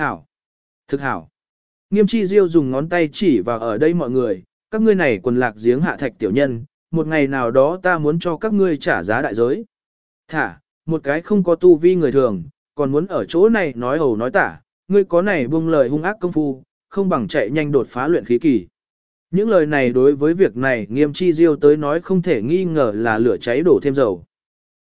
Hảo. Thực hảo. Nghiêm chi diêu dùng ngón tay chỉ vào ở đây mọi người, các ngươi này quần lạc giếng hạ thạch tiểu nhân, một ngày nào đó ta muốn cho các ngươi trả giá đại giới. Thả, một cái không có tu vi người thường, còn muốn ở chỗ này nói ẩu nói tả, ngươi có này buông lời hung ác công phu, không bằng chạy nhanh đột phá luyện khí kỳ. Những lời này đối với việc này nghiêm chi diêu tới nói không thể nghi ngờ là lửa cháy đổ thêm dầu.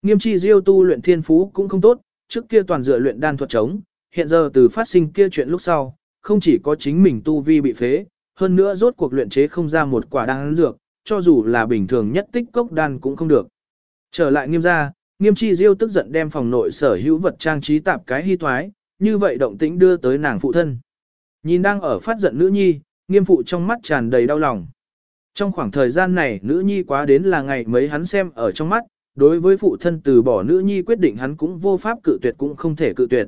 Nghiêm chi diêu tu luyện thiên phú cũng không tốt, trước kia toàn dựa luyện đan thuật chống, hiện giờ từ phát sinh kia chuyện lúc sau, không chỉ có chính mình tu vi bị phế, hơn nữa rốt cuộc luyện chế không ra một quả đan dược, cho dù là bình thường nhất tích cốc đan cũng không được. Trở lại nghiêm gia, nghiêm chi diêu tức giận đem phòng nội sở hữu vật trang trí tạp cái hy thoái, như vậy động tĩnh đưa tới nàng phụ thân. Nhìn đang ở phát giận nữ nhi, nghiêm phụ trong mắt tràn đầy đau lòng. Trong khoảng thời gian này nữ nhi quá đến là ngày mấy hắn xem ở trong mắt, đối với phụ thân từ bỏ nữ nhi quyết định hắn cũng vô pháp cự tuyệt cũng không thể cự tuyệt.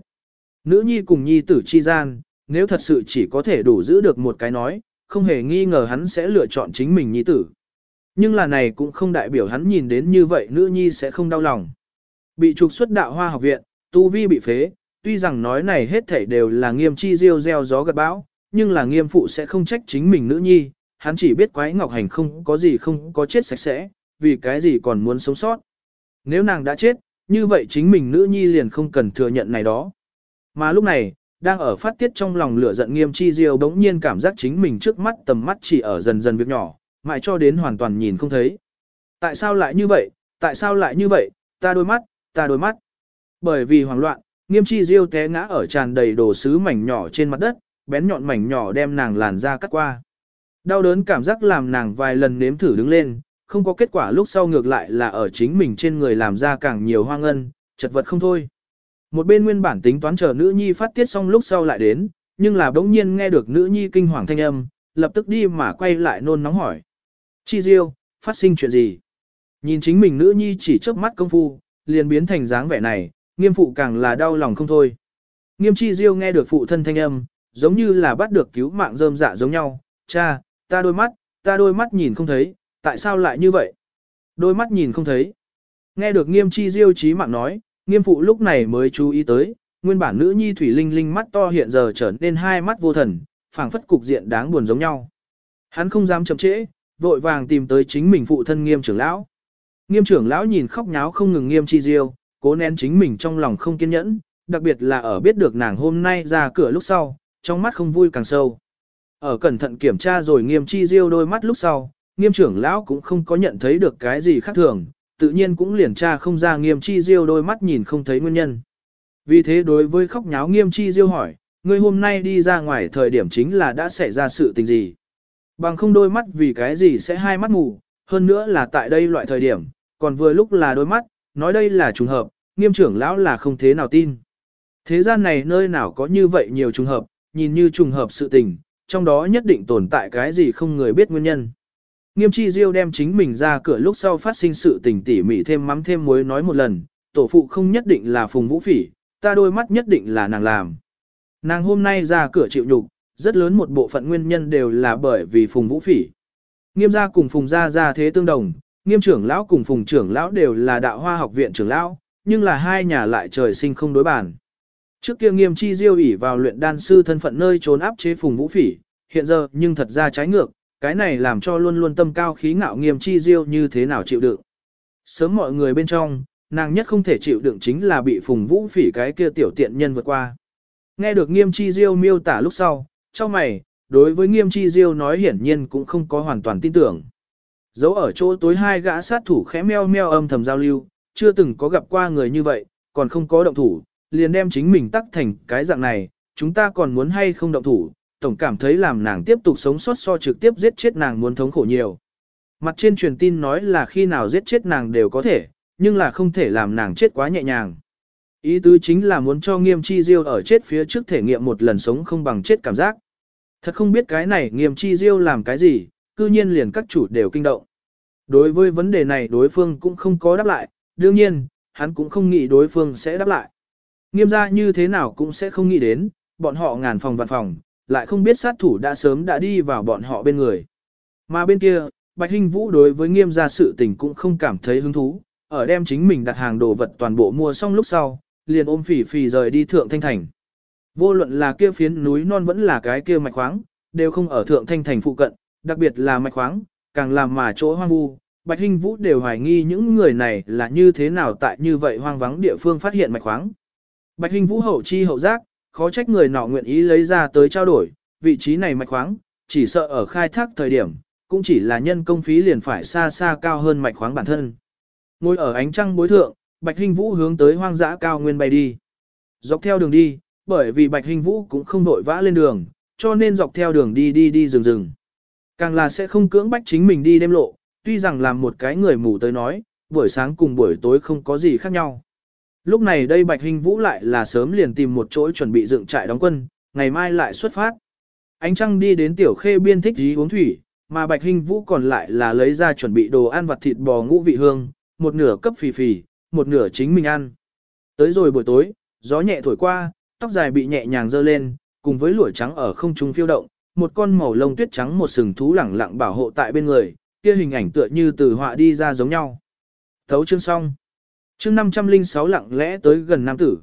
Nữ nhi cùng nhi tử chi gian, nếu thật sự chỉ có thể đủ giữ được một cái nói, không hề nghi ngờ hắn sẽ lựa chọn chính mình nhi tử. Nhưng là này cũng không đại biểu hắn nhìn đến như vậy nữ nhi sẽ không đau lòng. Bị trục xuất đạo hoa học viện, tu vi bị phế, tuy rằng nói này hết thảy đều là nghiêm chi diêu gieo gió gặt bão, nhưng là nghiêm phụ sẽ không trách chính mình nữ nhi, hắn chỉ biết quái ngọc hành không có gì không có chết sạch sẽ, vì cái gì còn muốn sống sót. Nếu nàng đã chết, như vậy chính mình nữ nhi liền không cần thừa nhận này đó. Mà lúc này, đang ở phát tiết trong lòng lửa giận nghiêm chi diêu bỗng nhiên cảm giác chính mình trước mắt tầm mắt chỉ ở dần dần việc nhỏ, mãi cho đến hoàn toàn nhìn không thấy. Tại sao lại như vậy, tại sao lại như vậy, ta đôi mắt, ta đôi mắt. Bởi vì hoảng loạn, nghiêm chi diêu té ngã ở tràn đầy đồ sứ mảnh nhỏ trên mặt đất, bén nhọn mảnh nhỏ đem nàng làn ra cắt qua. Đau đớn cảm giác làm nàng vài lần nếm thử đứng lên, không có kết quả lúc sau ngược lại là ở chính mình trên người làm ra càng nhiều hoang ân, chật vật không thôi. Một bên nguyên bản tính toán chờ nữ nhi phát tiết xong lúc sau lại đến, nhưng là bỗng nhiên nghe được nữ nhi kinh hoàng thanh âm, lập tức đi mà quay lại nôn nóng hỏi. Chi Diêu, phát sinh chuyện gì? Nhìn chính mình nữ nhi chỉ trước mắt công phu, liền biến thành dáng vẻ này, nghiêm phụ càng là đau lòng không thôi. Nghiêm Chi Diêu nghe được phụ thân thanh âm, giống như là bắt được cứu mạng rơm dạ giống nhau, cha, ta đôi mắt, ta đôi mắt nhìn không thấy, tại sao lại như vậy? Đôi mắt nhìn không thấy. Nghe được nghiêm chi diêu trí mạng nói, nghiêm phụ lúc này mới chú ý tới, nguyên bản nữ nhi thủy linh linh mắt to hiện giờ trở nên hai mắt vô thần, phảng phất cục diện đáng buồn giống nhau. Hắn không dám chậm trễ, vội vàng tìm tới chính mình phụ thân nghiêm trưởng lão. Nghiêm trưởng lão nhìn khóc nháo không ngừng nghiêm chi diêu, cố nén chính mình trong lòng không kiên nhẫn, đặc biệt là ở biết được nàng hôm nay ra cửa lúc sau, trong mắt không vui càng sâu. Ở cẩn thận kiểm tra rồi nghiêm chi diêu đôi mắt lúc sau, nghiêm trưởng lão cũng không có nhận thấy được cái gì khác thường, tự nhiên cũng liền tra không ra nghiêm chi diêu đôi mắt nhìn không thấy nguyên nhân. Vì thế đối với khóc nháo nghiêm chi diêu hỏi, ngươi hôm nay đi ra ngoài thời điểm chính là đã xảy ra sự tình gì? Bằng không đôi mắt vì cái gì sẽ hai mắt mù, hơn nữa là tại đây loại thời điểm, còn vừa lúc là đôi mắt, nói đây là trùng hợp, nghiêm trưởng lão là không thế nào tin. Thế gian này nơi nào có như vậy nhiều trùng hợp, nhìn như trùng hợp sự tình, trong đó nhất định tồn tại cái gì không người biết nguyên nhân. Nghiêm chi diêu đem chính mình ra cửa lúc sau phát sinh sự tình tỉ mỉ thêm mắm thêm muối nói một lần, tổ phụ không nhất định là phùng vũ phỉ, ta đôi mắt nhất định là nàng làm. Nàng hôm nay ra cửa chịu nhục, rất lớn một bộ phận nguyên nhân đều là bởi vì phùng vũ phỉ. Nghiêm gia cùng phùng gia gia thế tương đồng, nghiêm trưởng lão cùng phùng trưởng lão đều là đạo hoa học viện trưởng lão, nhưng là hai nhà lại trời sinh không đối bản. Trước kia nghiêm chi diêu ỉ vào luyện đan sư thân phận nơi trốn áp chế phùng vũ phỉ, hiện giờ nhưng thật ra trái ngược, cái này làm cho luôn luôn tâm cao khí ngạo nghiêm chi diêu như thế nào chịu đựng. Sớm mọi người bên trong, nàng nhất không thể chịu đựng chính là bị phùng vũ phỉ cái kia tiểu tiện nhân vượt qua. Nghe được nghiêm chi diêu miêu tả lúc sau, trong mày, đối với nghiêm chi diêu nói hiển nhiên cũng không có hoàn toàn tin tưởng. Giấu ở chỗ tối hai gã sát thủ khẽ meo meo âm thầm giao lưu, chưa từng có gặp qua người như vậy, còn không có động thủ, liền đem chính mình tắc thành cái dạng này, chúng ta còn muốn hay không động thủ, tổng cảm thấy làm nàng tiếp tục sống sót so trực tiếp giết chết nàng muốn thống khổ nhiều. Mặt trên truyền tin nói là khi nào giết chết nàng đều có thể, nhưng là không thể làm nàng chết quá nhẹ nhàng. Ý tứ chính là muốn cho nghiêm chi diêu ở chết phía trước thể nghiệm một lần sống không bằng chết cảm giác. Thật không biết cái này nghiêm chi diêu làm cái gì, cư nhiên liền các chủ đều kinh động. Đối với vấn đề này đối phương cũng không có đáp lại, đương nhiên, hắn cũng không nghĩ đối phương sẽ đáp lại. Nghiêm ra như thế nào cũng sẽ không nghĩ đến, bọn họ ngàn phòng vạn phòng, lại không biết sát thủ đã sớm đã đi vào bọn họ bên người. Mà bên kia, Bạch Hinh Vũ đối với nghiêm gia sự tình cũng không cảm thấy hứng thú, ở đem chính mình đặt hàng đồ vật toàn bộ mua xong lúc sau, liền ôm phỉ phỉ rời đi thượng thanh thành. Vô luận là kia phiến núi non vẫn là cái kia mạch khoáng, đều không ở thượng thanh thành phụ cận, đặc biệt là mạch khoáng, càng làm mà chỗ hoang vu. Bạch Hinh Vũ đều hoài nghi những người này là như thế nào tại như vậy hoang vắng địa phương phát hiện mạch khoáng. Bạch Hinh Vũ hậu chi hậu giác, khó trách người nọ nguyện ý lấy ra tới trao đổi, vị trí này mạch khoáng, chỉ sợ ở khai thác thời điểm, cũng chỉ là nhân công phí liền phải xa xa cao hơn mạch khoáng bản thân. Ngồi ở ánh trăng bối thượng, Bạch Hinh Vũ hướng tới hoang dã cao nguyên bay đi. Dọc theo đường đi, bởi vì Bạch Hinh Vũ cũng không vội vã lên đường, cho nên dọc theo đường đi đi đi rừng rừng. Càng là sẽ không cưỡng bách chính mình đi đêm lộ, tuy rằng làm một cái người mù tới nói, buổi sáng cùng buổi tối không có gì khác nhau. Lúc này đây Bạch hình Vũ lại là sớm liền tìm một chỗ chuẩn bị dựng trại đóng quân, ngày mai lại xuất phát. Ánh trăng đi đến tiểu khê biên thích dí uống thủy, mà Bạch hình Vũ còn lại là lấy ra chuẩn bị đồ ăn vặt thịt bò ngũ vị hương, một nửa cấp phì phì, một nửa chính mình ăn. Tới rồi buổi tối, gió nhẹ thổi qua, tóc dài bị nhẹ nhàng dơ lên, cùng với lũa trắng ở không trung phiêu động, một con màu lông tuyết trắng một sừng thú lẳng lặng bảo hộ tại bên người, kia hình ảnh tựa như từ họa đi ra giống nhau. Thấu chương xong. Chương 506 lặng lẽ tới gần nam tử.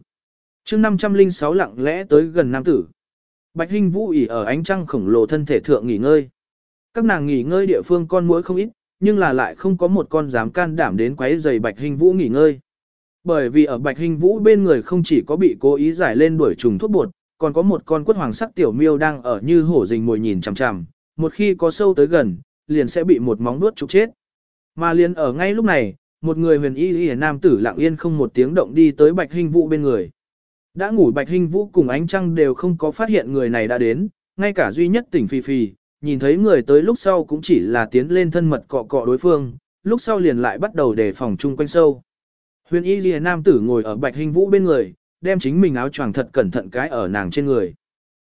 Chương 506 lặng lẽ tới gần nam tử. Bạch Hinh Vũ ỉ ở ánh trăng khổng lồ thân thể thượng nghỉ ngơi. Các nàng nghỉ ngơi địa phương con muỗi không ít, nhưng là lại không có một con dám can đảm đến quấy giày Bạch Hinh Vũ nghỉ ngơi. Bởi vì ở Bạch Hinh Vũ bên người không chỉ có bị cố ý giải lên đuổi trùng thuốc bột, còn có một con quất hoàng sắc tiểu miêu đang ở như hổ rình mồi nhìn chằm chằm, một khi có sâu tới gần, liền sẽ bị một móng vuốt trục chết. Mà liền ở ngay lúc này, một người huyền y y nam tử lặng yên không một tiếng động đi tới Bạch hình Vũ bên người. Đã ngủ Bạch hình Vũ cùng ánh trăng đều không có phát hiện người này đã đến, ngay cả duy nhất tỉnh phi phi, nhìn thấy người tới lúc sau cũng chỉ là tiến lên thân mật cọ cọ đối phương, lúc sau liền lại bắt đầu đề phòng chung quanh sâu. Huyền y lìa nam tử ngồi ở bạch hình vũ bên người, đem chính mình áo choàng thật cẩn thận cái ở nàng trên người.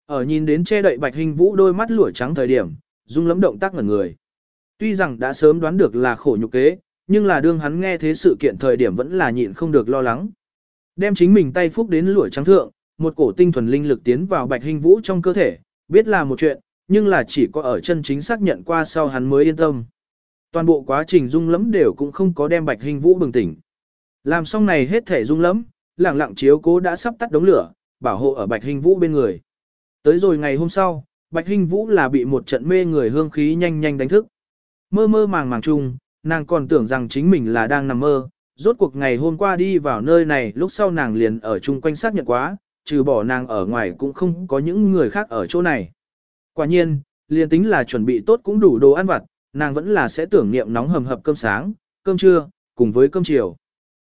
Ở nhìn đến che đậy bạch hình vũ đôi mắt lụa trắng thời điểm, dung lấm động tác ngẩn người. Tuy rằng đã sớm đoán được là khổ nhục kế, nhưng là đương hắn nghe thế sự kiện thời điểm vẫn là nhịn không được lo lắng. Đem chính mình tay phúc đến lũi trắng thượng, một cổ tinh thuần linh lực tiến vào bạch hình vũ trong cơ thể, biết là một chuyện, nhưng là chỉ có ở chân chính xác nhận qua sau hắn mới yên tâm. Toàn bộ quá trình dung lắm đều cũng không có đem bạch hình vũ bừng tỉnh. Làm xong này hết thể dung lắm, lặng lặng chiếu cố đã sắp tắt đống lửa, bảo hộ ở bạch hình vũ bên người. Tới rồi ngày hôm sau, bạch hình vũ là bị một trận mê người hương khí nhanh nhanh đánh thức. Mơ mơ màng màng chung, nàng còn tưởng rằng chính mình là đang nằm mơ. Rốt cuộc ngày hôm qua đi vào nơi này lúc sau nàng liền ở chung quanh xác nhận quá, trừ bỏ nàng ở ngoài cũng không có những người khác ở chỗ này. Quả nhiên, liền tính là chuẩn bị tốt cũng đủ đồ ăn vặt, nàng vẫn là sẽ tưởng niệm nóng hầm hập cơm sáng, cơm trưa, cùng với cơm chiều.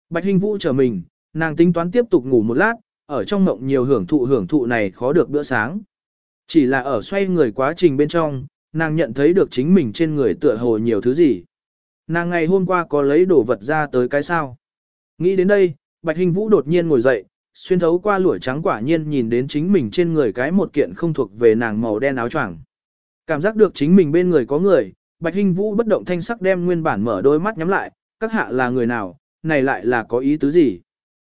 Bạch Hinh Vũ chờ mình, nàng tính toán tiếp tục ngủ một lát, ở trong mộng nhiều hưởng thụ hưởng thụ này khó được bữa sáng. Chỉ là ở xoay người quá trình bên trong, nàng nhận thấy được chính mình trên người tựa hồ nhiều thứ gì. Nàng ngày hôm qua có lấy đồ vật ra tới cái sao. Nghĩ đến đây, Bạch Hinh Vũ đột nhiên ngồi dậy, xuyên thấu qua lũa trắng quả nhiên nhìn đến chính mình trên người cái một kiện không thuộc về nàng màu đen áo choàng. Cảm giác được chính mình bên người có người, Bạch Hinh Vũ bất động thanh sắc đem nguyên bản mở đôi mắt nhắm lại, các hạ là người nào, này lại là có ý tứ gì?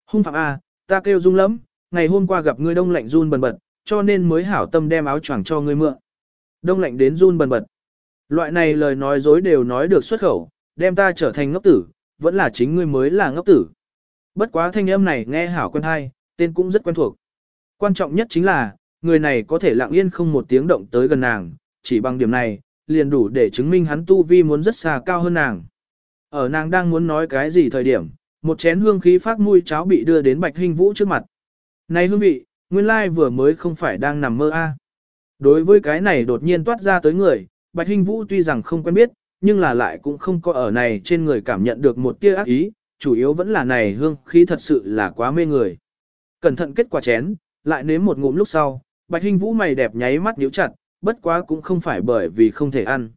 Hung phạm A, ta kêu dung lắm, ngày hôm qua gặp ngươi đông lạnh run bần bật, cho nên mới hảo tâm đem áo choàng cho ngươi mượn. Đông lạnh đến run bần bật. Loại này lời nói dối đều nói được xuất khẩu, đem ta trở thành ngốc tử, vẫn là chính ngươi mới là ngốc tử. Bất quá thanh âm này nghe hảo quen hay, tên cũng rất quen thuộc. Quan trọng nhất chính là, người này có thể lặng yên không một tiếng động tới gần nàng, chỉ bằng điểm này, liền đủ để chứng minh hắn tu vi muốn rất xa cao hơn nàng. Ở nàng đang muốn nói cái gì thời điểm, một chén hương khí phát mùi cháo bị đưa đến Bạch Hinh Vũ trước mặt. Này hương vị, nguyên lai vừa mới không phải đang nằm mơ a. Đối với cái này đột nhiên toát ra tới người, Bạch Hinh Vũ tuy rằng không quen biết, nhưng là lại cũng không có ở này trên người cảm nhận được một tia ác ý, chủ yếu vẫn là này hương khí thật sự là quá mê người. Cẩn thận kết quả chén, lại nếm một ngụm lúc sau, Bạch Hinh Vũ mày đẹp nháy mắt nhíu chặt, bất quá cũng không phải bởi vì không thể ăn.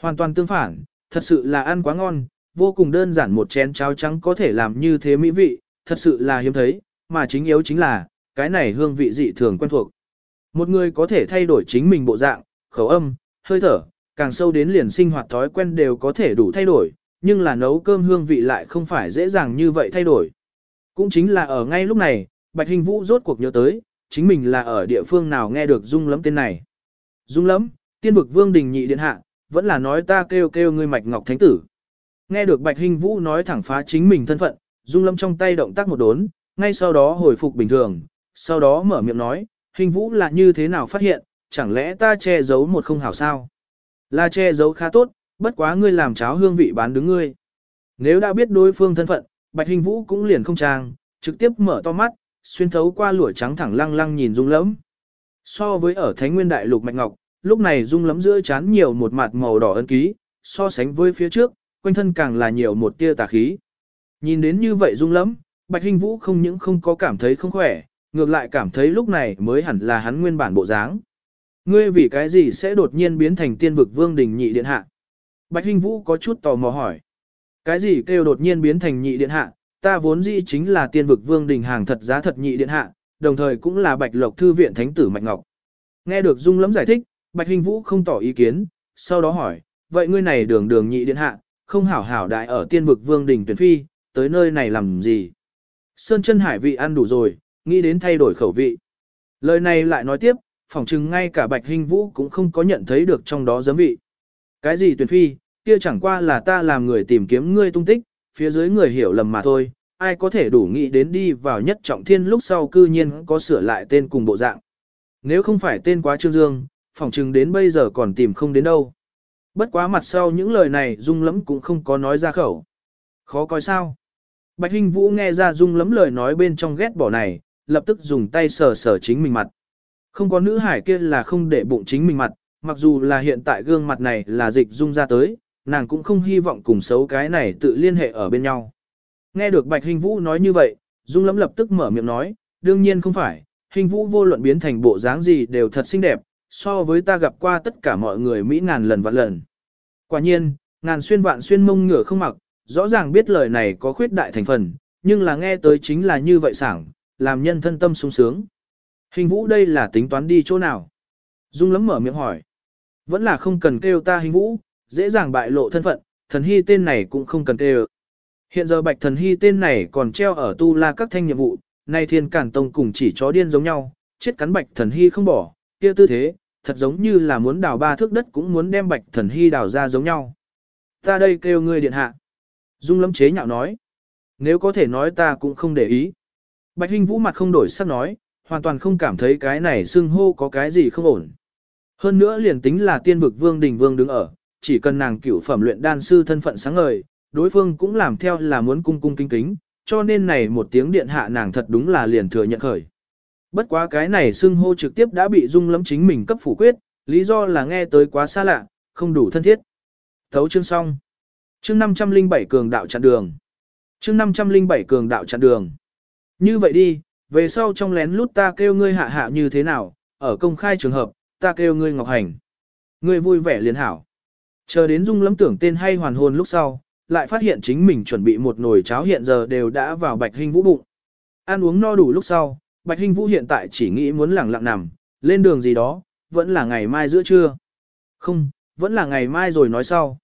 Hoàn toàn tương phản, thật sự là ăn quá ngon, vô cùng đơn giản một chén cháo trắng có thể làm như thế mỹ vị, thật sự là hiếm thấy, mà chính yếu chính là, cái này hương vị dị thường quen thuộc. Một người có thể thay đổi chính mình bộ dạng, khẩu âm, hơi thở, càng sâu đến liền sinh hoạt thói quen đều có thể đủ thay đổi, nhưng là nấu cơm hương vị lại không phải dễ dàng như vậy thay đổi. Cũng chính là ở ngay lúc này, Bạch Hình Vũ rốt cuộc nhớ tới, chính mình là ở địa phương nào nghe được Dung Lẫm tên này. Dung Lẫm, tiên vực vương đình nhị điện hạ, vẫn là nói ta kêu kêu ngươi mạch ngọc thánh tử. Nghe được Bạch Hình Vũ nói thẳng phá chính mình thân phận, Dung Lâm trong tay động tác một đốn, ngay sau đó hồi phục bình thường, sau đó mở miệng nói, Hình vũ là như thế nào phát hiện, chẳng lẽ ta che giấu một không hảo sao? Là che giấu khá tốt, bất quá ngươi làm cháo hương vị bán đứng ngươi. Nếu đã biết đối phương thân phận, bạch hình vũ cũng liền không trang, trực tiếp mở to mắt, xuyên thấu qua lụa trắng thẳng lăng lăng nhìn dung lẫm. So với ở Thánh Nguyên Đại Lục Mạch Ngọc, lúc này dung lẫm giữa chán nhiều một mặt màu đỏ ân ký, so sánh với phía trước, quanh thân càng là nhiều một tia tà khí. Nhìn đến như vậy dung lẫm, Bạch Hình Vũ không những không có cảm thấy không khỏe, ngược lại cảm thấy lúc này mới hẳn là hắn nguyên bản bộ dáng. Ngươi vì cái gì sẽ đột nhiên biến thành tiên vực vương đình nhị điện hạ? Bạch Hinh Vũ có chút tò mò hỏi. Cái gì kêu đột nhiên biến thành nhị điện hạ? Ta vốn dĩ chính là tiên vực vương đình hàng thật giá thật nhị điện hạ, đồng thời cũng là Bạch Lộc Thư viện Thánh tử Mạch Ngọc. Nghe được Dung lắm giải thích, Bạch Hinh Vũ không tỏ ý kiến, sau đó hỏi, vậy ngươi này đường đường nhị điện hạ, không hảo hảo đại ở tiên vực vương đình tuyển phi, tới nơi này làm gì? Sơn chân hải vị ăn đủ rồi, nghĩ đến thay đổi khẩu vị. Lời này lại nói tiếp, phỏng chừng ngay cả Bạch Hình Vũ cũng không có nhận thấy được trong đó giấm vị. Cái gì tuyển phi, kia chẳng qua là ta làm người tìm kiếm ngươi tung tích, phía dưới người hiểu lầm mà thôi, ai có thể đủ nghĩ đến đi vào nhất trọng thiên lúc sau cư nhiên có sửa lại tên cùng bộ dạng. Nếu không phải tên quá trương dương, phỏng chừng đến bây giờ còn tìm không đến đâu. Bất quá mặt sau những lời này Dung lắm cũng không có nói ra khẩu. Khó coi sao. Bạch Hinh Vũ nghe ra Dung lắm lời nói bên trong ghét bỏ này, lập tức dùng tay sờ sờ chính mình mặt. Không có nữ hải kia là không để bụng chính mình mặt, mặc dù là hiện tại gương mặt này là dịch Dung ra tới, nàng cũng không hy vọng cùng xấu cái này tự liên hệ ở bên nhau. Nghe được Bạch Hình Vũ nói như vậy, Dung Lâm lập tức mở miệng nói, đương nhiên không phải, Hình Vũ vô luận biến thành bộ dáng gì đều thật xinh đẹp, so với ta gặp qua tất cả mọi người Mỹ ngàn lần vạn lần. Quả nhiên, ngàn xuyên vạn xuyên mông ngửa không mặc, rõ ràng biết lời này có khuyết đại thành phần, nhưng là nghe tới chính là như vậy sảng, làm nhân thân tâm sung sướng. Hình vũ đây là tính toán đi chỗ nào? Dung lắm mở miệng hỏi. Vẫn là không cần kêu ta hình vũ, dễ dàng bại lộ thân phận, thần hy tên này cũng không cần kêu. Hiện giờ bạch thần hy tên này còn treo ở tu la các thanh nhiệm vụ, nay thiên cản tông cùng chỉ chó điên giống nhau, chết cắn bạch thần hy không bỏ, kia tư thế, thật giống như là muốn đào ba thước đất cũng muốn đem bạch thần hy đào ra giống nhau. Ta đây kêu ngươi điện hạ. Dung lâm chế nhạo nói. Nếu có thể nói ta cũng không để ý. Bạch Hinh Vũ mặt không đổi sắc nói, hoàn toàn không cảm thấy cái này xưng hô có cái gì không ổn. Hơn nữa liền tính là tiên vực vương đình vương đứng ở, chỉ cần nàng cửu phẩm luyện đan sư thân phận sáng ngời, đối phương cũng làm theo là muốn cung cung kính kính, cho nên này một tiếng điện hạ nàng thật đúng là liền thừa nhận khởi. Bất quá cái này xưng hô trực tiếp đã bị dung lắm chính mình cấp phủ quyết, lý do là nghe tới quá xa lạ, không đủ thân thiết. Thấu chương xong. Chương 507 cường đạo chặn đường. Chương 507 cường đạo chặn đường. Như vậy đi, về sau trong lén lút ta kêu ngươi hạ hạ như thế nào, ở công khai trường hợp, ta kêu ngươi ngọc hành. Ngươi vui vẻ liền hảo. Chờ đến dung lắm tưởng tên hay hoàn hồn lúc sau, lại phát hiện chính mình chuẩn bị một nồi cháo hiện giờ đều đã vào bạch hình vũ bụng. Ăn uống no đủ lúc sau, bạch hình vũ hiện tại chỉ nghĩ muốn lẳng lặng nằm, lên đường gì đó, vẫn là ngày mai giữa trưa. Không, vẫn là ngày mai rồi nói sau.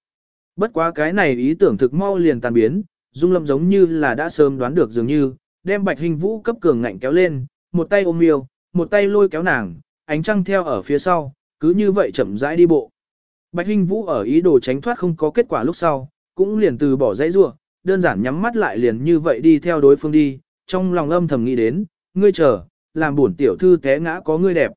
Bất quá cái này ý tưởng thực mau liền tan biến, dung lâm giống như là đã sớm đoán được dường như, đem bạch hình vũ cấp cường ngạnh kéo lên, một tay ôm miêu, một tay lôi kéo nàng, ánh trăng theo ở phía sau, cứ như vậy chậm rãi đi bộ. Bạch hình vũ ở ý đồ tránh thoát không có kết quả lúc sau, cũng liền từ bỏ dãy rua, đơn giản nhắm mắt lại liền như vậy đi theo đối phương đi, trong lòng âm thầm nghĩ đến, ngươi chờ, làm bổn tiểu thư té ngã có ngươi đẹp.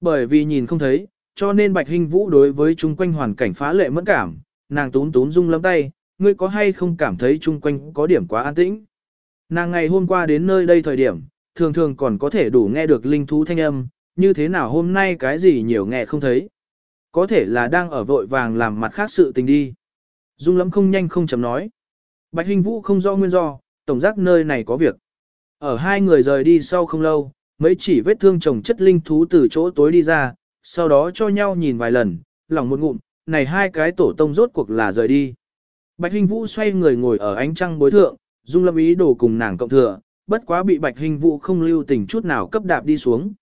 Bởi vì nhìn không thấy, cho nên Bạch Hinh Vũ đối với chung quanh hoàn cảnh phá lệ mẫn cảm, nàng tún tún rung lắm tay, ngươi có hay không cảm thấy chung quanh có điểm quá an tĩnh. Nàng ngày hôm qua đến nơi đây thời điểm, thường thường còn có thể đủ nghe được linh thú thanh âm, như thế nào hôm nay cái gì nhiều nghe không thấy. Có thể là đang ở vội vàng làm mặt khác sự tình đi. Dung lắm không nhanh không chậm nói. Bạch Hình Vũ không do nguyên do, tổng giác nơi này có việc. Ở hai người rời đi sau không lâu, mấy chỉ vết thương chồng chất linh thú từ chỗ tối đi ra, sau đó cho nhau nhìn vài lần, lòng một ngụm, này hai cái tổ tông rốt cuộc là rời đi. Bạch Hình Vũ xoay người ngồi ở ánh trăng bối thượng, Dung Lâm ý đồ cùng nàng cộng thừa, bất quá bị Bạch Hình Vũ không lưu tình chút nào cấp đạp đi xuống.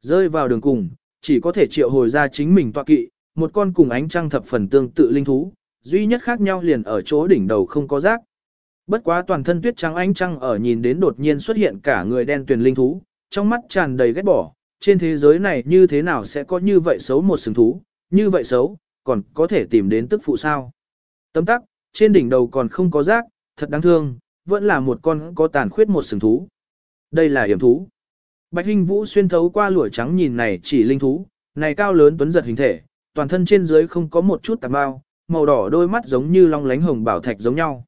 Rơi vào đường cùng, chỉ có thể triệu hồi ra chính mình tọa kỵ, một con cùng ánh trăng thập phần tương tự linh thú, duy nhất khác nhau liền ở chỗ đỉnh đầu không có rác. Bất quá toàn thân tuyết trắng ánh trăng ở nhìn đến đột nhiên xuất hiện cả người đen tuyền linh thú, trong mắt tràn đầy ghét bỏ, trên thế giới này như thế nào sẽ có như vậy xấu một sừng thú, như vậy xấu, còn có thể tìm đến tức phụ sao. Tấm tắc, trên đỉnh đầu còn không có rác, thật đáng thương, vẫn là một con có tàn khuyết một sừng thú. Đây là hiểm thú. Bạch Hinh Vũ xuyên thấu qua lụa trắng nhìn này chỉ linh thú, này cao lớn tuấn giật hình thể, toàn thân trên dưới không có một chút tạp bao, màu đỏ đôi mắt giống như long lánh hồng bảo thạch giống nhau.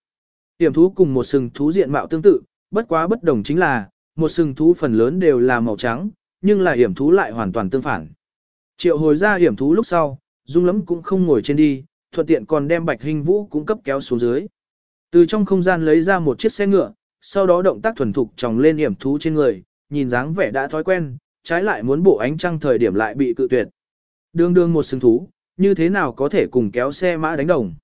hiểm thú cùng một sừng thú diện mạo tương tự, bất quá bất đồng chính là, một sừng thú phần lớn đều là màu trắng, nhưng là hiểm thú lại hoàn toàn tương phản. Triệu hồi ra hiểm thú lúc sau, Dung lắm cũng không ngồi trên đi, thuận tiện còn đem Bạch Hình Vũ cũng cấp kéo xuống dưới. Từ trong không gian lấy ra một chiếc xe ngựa, sau đó động tác thuần thục tròng lên hiểm thú trên người, nhìn dáng vẻ đã thói quen, trái lại muốn bộ ánh trăng thời điểm lại bị cự tuyệt. Đương đương một sừng thú, như thế nào có thể cùng kéo xe mã đánh đồng.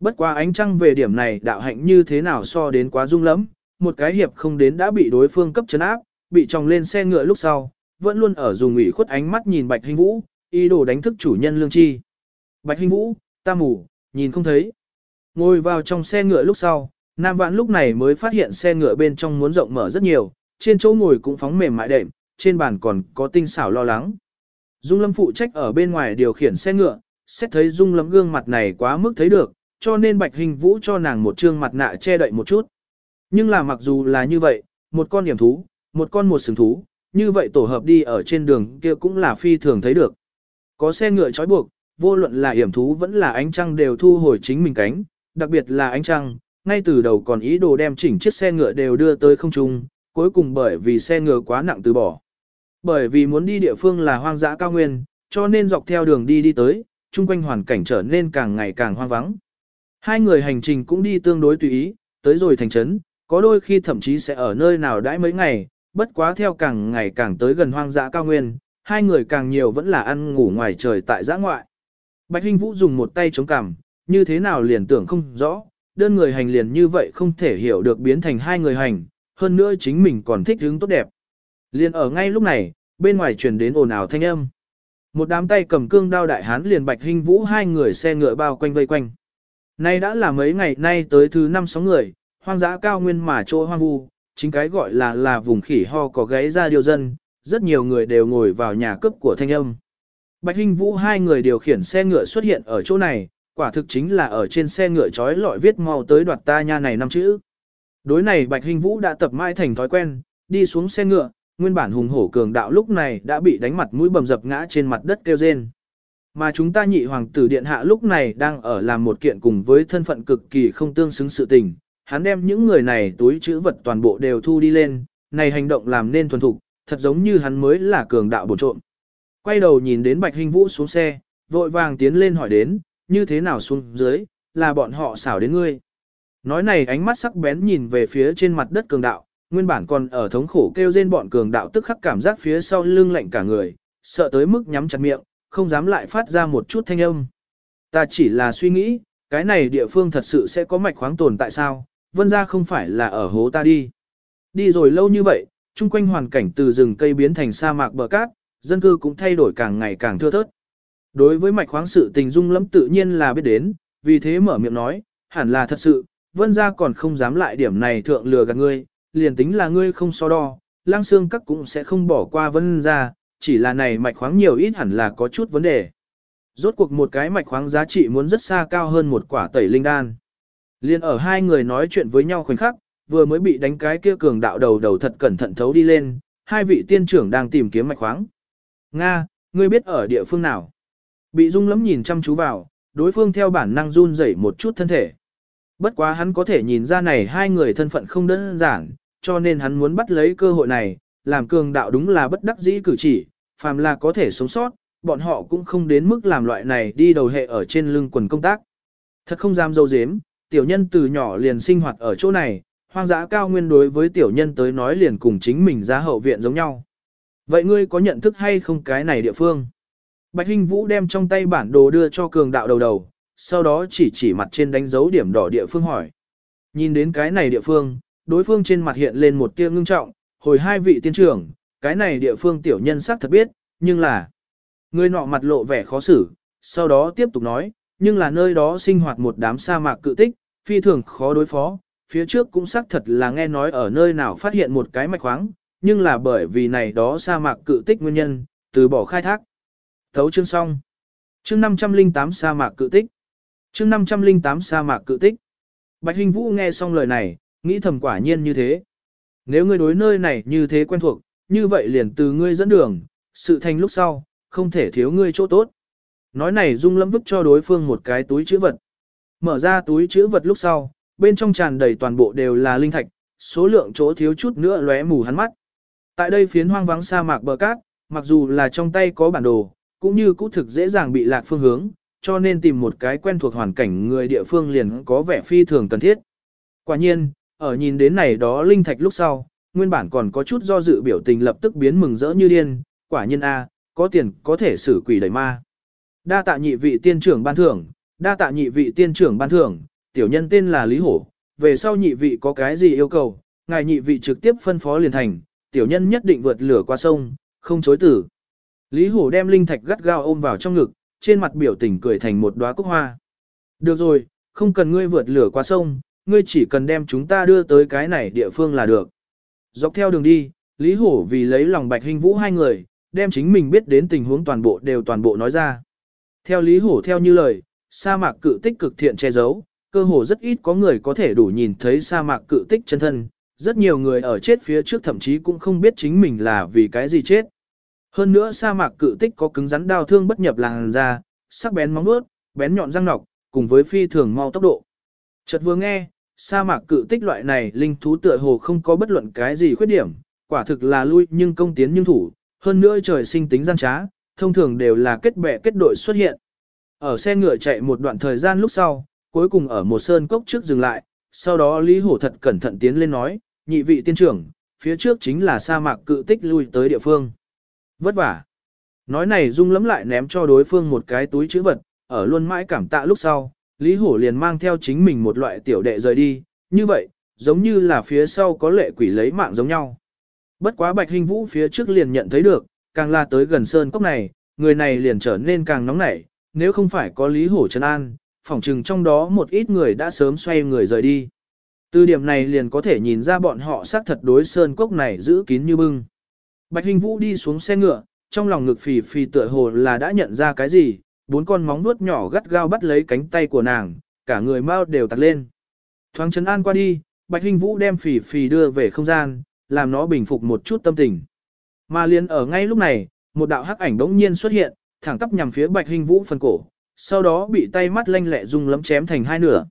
Bất quá ánh trăng về điểm này đạo hạnh như thế nào so đến quá dung lắm, một cái hiệp không đến đã bị đối phương cấp chấn áp, bị tròng lên xe ngựa lúc sau, vẫn luôn ở dùng ủy khuất ánh mắt nhìn Bạch Hình Vũ, ý đồ đánh thức chủ nhân lương chi. Bạch Hình Vũ, ta mù, nhìn không thấy. Ngồi vào trong xe ngựa lúc sau, Nam Vãn lúc này mới phát hiện xe ngựa bên trong muốn rộng mở rất nhiều, trên chỗ ngồi cũng phóng mềm mại đệm, trên bàn còn có tinh xảo lo lắng. Dung Lâm phụ trách ở bên ngoài điều khiển xe ngựa, xét thấy Dung Lâm gương mặt này quá mức thấy được, cho nên Bạch Hình Vũ cho nàng một trương mặt nạ che đậy một chút. Nhưng là mặc dù là như vậy, một con điểm thú, một con một sừng thú, như vậy tổ hợp đi ở trên đường kia cũng là phi thường thấy được. Có xe ngựa trói buộc, vô luận là hiểm thú vẫn là ánh trăng đều thu hồi chính mình cánh, đặc biệt là ánh trăng, ngay từ đầu còn ý đồ đem chỉnh chiếc xe ngựa đều đưa tới không trung, cuối cùng bởi vì xe ngựa quá nặng từ bỏ. Bởi vì muốn đi địa phương là hoang dã cao nguyên, cho nên dọc theo đường đi đi tới, chung quanh hoàn cảnh trở nên càng ngày càng hoang vắng. Hai người hành trình cũng đi tương đối tùy ý, tới rồi thành trấn, có đôi khi thậm chí sẽ ở nơi nào đãi mấy ngày, bất quá theo càng ngày càng tới gần hoang dã cao nguyên, hai người càng nhiều vẫn là ăn ngủ ngoài trời tại giã ngoại. Bạch Hinh Vũ dùng một tay chống cằm, như thế nào liền tưởng không rõ, đơn người hành liền như vậy không thể hiểu được biến thành hai người hành, hơn nữa chính mình còn thích hướng tốt đẹp. Liền ở ngay lúc này, bên ngoài truyền đến ồn ào thanh âm. Một đám tay cầm cương đao đại hán liền Bạch Hinh Vũ hai người xe ngựa bao quanh vây quanh. Nay đã là mấy ngày nay tới thứ năm sáu người, hoang dã cao nguyên mà chỗ hoang vu, chính cái gọi là là vùng khỉ ho có gáy ra điều dân, rất nhiều người đều ngồi vào nhà cướp của thanh âm. Bạch Hinh Vũ hai người điều khiển xe ngựa xuất hiện ở chỗ này, quả thực chính là ở trên xe ngựa trói lọi viết mau tới đoạt ta nha này năm chữ. Đối này Bạch Hinh Vũ đã tập mãi thành thói quen, đi xuống xe ngựa, nguyên bản hùng hổ cường đạo lúc này đã bị đánh mặt mũi bầm dập ngã trên mặt đất kêu rên. Mà chúng ta nhị hoàng tử điện hạ lúc này đang ở làm một kiện cùng với thân phận cực kỳ không tương xứng sự tình, hắn đem những người này túi chữ vật toàn bộ đều thu đi lên, này hành động làm nên thuần thục, thật giống như hắn mới là cường đạo bổ trộm. Quay đầu nhìn đến Bạch Hinh Vũ xuống xe, vội vàng tiến lên hỏi đến, như thế nào xuống dưới, là bọn họ xảo đến ngươi. Nói này ánh mắt sắc bén nhìn về phía trên mặt đất cường đạo, nguyên bản còn ở thống khổ kêu rên bọn cường đạo tức khắc cảm giác phía sau lưng lạnh cả người, sợ tới mức nhắm chặt miệng, không dám lại phát ra một chút thanh âm. Ta chỉ là suy nghĩ, cái này địa phương thật sự sẽ có mạch khoáng tồn tại sao, vân ra không phải là ở hố ta đi. Đi rồi lâu như vậy, chung quanh hoàn cảnh từ rừng cây biến thành sa mạc bờ cát, dân cư cũng thay đổi càng ngày càng thưa thớt. Đối với mạch khoáng sự tình dung lắm tự nhiên là biết đến, vì thế mở miệng nói, hẳn là thật sự, vân gia còn không dám lại điểm này thượng lừa gạt ngươi, liền tính là ngươi không so đo, lang xương các cũng sẽ không bỏ qua vân gia chỉ là này mạch khoáng nhiều ít hẳn là có chút vấn đề. Rốt cuộc một cái mạch khoáng giá trị muốn rất xa cao hơn một quả tẩy linh đan. Liên ở hai người nói chuyện với nhau khoảnh khắc, vừa mới bị đánh cái kia cường đạo đầu đầu thật cẩn thận thấu đi lên, hai vị tiên trưởng đang tìm kiếm mạch khoáng. Nga, ngươi biết ở địa phương nào? Bị dung lắm nhìn chăm chú vào, đối phương theo bản năng run rẩy một chút thân thể. Bất quá hắn có thể nhìn ra này hai người thân phận không đơn giản, cho nên hắn muốn bắt lấy cơ hội này, làm cường đạo đúng là bất đắc dĩ cử chỉ, phàm là có thể sống sót, bọn họ cũng không đến mức làm loại này đi đầu hệ ở trên lưng quần công tác. Thật không dám dâu dếm, tiểu nhân từ nhỏ liền sinh hoạt ở chỗ này, hoang dã cao nguyên đối với tiểu nhân tới nói liền cùng chính mình ra hậu viện giống nhau. Vậy ngươi có nhận thức hay không cái này địa phương? Bạch Hinh Vũ đem trong tay bản đồ đưa cho cường đạo đầu đầu, sau đó chỉ chỉ mặt trên đánh dấu điểm đỏ địa phương hỏi. Nhìn đến cái này địa phương, đối phương trên mặt hiện lên một tia ngưng trọng, hồi hai vị tiên trưởng, cái này địa phương tiểu nhân xác thật biết, nhưng là... Người nọ mặt lộ vẻ khó xử, sau đó tiếp tục nói, nhưng là nơi đó sinh hoạt một đám sa mạc cự tích, phi thường khó đối phó, phía trước cũng xác thật là nghe nói ở nơi nào phát hiện một cái mạch khoáng, nhưng là bởi vì này đó sa mạc cự tích nguyên nhân, từ bỏ khai thác. Thấu chương xong. Chương 508 sa mạc cự tích. Chương 508 sa mạc cự tích. Bạch Hình Vũ nghe xong lời này, nghĩ thầm quả nhiên như thế. Nếu ngươi đối nơi này như thế quen thuộc, như vậy liền từ ngươi dẫn đường, sự thành lúc sau, không thể thiếu ngươi chỗ tốt. Nói này Dung Lâm vứt cho đối phương một cái túi chữ vật. Mở ra túi chữ vật lúc sau, bên trong tràn đầy toàn bộ đều là linh thạch, số lượng chỗ thiếu chút nữa lóe mù hắn mắt. Tại đây phiến hoang vắng sa mạc bờ cát, mặc dù là trong tay có bản đồ, cũng như cũ thực dễ dàng bị lạc phương hướng, cho nên tìm một cái quen thuộc hoàn cảnh người địa phương liền có vẻ phi thường cần thiết. Quả nhiên, ở nhìn đến này đó linh thạch lúc sau, nguyên bản còn có chút do dự biểu tình lập tức biến mừng rỡ như điên, quả nhiên a, có tiền có thể xử quỷ đẩy ma. Đa tạ nhị vị tiên trưởng ban thưởng, đa tạ nhị vị tiên trưởng ban thưởng, tiểu nhân tên là Lý Hổ, về sau nhị vị có cái gì yêu cầu, ngài nhị vị trực tiếp phân phó liền thành, tiểu nhân nhất định vượt lửa qua sông, không chối tử. Lý Hổ đem linh thạch gắt gao ôm vào trong ngực, trên mặt biểu tình cười thành một đóa cúc hoa. Được rồi, không cần ngươi vượt lửa qua sông, ngươi chỉ cần đem chúng ta đưa tới cái này địa phương là được. Dọc theo đường đi, Lý Hổ vì lấy lòng Bạch Hình Vũ hai người, đem chính mình biết đến tình huống toàn bộ đều toàn bộ nói ra. Theo Lý Hổ theo như lời, sa mạc cự tích cực thiện che giấu, cơ hồ rất ít có người có thể đủ nhìn thấy sa mạc cự tích chân thân, rất nhiều người ở chết phía trước thậm chí cũng không biết chính mình là vì cái gì chết. Hơn nữa sa mạc cự tích có cứng rắn đao thương bất nhập làn da, sắc bén móng vuốt, bén nhọn răng nọc, cùng với phi thường mau tốc độ. Chợt vừa nghe, sa mạc cự tích loại này linh thú tựa hồ không có bất luận cái gì khuyết điểm, quả thực là lui nhưng công tiến nhưng thủ, hơn nữa trời sinh tính gian trá, thông thường đều là kết bè kết đội xuất hiện. Ở xe ngựa chạy một đoạn thời gian lúc sau, cuối cùng ở một sơn cốc trước dừng lại, sau đó Lý Hổ thật cẩn thận tiến lên nói, nhị vị tiên trưởng, phía trước chính là sa mạc cự tích lui tới địa phương. Vất vả. Nói này dung lắm lại ném cho đối phương một cái túi chữ vật, ở luôn mãi cảm tạ lúc sau, Lý Hổ liền mang theo chính mình một loại tiểu đệ rời đi, như vậy, giống như là phía sau có lệ quỷ lấy mạng giống nhau. Bất quá Bạch Hình Vũ phía trước liền nhận thấy được, càng là tới gần sơn cốc này, người này liền trở nên càng nóng nảy, nếu không phải có Lý Hổ Trần An, phỏng chừng trong đó một ít người đã sớm xoay người rời đi. Từ điểm này liền có thể nhìn ra bọn họ xác thật đối sơn cốc này giữ kín như bưng. Bạch Hình Vũ đi xuống xe ngựa, trong lòng ngực phì phì tựa hồ là đã nhận ra cái gì, bốn con móng vuốt nhỏ gắt gao bắt lấy cánh tay của nàng, cả người mau đều tặc lên. Thoáng chấn an qua đi, Bạch Hình Vũ đem phì phì đưa về không gian, làm nó bình phục một chút tâm tình. Mà liền ở ngay lúc này, một đạo hắc ảnh bỗng nhiên xuất hiện, thẳng tắp nhằm phía Bạch Hình Vũ phần cổ, sau đó bị tay mắt lanh lẹ dùng lấm chém thành hai nửa.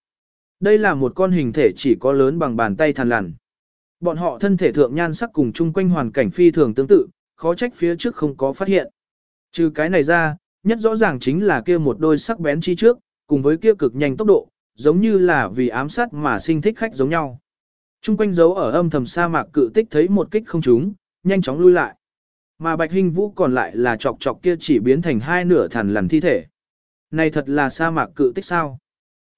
Đây là một con hình thể chỉ có lớn bằng bàn tay thằn lằn. Bọn họ thân thể thượng nhan sắc cùng chung quanh hoàn cảnh phi thường tương tự, khó trách phía trước không có phát hiện. Trừ cái này ra, nhất rõ ràng chính là kia một đôi sắc bén chi trước, cùng với kia cực nhanh tốc độ, giống như là vì ám sát mà sinh thích khách giống nhau. Trung quanh dấu ở âm thầm sa mạc cự tích thấy một kích không trúng, nhanh chóng lui lại. Mà Bạch Hình Vũ còn lại là chọc chọc kia chỉ biến thành hai nửa thằn lằn thi thể. Này thật là sa mạc cự tích sao?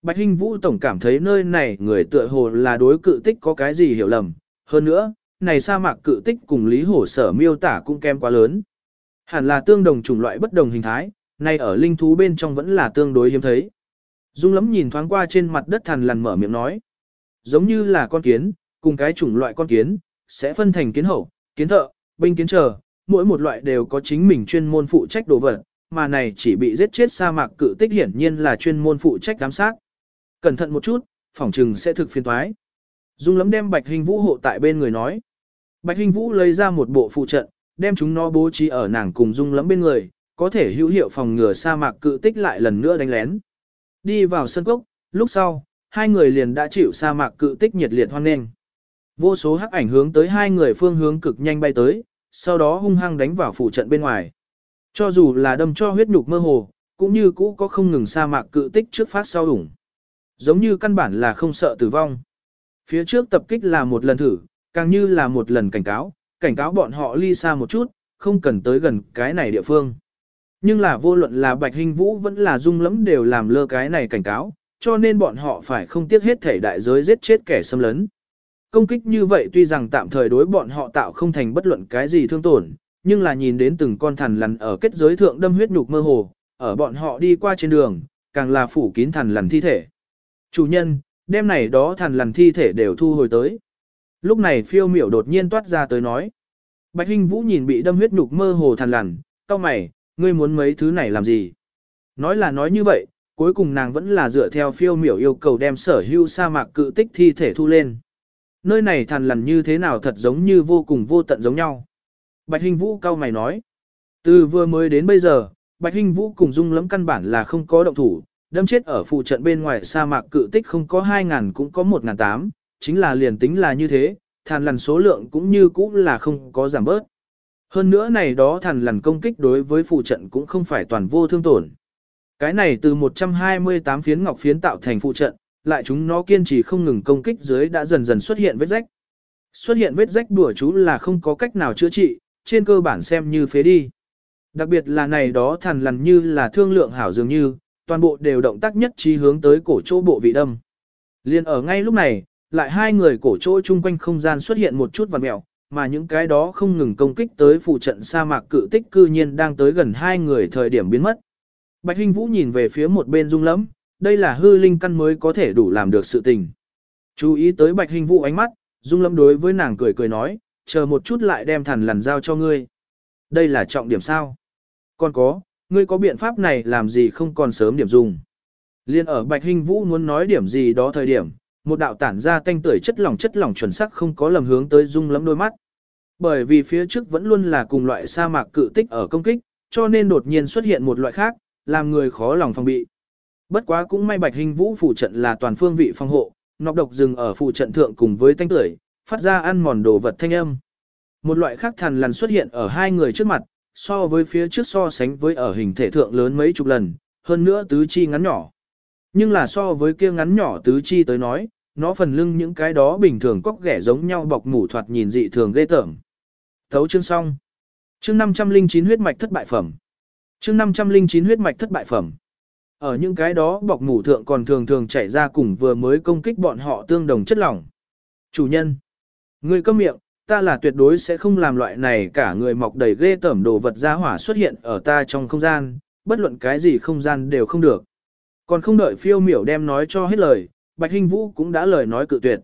Bạch Hình Vũ tổng cảm thấy nơi này người tựa hồ là đối cự tích có cái gì hiểu lầm. Hơn nữa, này sa mạc cự tích cùng Lý Hổ sở miêu tả cũng kém quá lớn. Hẳn là tương đồng chủng loại bất đồng hình thái, nay ở linh thú bên trong vẫn là tương đối hiếm thấy. Dung lắm nhìn thoáng qua trên mặt đất thằn lằn mở miệng nói. Giống như là con kiến, cùng cái chủng loại con kiến, sẽ phân thành kiến hậu, kiến thợ, binh kiến chờ, mỗi một loại đều có chính mình chuyên môn phụ trách đồ vật, mà này chỉ bị giết chết sa mạc cự tích hiển nhiên là chuyên môn phụ trách giám sát. Cẩn thận một chút, phỏng trừng sẽ thực phiên toái. Dung lắm đem Bạch Hình Vũ hộ tại bên người nói. Bạch Hình Vũ lấy ra một bộ phụ trận, đem chúng nó bố trí ở nàng cùng Dung lắm bên người, có thể hữu hiệu phòng ngừa sa mạc cự tích lại lần nữa đánh lén. Đi vào sân cốc, lúc sau, hai người liền đã chịu sa mạc cự tích nhiệt liệt hoan nghênh. Vô số hắc ảnh hướng tới hai người phương hướng cực nhanh bay tới, sau đó hung hăng đánh vào phủ trận bên ngoài. Cho dù là đâm cho huyết nhục mơ hồ, cũng như cũ có không ngừng sa mạc cự tích trước phát sau ủng. Giống như căn bản là không sợ tử vong. Phía trước tập kích là một lần thử, càng như là một lần cảnh cáo, cảnh cáo bọn họ ly xa một chút, không cần tới gần cái này địa phương. Nhưng là vô luận là Bạch Hình Vũ vẫn là dung lắm đều làm lơ cái này cảnh cáo, cho nên bọn họ phải không tiếc hết thể đại giới giết chết kẻ xâm lấn. Công kích như vậy tuy rằng tạm thời đối bọn họ tạo không thành bất luận cái gì thương tổn, nhưng là nhìn đến từng con thằn lằn ở kết giới thượng đâm huyết nhục mơ hồ, ở bọn họ đi qua trên đường, càng là phủ kín thằn lằn thi thể. Chủ nhân, đêm này đó thằn lằn thi thể đều thu hồi tới. Lúc này phiêu miểu đột nhiên toát ra tới nói. Bạch Hinh Vũ nhìn bị đâm huyết nhục mơ hồ thằn lằn, cao mày, ngươi muốn mấy thứ này làm gì? Nói là nói như vậy, cuối cùng nàng vẫn là dựa theo phiêu miểu yêu cầu đem sở hữu sa mạc cự tích thi thể thu lên. Nơi này thằn lằn như thế nào thật giống như vô cùng vô tận giống nhau. Bạch hinh Vũ cao mày nói. Từ vừa mới đến bây giờ, Bạch hinh Vũ cùng Dung lắm căn bản là không có động thủ, đâm chết ở phụ trận bên ngoài sa mạc cự tích không có 2.000 cũng có 1.800, chính là liền tính là như thế, thàn lằn số lượng cũng như cũ là không có giảm bớt. Hơn nữa này đó thàn lằn công kích đối với phụ trận cũng không phải toàn vô thương tổn. Cái này từ 128 phiến ngọc phiến tạo thành phụ trận, lại chúng nó kiên trì không ngừng công kích dưới đã dần dần xuất hiện vết rách. Xuất hiện vết rách đùa chú là không có cách nào chữa trị, trên cơ bản xem như phế đi. Đặc biệt là này đó thằn lằn như là thương lượng hảo dường như, toàn bộ đều động tác nhất trí hướng tới cổ chỗ bộ vị đâm. Liên ở ngay lúc này, lại hai người cổ chỗ chung quanh không gian xuất hiện một chút vằn mẹo, mà những cái đó không ngừng công kích tới phụ trận sa mạc cự tích cư nhiên đang tới gần hai người thời điểm biến mất. Bạch Hinh Vũ nhìn về phía một bên rung lẫm, đây là hư linh căn mới có thể đủ làm được sự tình. Chú ý tới Bạch Hinh Vũ ánh mắt, dung lắm đối với nàng cười cười nói, chờ một chút lại đem thần lằn giao cho ngươi. Đây là trọng điểm sao? Còn có, ngươi có biện pháp này làm gì không còn sớm điểm dùng. Liên ở Bạch Hinh Vũ muốn nói điểm gì đó thời điểm, một đạo tản ra tanh tưởi chất lỏng chất lỏng chuẩn sắc không có lầm hướng tới dung lắm đôi mắt. Bởi vì phía trước vẫn luôn là cùng loại sa mạc cự tích ở công kích, cho nên đột nhiên xuất hiện một loại khác, làm người khó lòng phòng bị. Bất quá cũng may Bạch Hinh Vũ phụ trận là toàn phương vị phòng hộ, nọc độc dừng ở phụ trận thượng cùng với tanh tưởi, phát ra ăn mòn đồ vật thanh âm. Một loại khác thần lằn xuất hiện ở hai người trước mặt, so với phía trước so sánh với ở hình thể thượng lớn mấy chục lần, hơn nữa tứ chi ngắn nhỏ. Nhưng là so với kia ngắn nhỏ tứ chi tới nói, nó phần lưng những cái đó bình thường cóc ghẻ giống nhau bọc mủ thoạt nhìn dị thường ghê tởm. Thấu chương xong. Chương 509 huyết mạch thất bại phẩm. Chương 509 huyết mạch thất bại phẩm. Ở những cái đó bọc mủ thượng còn thường thường chảy ra cùng vừa mới công kích bọn họ tương đồng chất lỏng. Chủ nhân. Người câm miệng, ta là tuyệt đối sẽ không làm loại này cả người mọc đầy ghê tởm đồ vật ra hỏa xuất hiện ở ta trong không gian, bất luận cái gì không gian đều không được. Còn không đợi phiêu miểu đem nói cho hết lời, Bạch Hinh Vũ cũng đã lời nói cự tuyệt.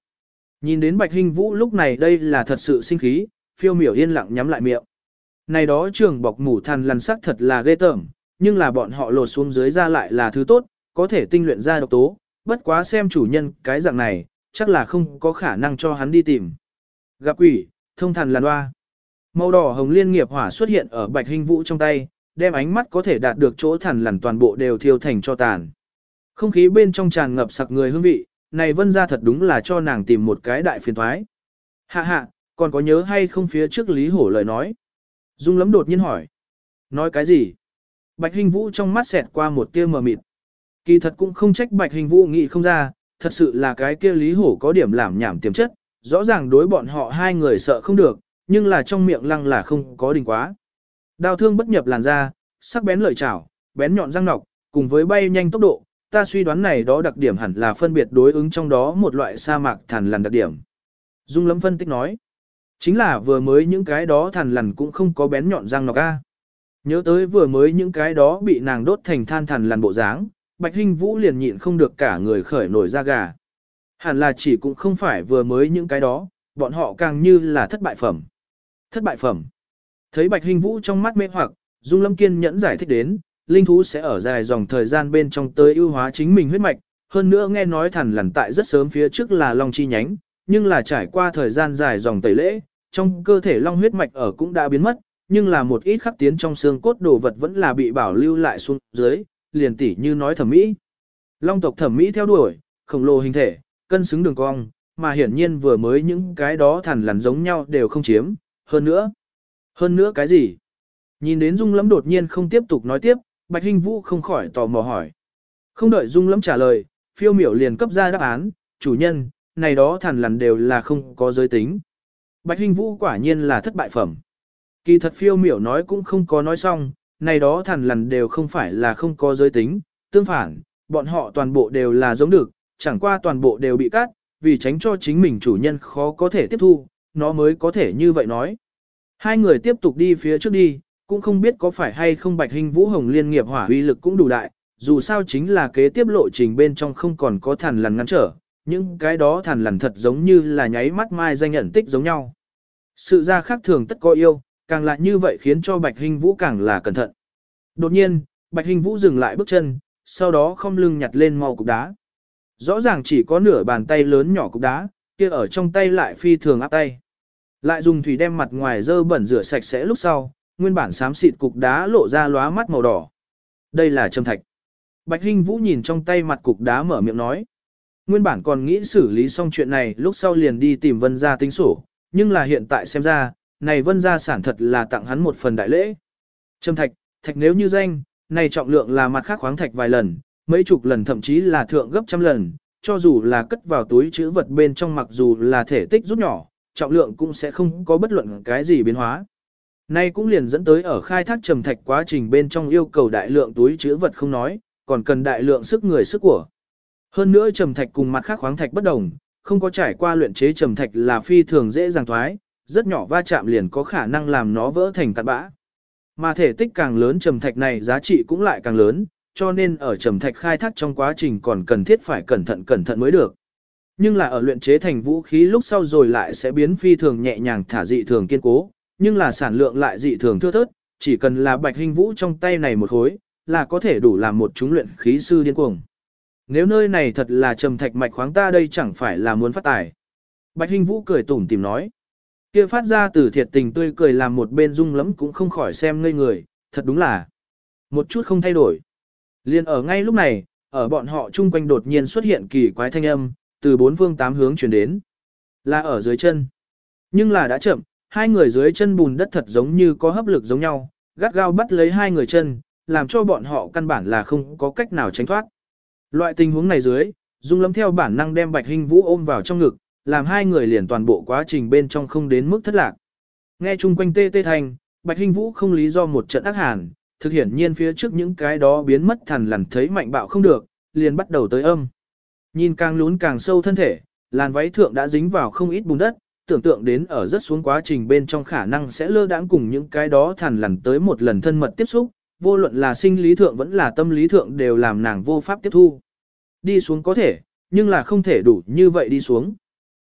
Nhìn đến Bạch Hinh Vũ lúc này đây là thật sự sinh khí, phiêu miểu yên lặng nhắm lại miệng. Này đó trường bọc mủ thằn lằn sắc thật là ghê tởm, nhưng là bọn họ lột xuống dưới ra lại là thứ tốt, có thể tinh luyện ra độc tố, bất quá xem chủ nhân cái dạng này, chắc là không có khả năng cho hắn đi tìm. Gặp quỷ, thông thần làn hoa. Màu đỏ hồng liên nghiệp hỏa xuất hiện ở bạch hình vũ trong tay, đem ánh mắt có thể đạt được chỗ thần lằn toàn bộ đều thiêu thành cho tàn. Không khí bên trong tràn ngập sặc người hương vị, này vân ra thật đúng là cho nàng tìm một cái đại phiền thoái. Hạ hạ, còn có nhớ hay không phía trước Lý Hổ lời nói? Dung lắm đột nhiên hỏi. Nói cái gì? Bạch Hình Vũ trong mắt xẹt qua một tia mờ mịt. Kỳ thật cũng không trách Bạch Hình Vũ nghĩ không ra, thật sự là cái kia Lý Hổ có điểm làm nhảm tiềm chất, rõ ràng đối bọn họ hai người sợ không được, nhưng là trong miệng lăng là không có đình quá. Đao thương bất nhập làn da, sắc bén lợi chảo, bén nhọn răng nọc, cùng với bay nhanh tốc độ, ta suy đoán này đó đặc điểm hẳn là phân biệt đối ứng trong đó một loại sa mạc thằn lằn đặc điểm. Dung Lâm phân tích nói, chính là vừa mới những cái đó thằn lằn cũng không có bén nhọn răng nọc a. Nhớ tới vừa mới những cái đó bị nàng đốt thành than thằn lằn bộ dáng, Bạch Hinh Vũ liền nhịn không được cả người khởi nổi da gà. Hẳn là chỉ cũng không phải vừa mới những cái đó, bọn họ càng như là thất bại phẩm. Thất bại phẩm. Thấy Bạch Hinh Vũ trong mắt mê hoặc, Dung Lâm kiên nhẫn giải thích đến, linh thú sẽ ở dài dòng thời gian bên trong tới ưu hóa chính mình huyết mạch, hơn nữa nghe nói thằn lằn tại rất sớm phía trước là long chi nhánh, nhưng là trải qua thời gian dài dòng tẩy lễ, trong cơ thể long huyết mạch ở cũng đã biến mất, nhưng là một ít khắc tiến trong xương cốt đồ vật vẫn là bị bảo lưu lại xuống dưới, liền tỉ như nói thẩm mỹ. Long tộc thẩm mỹ theo đuổi, khổng lồ hình thể, cân xứng đường cong, mà hiển nhiên vừa mới những cái đó thằn lằn giống nhau đều không chiếm, hơn nữa. Hơn nữa cái gì? Nhìn đến Dung Lâm đột nhiên không tiếp tục nói tiếp, Bạch Hinh Vũ không khỏi tò mò hỏi. Không đợi Dung Lâm trả lời, phiêu miểu liền cấp ra đáp án, chủ nhân, này đó thằn lằn đều là không có giới tính. Bạch Hinh Vũ quả nhiên là thất bại phẩm. Kỳ thật phiêu miểu nói cũng không có nói xong, này đó thằn lằn đều không phải là không có giới tính, tương phản, bọn họ toàn bộ đều là giống được, chẳng qua toàn bộ đều bị cắt, vì tránh cho chính mình chủ nhân khó có thể tiếp thu, nó mới có thể như vậy nói. Hai người tiếp tục đi phía trước đi, cũng không biết có phải hay không bạch hình vũ hồng liên nghiệp hỏa uy lực cũng đủ đại, dù sao chính là kế tiếp lộ trình bên trong không còn có thằn lằn ngăn trở, những cái đó thằn lằn thật giống như là nháy mắt mai danh nhận tích giống nhau. Sự ra khác thường tất có yêu, càng lại như vậy khiến cho Bạch Hình Vũ càng là cẩn thận. Đột nhiên, Bạch Hình Vũ dừng lại bước chân, sau đó không lưng nhặt lên mau cục đá. Rõ ràng chỉ có nửa bàn tay lớn nhỏ cục đá, kia ở trong tay lại phi thường áp tay. Lại dùng thủy đem mặt ngoài dơ bẩn rửa sạch sẽ lúc sau, nguyên bản xám xịt cục đá lộ ra lóa mắt màu đỏ. Đây là Trâm thạch. Bạch Hinh Vũ nhìn trong tay mặt cục đá mở miệng nói. Nguyên bản còn nghĩ xử lý xong chuyện này lúc sau liền đi tìm vân gia tính sổ, nhưng là hiện tại xem ra, này vân gia sản thật là tặng hắn một phần đại lễ. Trâm thạch, thạch nếu như danh, này trọng lượng là mặt khác khoáng thạch vài lần, mấy chục lần thậm chí là thượng gấp trăm lần, cho dù là cất vào túi chữ vật bên trong mặc dù là thể tích rút nhỏ, trọng lượng cũng sẽ không có bất luận cái gì biến hóa. Nay cũng liền dẫn tới ở khai thác trầm thạch quá trình bên trong yêu cầu đại lượng túi chữ vật không nói, còn cần đại lượng sức người sức của. Hơn nữa trầm thạch cùng mặt khác khoáng thạch bất đồng, không có trải qua luyện chế trầm thạch là phi thường dễ dàng thoái, rất nhỏ va chạm liền có khả năng làm nó vỡ thành cát bã. Mà thể tích càng lớn trầm thạch này giá trị cũng lại càng lớn, cho nên ở trầm thạch khai thác trong quá trình còn cần thiết phải cẩn thận cẩn thận mới được. Nhưng là ở luyện chế thành vũ khí lúc sau rồi lại sẽ biến phi thường nhẹ nhàng thả dị thường kiên cố, nhưng là sản lượng lại dị thường thưa thớt, chỉ cần là bạch hình vũ trong tay này một khối, là có thể đủ làm một chúng luyện khí sư điên cuồng. Nếu nơi này thật là trầm thạch mạch khoáng ta đây chẳng phải là muốn phát tài. Bạch hình vũ cười tủm tìm nói. kia phát ra từ thiệt tình tươi cười làm một bên rung lắm cũng không khỏi xem ngây người, thật đúng là một chút không thay đổi. Liên ở ngay lúc này, ở bọn họ chung quanh đột nhiên xuất hiện kỳ quái thanh âm, từ bốn phương tám hướng chuyển đến. Là ở dưới chân. Nhưng là đã chậm, hai người dưới chân bùn đất thật giống như có hấp lực giống nhau, gắt gao bắt lấy hai người chân, làm cho bọn họ căn bản là không có cách nào tránh thoát. Loại tình huống này dưới, Dung lâm theo bản năng đem Bạch Hinh Vũ ôm vào trong ngực, làm hai người liền toàn bộ quá trình bên trong không đến mức thất lạc. Nghe chung quanh tê tê thành, Bạch Hinh Vũ không lý do một trận ác hàn, thực hiển nhiên phía trước những cái đó biến mất thần lằn thấy mạnh bạo không được, liền bắt đầu tới âm. Nhìn càng lún càng sâu thân thể, làn váy thượng đã dính vào không ít bùn đất, tưởng tượng đến ở rất xuống quá trình bên trong khả năng sẽ lơ đãng cùng những cái đó thần lằn tới một lần thân mật tiếp xúc, vô luận là sinh lý thượng vẫn là tâm lý thượng đều làm nàng vô pháp tiếp thu. Đi xuống có thể, nhưng là không thể đủ như vậy đi xuống.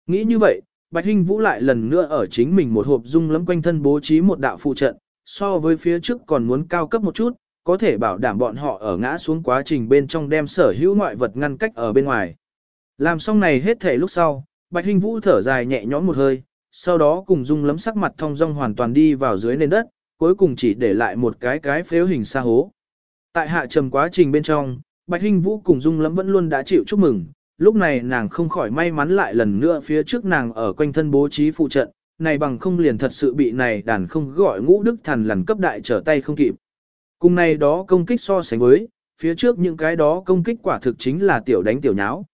Nghĩ như vậy, Bạch Hinh Vũ lại lần nữa ở chính mình một hộp dung lắm quanh thân bố trí một đạo phụ trận, so với phía trước còn muốn cao cấp một chút, có thể bảo đảm bọn họ ở ngã xuống quá trình bên trong đem sở hữu ngoại vật ngăn cách ở bên ngoài. Làm xong này hết thể lúc sau, Bạch Hinh Vũ thở dài nhẹ nhõm một hơi, sau đó cùng dung lấm sắc mặt thông dong hoàn toàn đi vào dưới nền đất, cuối cùng chỉ để lại một cái cái phếu hình xa hố. Tại hạ trầm quá trình bên trong, Bạch Hinh Vũ cùng dung lấm vẫn luôn đã chịu chúc mừng, lúc này nàng không khỏi may mắn lại lần nữa phía trước nàng ở quanh thân bố trí phụ trận, này bằng không liền thật sự bị này đàn không gọi ngũ đức thần lần cấp đại trở tay không kịp. Cùng này đó công kích so sánh với, phía trước những cái đó công kích quả thực chính là tiểu đánh tiểu nháo.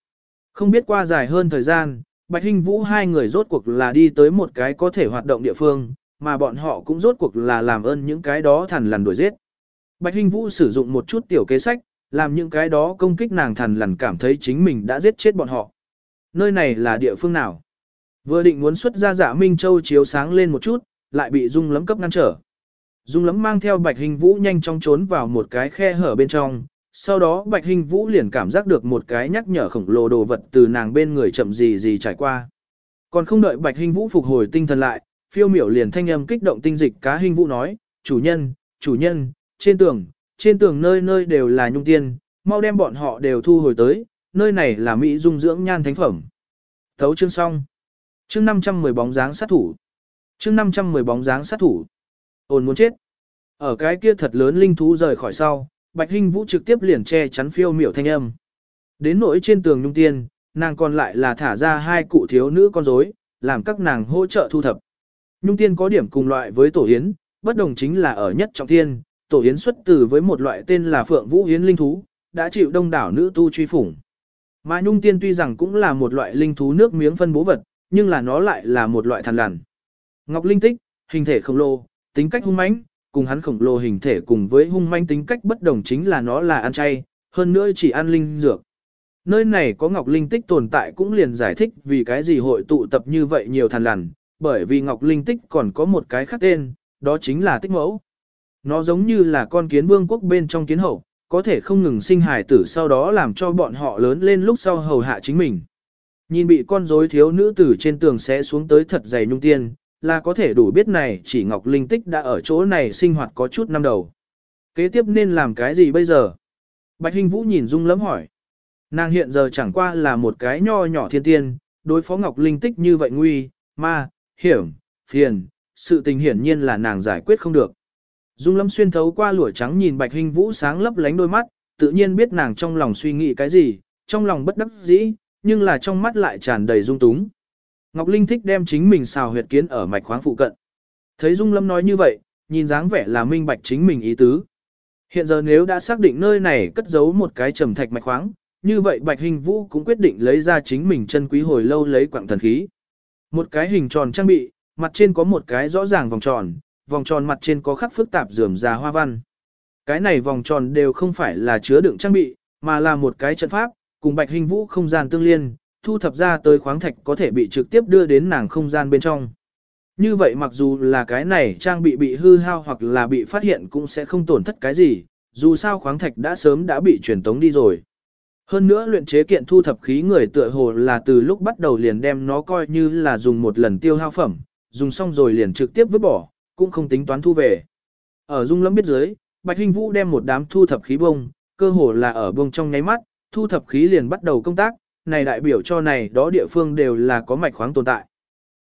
Không biết qua dài hơn thời gian, Bạch Hinh Vũ hai người rốt cuộc là đi tới một cái có thể hoạt động địa phương, mà bọn họ cũng rốt cuộc là làm ơn những cái đó thần lần đuổi giết. Bạch Hinh Vũ sử dụng một chút tiểu kế sách, làm những cái đó công kích nàng thần lần cảm thấy chính mình đã giết chết bọn họ. Nơi này là địa phương nào? Vừa định muốn xuất ra dạ Minh Châu chiếu sáng lên một chút, lại bị Dung lấm cấp ngăn trở. Dung lấm mang theo Bạch Hình Vũ nhanh chóng trốn vào một cái khe hở bên trong, sau đó Bạch Hình Vũ liền cảm giác được một cái nhắc nhở khổng lồ đồ vật từ nàng bên người chậm gì gì trải qua. Còn không đợi Bạch Hình Vũ phục hồi tinh thần lại, phiêu miểu liền thanh âm kích động tinh dịch cá Hình Vũ nói, chủ nhân, chủ nhân, trên tường, trên tường nơi nơi đều là nhung tiên, mau đem bọn họ đều thu hồi tới, nơi này là Mỹ dung dưỡng nhan thánh phẩm. Thấu chương xong. Chương 510 bóng dáng sát thủ. Chương 510 bóng dáng sát thủ. Ôn muốn chết. Ở cái kia thật lớn linh thú rời khỏi sau, Bạch Hinh Vũ trực tiếp liền che chắn phiêu miểu thanh âm. Đến nỗi trên tường nhung tiên, nàng còn lại là thả ra hai cụ thiếu nữ con rối, làm các nàng hỗ trợ thu thập. Nhung tiên có điểm cùng loại với tổ hiến, bất đồng chính là ở nhất trọng thiên, tổ hiến xuất từ với một loại tên là Phượng Vũ Hiến linh thú, đã chịu đông đảo nữ tu truy phủng. Mà nhung tiên tuy rằng cũng là một loại linh thú nước miếng phân bố vật, nhưng là nó lại là một loại thần lằn. Ngọc Linh Tích, hình thể khổng lồ, tính cách hung mãnh, cùng hắn khổng lồ hình thể cùng với hung manh tính cách bất đồng chính là nó là ăn chay, hơn nữa chỉ ăn linh dược. Nơi này có Ngọc Linh Tích tồn tại cũng liền giải thích vì cái gì hội tụ tập như vậy nhiều thần lằn, bởi vì Ngọc Linh Tích còn có một cái khác tên, đó chính là tích mẫu. Nó giống như là con kiến vương quốc bên trong kiến hậu, có thể không ngừng sinh hài tử sau đó làm cho bọn họ lớn lên lúc sau hầu hạ chính mình. Nhìn bị con rối thiếu nữ tử trên tường sẽ xuống tới thật dày nhung tiên, là có thể đủ biết này chỉ Ngọc Linh Tích đã ở chỗ này sinh hoạt có chút năm đầu. Kế tiếp nên làm cái gì bây giờ? Bạch Hình Vũ nhìn Dung lắm hỏi. Nàng hiện giờ chẳng qua là một cái nho nhỏ thiên tiên, đối phó Ngọc Linh Tích như vậy nguy, ma, hiểm, phiền, sự tình hiển nhiên là nàng giải quyết không được. Dung Lâm xuyên thấu qua lụa trắng nhìn Bạch Hình Vũ sáng lấp lánh đôi mắt, tự nhiên biết nàng trong lòng suy nghĩ cái gì, trong lòng bất đắc dĩ, nhưng là trong mắt lại tràn đầy dung túng. Ngọc Linh thích đem chính mình xào huyệt kiến ở mạch khoáng phụ cận. Thấy Dung Lâm nói như vậy, nhìn dáng vẻ là minh bạch chính mình ý tứ. Hiện giờ nếu đã xác định nơi này cất giấu một cái trầm thạch mạch khoáng, như vậy Bạch Hình Vũ cũng quyết định lấy ra chính mình chân quý hồi lâu lấy quặng thần khí. Một cái hình tròn trang bị, mặt trên có một cái rõ ràng vòng tròn, vòng tròn mặt trên có khắc phức tạp rườm rà hoa văn. Cái này vòng tròn đều không phải là chứa đựng trang bị, mà là một cái trận pháp, cùng Bạch Hình Vũ không gian tương liên, thu thập ra tới khoáng thạch có thể bị trực tiếp đưa đến nàng không gian bên trong. Như vậy mặc dù là cái này trang bị bị hư hao hoặc là bị phát hiện cũng sẽ không tổn thất cái gì, dù sao khoáng thạch đã sớm đã bị truyền tống đi rồi. Hơn nữa luyện chế kiện thu thập khí người tựa hồ là từ lúc bắt đầu liền đem nó coi như là dùng một lần tiêu hao phẩm, dùng xong rồi liền trực tiếp vứt bỏ, cũng không tính toán thu về. Ở dung lâm biết dưới, Bạch Hinh Vũ đem một đám thu thập khí bông, cơ hồ là ở bông trong nháy mắt, thu thập khí liền bắt đầu công tác, này đại biểu cho này đó địa phương đều là có mạch khoáng tồn tại.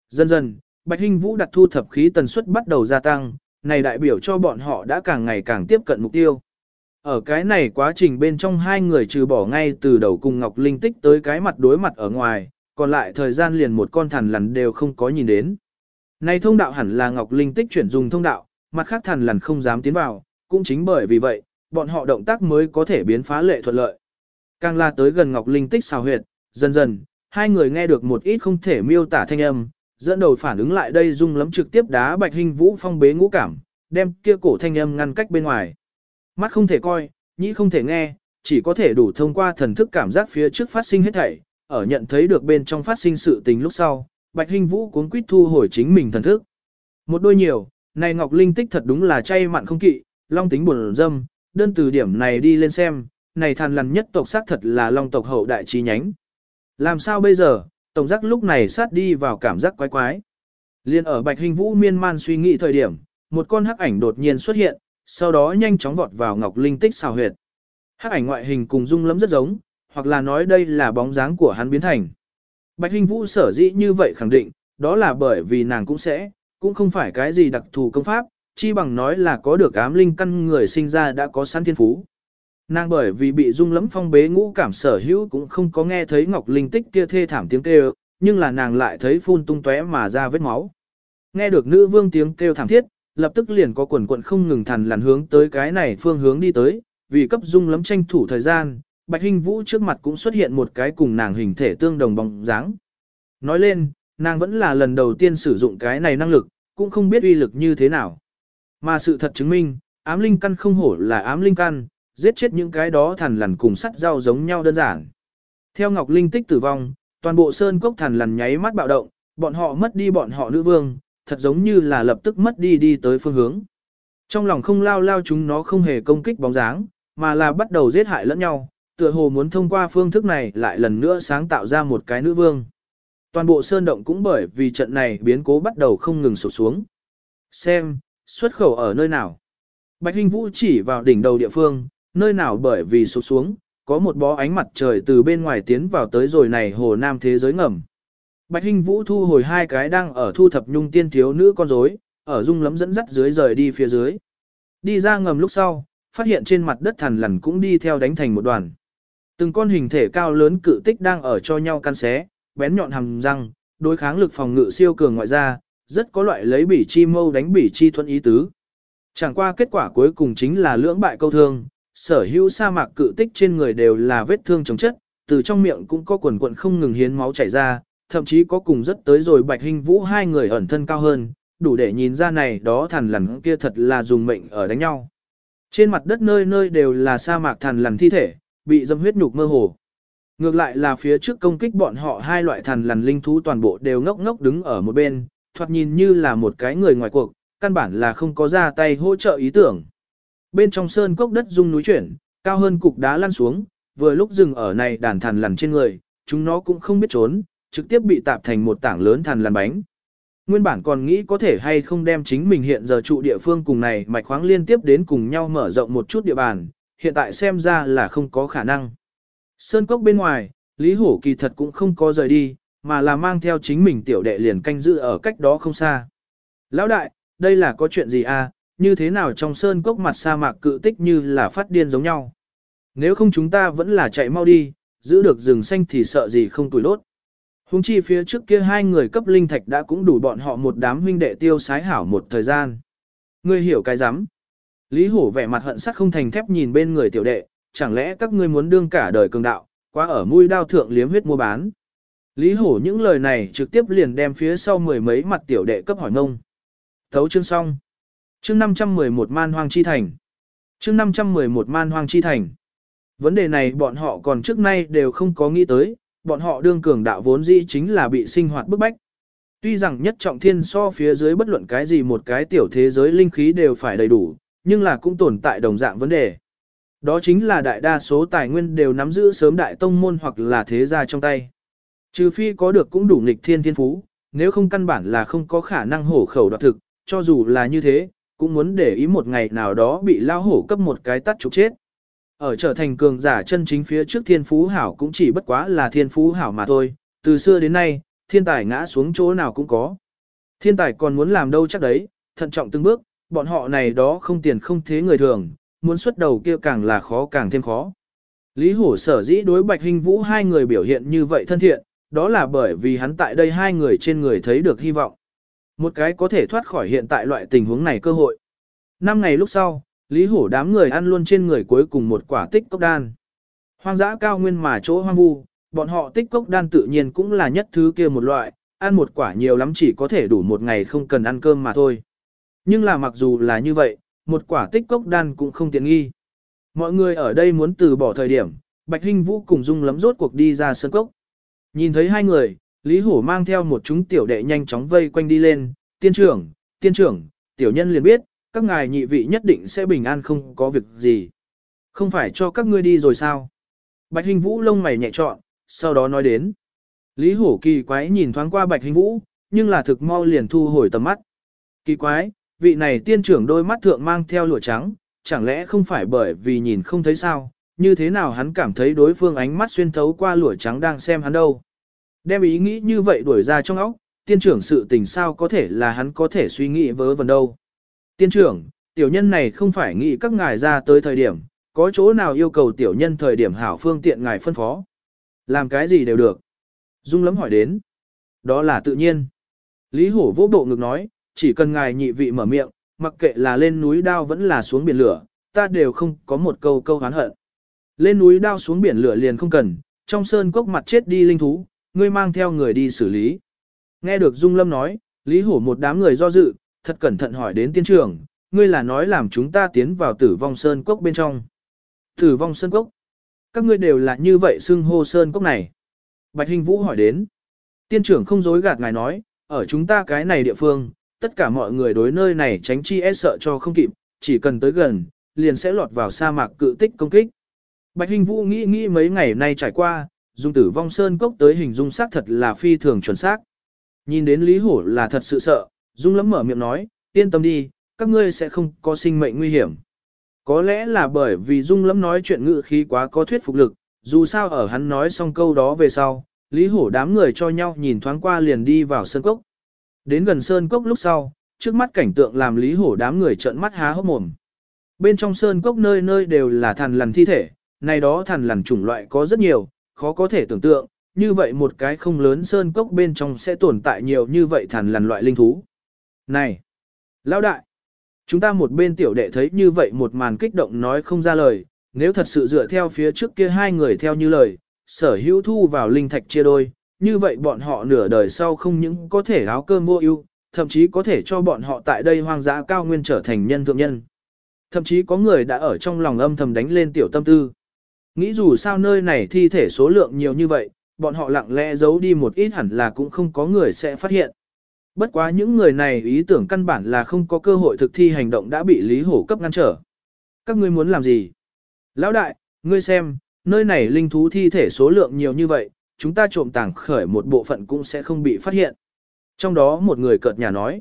Dần dần, Bạch Hinh Vũ đặt thu thập khí tần suất bắt đầu gia tăng, này đại biểu cho bọn họ đã càng ngày càng tiếp cận mục tiêu. Ở cái này quá trình bên trong hai người trừ bỏ ngay từ đầu cùng Ngọc Linh tích tới cái mặt đối mặt ở ngoài, còn lại thời gian liền một con thằn lằn đều không có nhìn đến. Này thông đạo hẳn là Ngọc Linh tích chuyển dùng thông đạo, mặt khác thằn lằn không dám tiến vào, cũng chính bởi vì vậy, bọn họ động tác mới có thể biến phá lệ thuận lợi. Càng la tới gần Ngọc Linh tích xào huyệt, dần dần, hai người nghe được một ít không thể miêu tả thanh âm, dẫn đầu phản ứng lại đây dung lắm trực tiếp đá bạch hình vũ phong bế ngũ cảm, đem kia cổ thanh âm ngăn cách bên ngoài. Mắt không thể coi, nhĩ không thể nghe, chỉ có thể đủ thông qua thần thức cảm giác phía trước phát sinh hết thảy, ở nhận thấy được bên trong phát sinh sự tình lúc sau, bạch hình vũ cuốn quýt thu hồi chính mình thần thức. Một đôi nhiều, này Ngọc Linh tích thật đúng là chay mặn không kỵ, long tính buồn dâm, đơn từ điểm này đi lên xem, này thàn lằn nhất tộc xác thật là long tộc hậu đại trí nhánh. Làm sao bây giờ, tổng giác lúc này sát đi vào cảm giác quái quái. Liên ở bạch hình vũ miên man suy nghĩ thời điểm, một con hắc ảnh đột nhiên xuất hiện, sau đó nhanh chóng vọt vào ngọc linh tích xào huyệt. Hắc ảnh ngoại hình cùng dung lắm rất giống, hoặc là nói đây là bóng dáng của hắn biến thành. Bạch hình vũ sở dĩ như vậy khẳng định, đó là bởi vì nàng cũng sẽ, cũng không phải cái gì đặc thù công pháp, chi bằng nói là có được ám linh căn người sinh ra đã có sẵn thiên phú. Nàng bởi vì bị dung lẫm phong bế ngũ cảm sở hữu cũng không có nghe thấy Ngọc Linh tích kia thê thảm tiếng kêu, nhưng là nàng lại thấy phun tung tóe mà ra vết máu. Nghe được nữ vương tiếng kêu thảm thiết, lập tức liền có quần quận không ngừng thằn lằn hướng tới cái này phương hướng đi tới, vì cấp dung lẫm tranh thủ thời gian, Bạch Hinh Vũ trước mặt cũng xuất hiện một cái cùng nàng hình thể tương đồng bóng dáng. Nói lên, nàng vẫn là lần đầu tiên sử dụng cái này năng lực, cũng không biết uy lực như thế nào. Mà sự thật chứng minh, ám linh căn không hổ là ám linh căn, giết chết những cái đó thằn lằn cùng sắt dao giống nhau đơn giản. Theo Ngọc Linh tích tử vong, toàn bộ sơn cốc thằn lằn nháy mắt bạo động, bọn họ mất đi bọn họ nữ vương, thật giống như là lập tức mất đi đi tới phương hướng. Trong lòng không lao lao chúng nó không hề công kích bóng dáng, mà là bắt đầu giết hại lẫn nhau, tựa hồ muốn thông qua phương thức này lại lần nữa sáng tạo ra một cái nữ vương. Toàn bộ sơn động cũng bởi vì trận này biến cố bắt đầu không ngừng sụp xuống. Xem, xuất khẩu ở nơi nào. Bạch Hinh Vũ chỉ vào đỉnh đầu địa phương, nơi nào bởi vì sụp xuống, có một bó ánh mặt trời từ bên ngoài tiến vào tới rồi này hồ nam thế giới ngầm. Bạch Hinh Vũ thu hồi hai cái đang ở thu thập nhung tiên thiếu nữ con rối, ở dung lấm dẫn dắt dưới rời đi phía dưới. Đi ra ngầm lúc sau, phát hiện trên mặt đất thằn lằn cũng đi theo đánh thành một đoàn. Từng con hình thể cao lớn cự tích đang ở cho nhau căn xé, bén nhọn hàm răng, đối kháng lực phòng ngự siêu cường ngoại ra, rất có loại lấy bỉ chi mâu đánh bỉ chi thuận ý tứ. Chẳng qua kết quả cuối cùng chính là lưỡng bại câu thương, sở hữu sa mạc cự tích trên người đều là vết thương chống chất, từ trong miệng cũng có quần quận không ngừng hiến máu chảy ra, thậm chí có cùng rất tới rồi bạch hình vũ hai người ẩn thân cao hơn, đủ để nhìn ra này đó thằn lằn kia thật là dùng mệnh ở đánh nhau. Trên mặt đất nơi nơi đều là sa mạc thằn lằn thi thể, bị dâm huyết nhục mơ hồ. Ngược lại là phía trước công kích bọn họ hai loại thằn lằn linh thú toàn bộ đều ngốc ngốc đứng ở một bên, thoạt nhìn như là một cái người ngoài cuộc, căn bản là không có ra tay hỗ trợ ý tưởng. Bên trong sơn cốc đất rung núi chuyển, cao hơn cục đá lăn xuống, vừa lúc dừng ở này đàn thằn lằn trên người, chúng nó cũng không biết trốn, trực tiếp bị tạp thành một tảng lớn thằn lằn bánh. Nguyên bản còn nghĩ có thể hay không đem chính mình hiện giờ trụ địa phương cùng này mạch khoáng liên tiếp đến cùng nhau mở rộng một chút địa bàn, hiện tại xem ra là không có khả năng. Sơn cốc bên ngoài, Lý Hổ kỳ thật cũng không có rời đi, mà là mang theo chính mình tiểu đệ liền canh giữ ở cách đó không xa. Lão đại, đây là có chuyện gì à, như thế nào trong sơn cốc mặt sa mạc cự tích như là phát điên giống nhau. Nếu không chúng ta vẫn là chạy mau đi, giữ được rừng xanh thì sợ gì không tuổi lốt. Hùng chi phía trước kia hai người cấp linh thạch đã cũng đủ bọn họ một đám huynh đệ tiêu sái hảo một thời gian. Ngươi hiểu cái rắm Lý hổ vẻ mặt hận sắc không thành thép nhìn bên người tiểu đệ, chẳng lẽ các ngươi muốn đương cả đời cường đạo, quá ở mũi đao thượng liếm huyết mua bán. Lý hổ những lời này trực tiếp liền đem phía sau mười mấy mặt tiểu đệ cấp hỏi ngông. Thấu chương xong. Chương 511 man hoang chi thành. Chương 511 man hoang chi thành. Vấn đề này bọn họ còn trước nay đều không có nghĩ tới, bọn họ đương cường đạo vốn dĩ chính là bị sinh hoạt bức bách. Tuy rằng nhất trọng thiên so phía dưới bất luận cái gì một cái tiểu thế giới linh khí đều phải đầy đủ, nhưng là cũng tồn tại đồng dạng vấn đề. Đó chính là đại đa số tài nguyên đều nắm giữ sớm đại tông môn hoặc là thế gia trong tay. Trừ phi có được cũng đủ nghịch thiên thiên phú, nếu không căn bản là không có khả năng hổ khẩu đoạt thực, cho dù là như thế, cũng muốn để ý một ngày nào đó bị lao hổ cấp một cái tắt trục chết. Ở trở thành cường giả chân chính phía trước thiên phú hảo cũng chỉ bất quá là thiên phú hảo mà thôi, từ xưa đến nay, thiên tài ngã xuống chỗ nào cũng có. Thiên tài còn muốn làm đâu chắc đấy, thận trọng từng bước, bọn họ này đó không tiền không thế người thường, muốn xuất đầu kia càng là khó càng thêm khó. Lý Hổ sở dĩ đối Bạch Hình Vũ hai người biểu hiện như vậy thân thiện, đó là bởi vì hắn tại đây hai người trên người thấy được hy vọng. Một cái có thể thoát khỏi hiện tại loại tình huống này cơ hội. Năm ngày lúc sau, Lý Hổ đám người ăn luôn trên người cuối cùng một quả tích cốc đan. Hoang dã cao nguyên mà chỗ hoang vu, bọn họ tích cốc đan tự nhiên cũng là nhất thứ kia một loại, ăn một quả nhiều lắm chỉ có thể đủ một ngày không cần ăn cơm mà thôi. Nhưng là mặc dù là như vậy, một quả tích cốc đan cũng không tiện nghi. Mọi người ở đây muốn từ bỏ thời điểm, Bạch Hinh Vũ cùng Dung lắm rốt cuộc đi ra sân cốc. Nhìn thấy hai người, Lý Hổ mang theo một chúng tiểu đệ nhanh chóng vây quanh đi lên, tiên trưởng, tiên trưởng, tiểu nhân liền biết, các ngài nhị vị nhất định sẽ bình an không có việc gì. Không phải cho các ngươi đi rồi sao? Bạch Hình Vũ lông mày nhẹ trọn, sau đó nói đến. Lý Hổ kỳ quái nhìn thoáng qua Bạch Hình Vũ, nhưng là thực mau liền thu hồi tầm mắt. Kỳ quái, vị này tiên trưởng đôi mắt thượng mang theo lụa trắng, chẳng lẽ không phải bởi vì nhìn không thấy sao, như thế nào hắn cảm thấy đối phương ánh mắt xuyên thấu qua lụa trắng đang xem hắn đâu. Đem ý nghĩ như vậy đuổi ra trong óc, tiên trưởng sự tình sao có thể là hắn có thể suy nghĩ vớ vẩn đâu. Tiên trưởng, tiểu nhân này không phải nghĩ các ngài ra tới thời điểm, có chỗ nào yêu cầu tiểu nhân thời điểm hảo phương tiện ngài phân phó. Làm cái gì đều được. Dung lắm hỏi đến. Đó là tự nhiên. Lý hổ vô bộ ngực nói, chỉ cần ngài nhị vị mở miệng, mặc kệ là lên núi đao vẫn là xuống biển lửa, ta đều không có một câu câu hán hận. Lên núi đao xuống biển lửa liền không cần, trong sơn cốc mặt chết đi linh thú, ngươi mang theo người đi xử lý. Nghe được Dung Lâm nói, Lý Hổ một đám người do dự, thật cẩn thận hỏi đến tiên trưởng, ngươi là nói làm chúng ta tiến vào tử vong sơn cốc bên trong. Tử vong sơn cốc? Các ngươi đều là như vậy xưng hô sơn cốc này. Bạch Hình Vũ hỏi đến. Tiên trưởng không dối gạt ngài nói, ở chúng ta cái này địa phương, tất cả mọi người đối nơi này tránh chi e sợ cho không kịp, chỉ cần tới gần, liền sẽ lọt vào sa mạc cự tích công kích. Bạch Hình Vũ nghĩ nghĩ mấy ngày nay trải qua, dùng tử vong sơn cốc tới hình dung xác thật là phi thường chuẩn xác. Nhìn đến Lý Hổ là thật sự sợ, Dung lắm mở miệng nói, yên tâm đi, các ngươi sẽ không có sinh mệnh nguy hiểm. Có lẽ là bởi vì Dung lắm nói chuyện ngự khí quá có thuyết phục lực, dù sao ở hắn nói xong câu đó về sau, Lý Hổ đám người cho nhau nhìn thoáng qua liền đi vào sơn cốc. Đến gần sơn cốc lúc sau, trước mắt cảnh tượng làm Lý Hổ đám người trợn mắt há hốc mồm. Bên trong sơn cốc nơi nơi đều là thằn lằn thi thể, này đó thằn lằn chủng loại có rất nhiều, khó có thể tưởng tượng, như vậy một cái không lớn sơn cốc bên trong sẽ tồn tại nhiều như vậy thần lằn loại linh thú. Này! Lão đại! Chúng ta một bên tiểu đệ thấy như vậy một màn kích động nói không ra lời, nếu thật sự dựa theo phía trước kia hai người theo như lời, sở hữu thu vào linh thạch chia đôi, như vậy bọn họ nửa đời sau không những có thể áo cơm mua ưu, thậm chí có thể cho bọn họ tại đây hoang dã cao nguyên trở thành nhân thượng nhân. Thậm chí có người đã ở trong lòng âm thầm đánh lên tiểu tâm tư. Nghĩ dù sao nơi này thi thể số lượng nhiều như vậy, bọn họ lặng lẽ giấu đi một ít hẳn là cũng không có người sẽ phát hiện. Bất quá những người này ý tưởng căn bản là không có cơ hội thực thi hành động đã bị Lý Hổ cấp ngăn trở. Các ngươi muốn làm gì? Lão đại, ngươi xem, nơi này linh thú thi thể số lượng nhiều như vậy, chúng ta trộm tàng khởi một bộ phận cũng sẽ không bị phát hiện. Trong đó một người cợt nhà nói.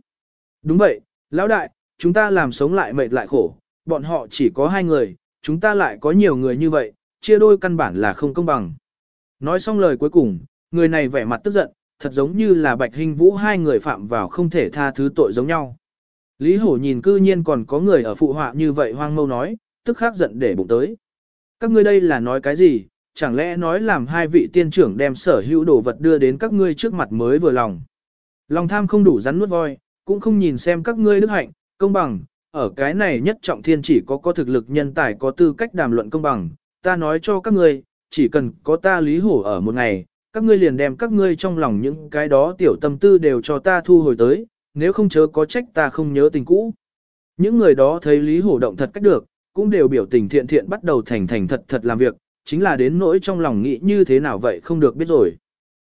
Đúng vậy, lão đại, chúng ta làm sống lại mệt lại khổ, bọn họ chỉ có hai người, chúng ta lại có nhiều người như vậy, chia đôi căn bản là không công bằng. Nói xong lời cuối cùng, người này vẻ mặt tức giận, thật giống như là Bạch Hình Vũ hai người phạm vào không thể tha thứ tội giống nhau. Lý Hổ nhìn cư nhiên còn có người ở phụ họa như vậy hoang mâu nói, tức khắc giận để bụng tới. Các ngươi đây là nói cái gì, chẳng lẽ nói làm hai vị tiên trưởng đem sở hữu đồ vật đưa đến các ngươi trước mặt mới vừa lòng. Lòng tham không đủ rắn nuốt voi, cũng không nhìn xem các ngươi đức hạnh, công bằng, ở cái này nhất trọng thiên chỉ có có thực lực nhân tài có tư cách đàm luận công bằng, ta nói cho các ngươi, chỉ cần có ta lý hổ ở một ngày, các ngươi liền đem các ngươi trong lòng những cái đó tiểu tâm tư đều cho ta thu hồi tới, nếu không chớ có trách ta không nhớ tình cũ. Những người đó thấy lý hổ động thật cách được, cũng đều biểu tình thiện thiện bắt đầu thành thành thật thật làm việc, chính là đến nỗi trong lòng nghĩ như thế nào vậy không được biết rồi.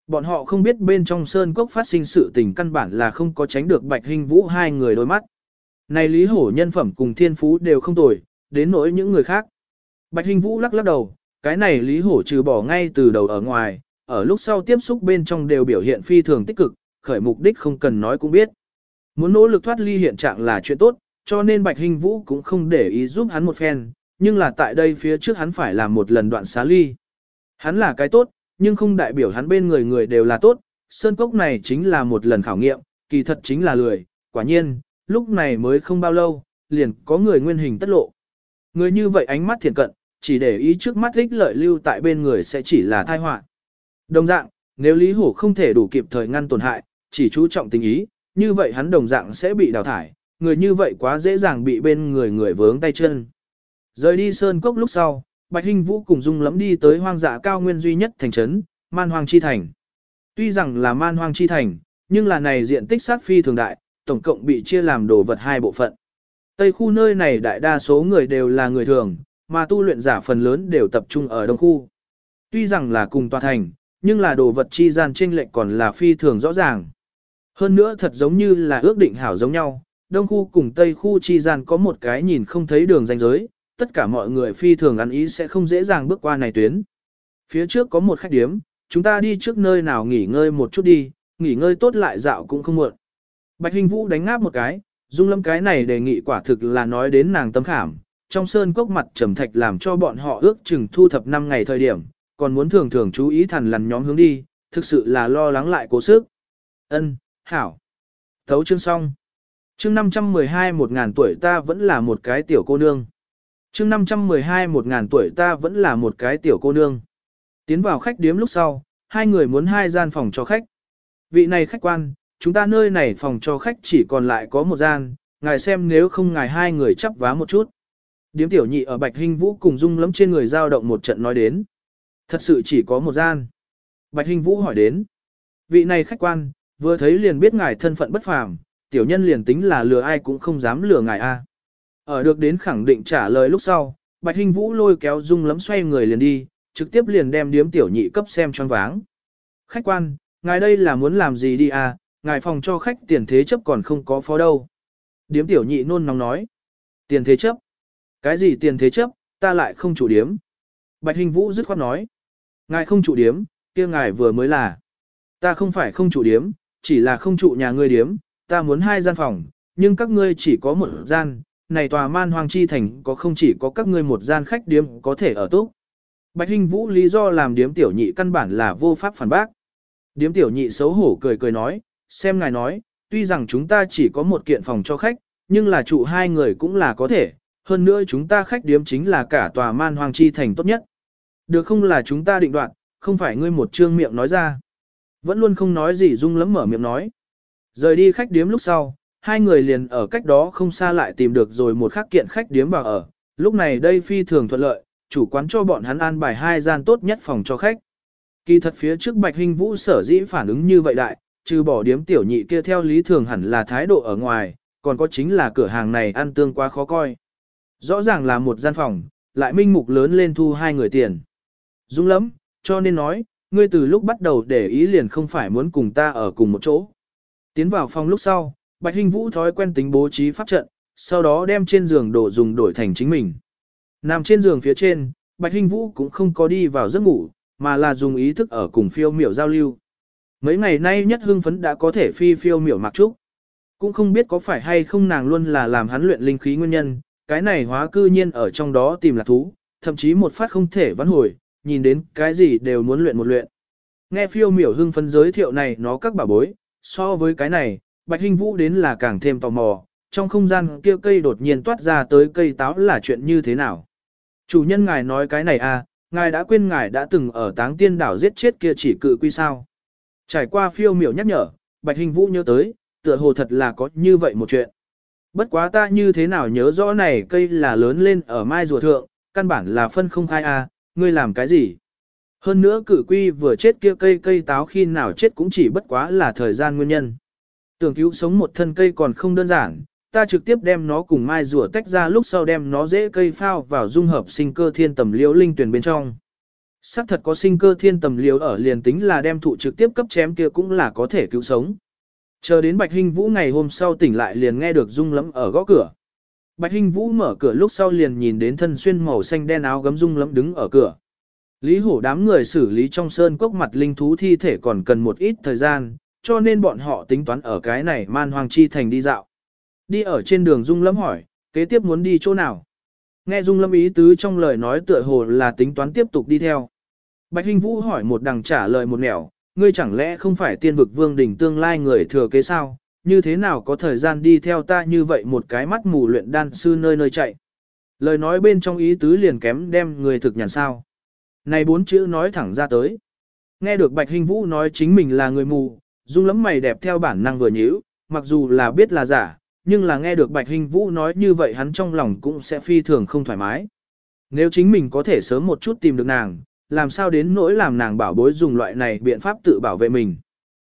Bọn họ không biết bên trong sơn cốc phát sinh sự tình căn bản là không có tránh được bạch hình vũ hai người đôi mắt. Này Lý Hổ nhân phẩm cùng thiên phú đều không tồi, đến nỗi những người khác. Bạch hình vũ lắc lắc đầu, cái này Lý Hổ trừ bỏ ngay từ đầu ở ngoài, ở lúc sau tiếp xúc bên trong đều biểu hiện phi thường tích cực, khởi mục đích không cần nói cũng biết. Muốn nỗ lực thoát ly hiện trạng là chuyện tốt, cho nên Bạch Hình Vũ cũng không để ý giúp hắn một phen, nhưng là tại đây phía trước hắn phải làm một lần đoạn xá ly. Hắn là cái tốt, nhưng không đại biểu hắn bên người người đều là tốt, sơn cốc này chính là một lần khảo nghiệm, kỳ thật chính là lười, quả nhiên, lúc này mới không bao lâu, liền có người nguyên hình tất lộ. Người như vậy ánh mắt thiền cận, chỉ để ý trước mắt ích lợi lưu tại bên người sẽ chỉ là tai họa. Đồng dạng, nếu Lý Hổ không thể đủ kịp thời ngăn tổn hại, chỉ chú trọng tình ý, như vậy hắn đồng dạng sẽ bị đào thải, người như vậy quá dễ dàng bị bên người người vướng tay chân. Rời đi sơn cốc lúc sau, Bạch Hinh Vũ cùng Dung lắm đi tới hoang dã cao nguyên duy nhất thành trấn, Man Hoang Chi Thành. Tuy rằng là Man Hoang Chi Thành, nhưng là này diện tích sát phi thường đại, tổng cộng bị chia làm đồ vật hai bộ phận. Tây khu nơi này đại đa số người đều là người thường, mà tu luyện giả phần lớn đều tập trung ở đông khu. Tuy rằng là cùng tòa thành, nhưng là đồ vật chi gian chênh lệch còn là phi thường rõ ràng. Hơn nữa thật giống như là ước định hảo giống nhau, đông khu cùng tây khu chi gian có một cái nhìn không thấy đường ranh giới, tất cả mọi người phi thường ăn ý sẽ không dễ dàng bước qua này tuyến. Phía trước có một khách điếm, chúng ta đi trước nơi nào nghỉ ngơi một chút đi, nghỉ ngơi tốt lại dạo cũng không muộn. Bạch Hình Vũ đánh ngáp một cái, dung lâm cái này đề nghị quả thực là nói đến nàng tâm khảm. Trong sơn cốc mặt trầm thạch làm cho bọn họ ước chừng thu thập 5 ngày thời điểm, còn muốn thường thường chú ý thằn lằn nhóm hướng đi, thực sự là lo lắng lại cố sức. Ân, hảo. Thấu chương xong. Chương 512 một ngàn tuổi ta vẫn là một cái tiểu cô nương. Chương 512 một ngàn tuổi ta vẫn là một cái tiểu cô nương. Tiến vào khách điếm lúc sau, hai người muốn hai gian phòng cho khách. Vị này khách quan, chúng ta nơi này phòng cho khách chỉ còn lại có một gian, ngài xem nếu không ngài hai người chấp vá một chút. Điếm tiểu nhị ở Bạch Hinh Vũ cùng dung lắm trên người giao động một trận nói đến. Thật sự chỉ có một gian. Bạch Hinh Vũ hỏi đến. Vị này khách quan, vừa thấy liền biết ngài thân phận bất phàm, tiểu nhân liền tính là lừa ai cũng không dám lừa ngài a. Ở được đến khẳng định trả lời lúc sau, Bạch Hinh Vũ lôi kéo Dung lắm xoay người liền đi, trực tiếp liền đem điếm tiểu nhị cấp xem choáng váng. Khách quan, ngài đây là muốn làm gì đi à, ngài phòng cho khách tiền thế chấp còn không có phó đâu. Điếm tiểu nhị nôn nóng nói. Tiền thế chấp? Cái gì tiền thế chấp, ta lại không chủ điếm. Bạch Hình Vũ dứt khoát nói. Ngài không chủ điếm, kia ngài vừa mới là. Ta không phải không chủ điếm, chỉ là không trụ nhà ngươi điếm, ta muốn hai gian phòng, nhưng các ngươi chỉ có một gian, này tòa man hoang chi thành có không chỉ có các ngươi một gian khách điếm có thể ở túc. Bạch Hinh Vũ lý do làm điếm tiểu nhị căn bản là vô pháp phản bác. Điếm tiểu nhị xấu hổ cười cười nói, xem ngài nói, tuy rằng chúng ta chỉ có một kiện phòng cho khách, nhưng là trụ hai người cũng là có thể, hơn nữa chúng ta khách điếm chính là cả tòa man hoang chi thành tốt nhất. Được không là chúng ta định đoạn không phải ngươi một trương miệng nói ra. Vẫn luôn không nói gì dung lắm mở miệng nói. Rời đi khách điếm lúc sau, hai người liền ở cách đó không xa lại tìm được rồi một khắc kiện khách điếm vào ở. Lúc này đây phi thường thuận lợi, chủ quán cho bọn hắn an bài hai gian tốt nhất phòng cho khách. Kỳ thật phía trước Bạch Hình Vũ sở dĩ phản ứng như vậy đại, trừ bỏ điếm tiểu nhị kia theo lý thường hẳn là thái độ ở ngoài, còn có chính là cửa hàng này ăn tương quá khó coi. Rõ ràng là một gian phòng, lại minh mục lớn lên thu hai người tiền. Dung lắm, cho nên nói, ngươi từ lúc bắt đầu để ý liền không phải muốn cùng ta ở cùng một chỗ. Tiến vào phòng lúc sau, Bạch Hình Vũ thói quen tính bố trí pháp trận, sau đó đem trên giường đổ dùng đổi thành chính mình. Nằm trên giường phía trên, Bạch Hình Vũ cũng không có đi vào giấc ngủ, mà là dùng ý thức ở cùng phiêu miểu giao lưu. Mấy ngày nay nhất hưng phấn đã có thể phi phiêu miểu mặc trúc. Cũng không biết có phải hay không nàng luôn là làm hắn luyện linh khí nguyên nhân, cái này hóa cư nhiên ở trong đó tìm lạc thú, thậm chí một phát không thể vãn hồi, nhìn đến cái gì đều muốn luyện một luyện. Nghe phiêu miểu hưng phấn giới thiệu này nó các bà bối, so với cái này, Bạch Hinh Vũ đến là càng thêm tò mò, trong không gian kia cây đột nhiên toát ra tới cây táo là chuyện như thế nào. Chủ nhân ngài nói cái này à, ngài đã quên ngài đã từng ở táng tiên đảo giết chết kia chỉ cự quy sao. Trải qua phiêu miểu nhắc nhở, Bạch Hình Vũ nhớ tới, tựa hồ thật là có như vậy một chuyện. Bất quá ta như thế nào nhớ rõ này cây là lớn lên ở mai rùa thượng, căn bản là phân không khai a, à, ngươi làm cái gì? Hơn nữa cử quy vừa chết kia cây cây táo khi nào chết cũng chỉ bất quá là thời gian nguyên nhân. Tưởng cứu sống một thân cây còn không đơn giản, ta trực tiếp đem nó cùng mai rùa tách ra lúc sau đem nó dễ cây phao vào dung hợp sinh cơ thiên tầm liễu linh tuyển bên trong. Sắc thật có sinh cơ thiên tầm liễu ở liền tính là đem thụ trực tiếp cấp chém kia cũng là có thể cứu sống. Chờ đến Bạch Hinh Vũ ngày hôm sau tỉnh lại liền nghe được dung lẫm ở gõ cửa. Bạch Hinh Vũ mở cửa lúc sau liền nhìn đến thân xuyên màu xanh đen áo gấm dung lẫm đứng ở cửa. Lý hổ đám người xử lý trong sơn cốc mặt linh thú thi thể còn cần một ít thời gian, cho nên bọn họ tính toán ở cái này man hoàng chi thành đi dạo. Đi ở trên đường Dung Lâm hỏi, kế tiếp muốn đi chỗ nào? Nghe Dung Lâm ý tứ trong lời nói tựa hồ là tính toán tiếp tục đi theo. Bạch Hinh Vũ hỏi một đằng trả lời một nẻo, ngươi chẳng lẽ không phải tiên vực vương đỉnh tương lai người thừa kế sao? Như thế nào có thời gian đi theo ta như vậy một cái mắt mù luyện đan sư nơi nơi chạy? Lời nói bên trong ý tứ liền kém đem người thực nhàn sao. Này bốn chữ nói thẳng ra tới. Nghe được Bạch Hinh Vũ nói chính mình là người mù, Dung lắm mày đẹp theo bản năng vừa nhíu, mặc dù là biết là giả, nhưng là nghe được Bạch Hình Vũ nói như vậy hắn trong lòng cũng sẽ phi thường không thoải mái. Nếu chính mình có thể sớm một chút tìm được nàng, làm sao đến nỗi làm nàng bảo bối dùng loại này biện pháp tự bảo vệ mình.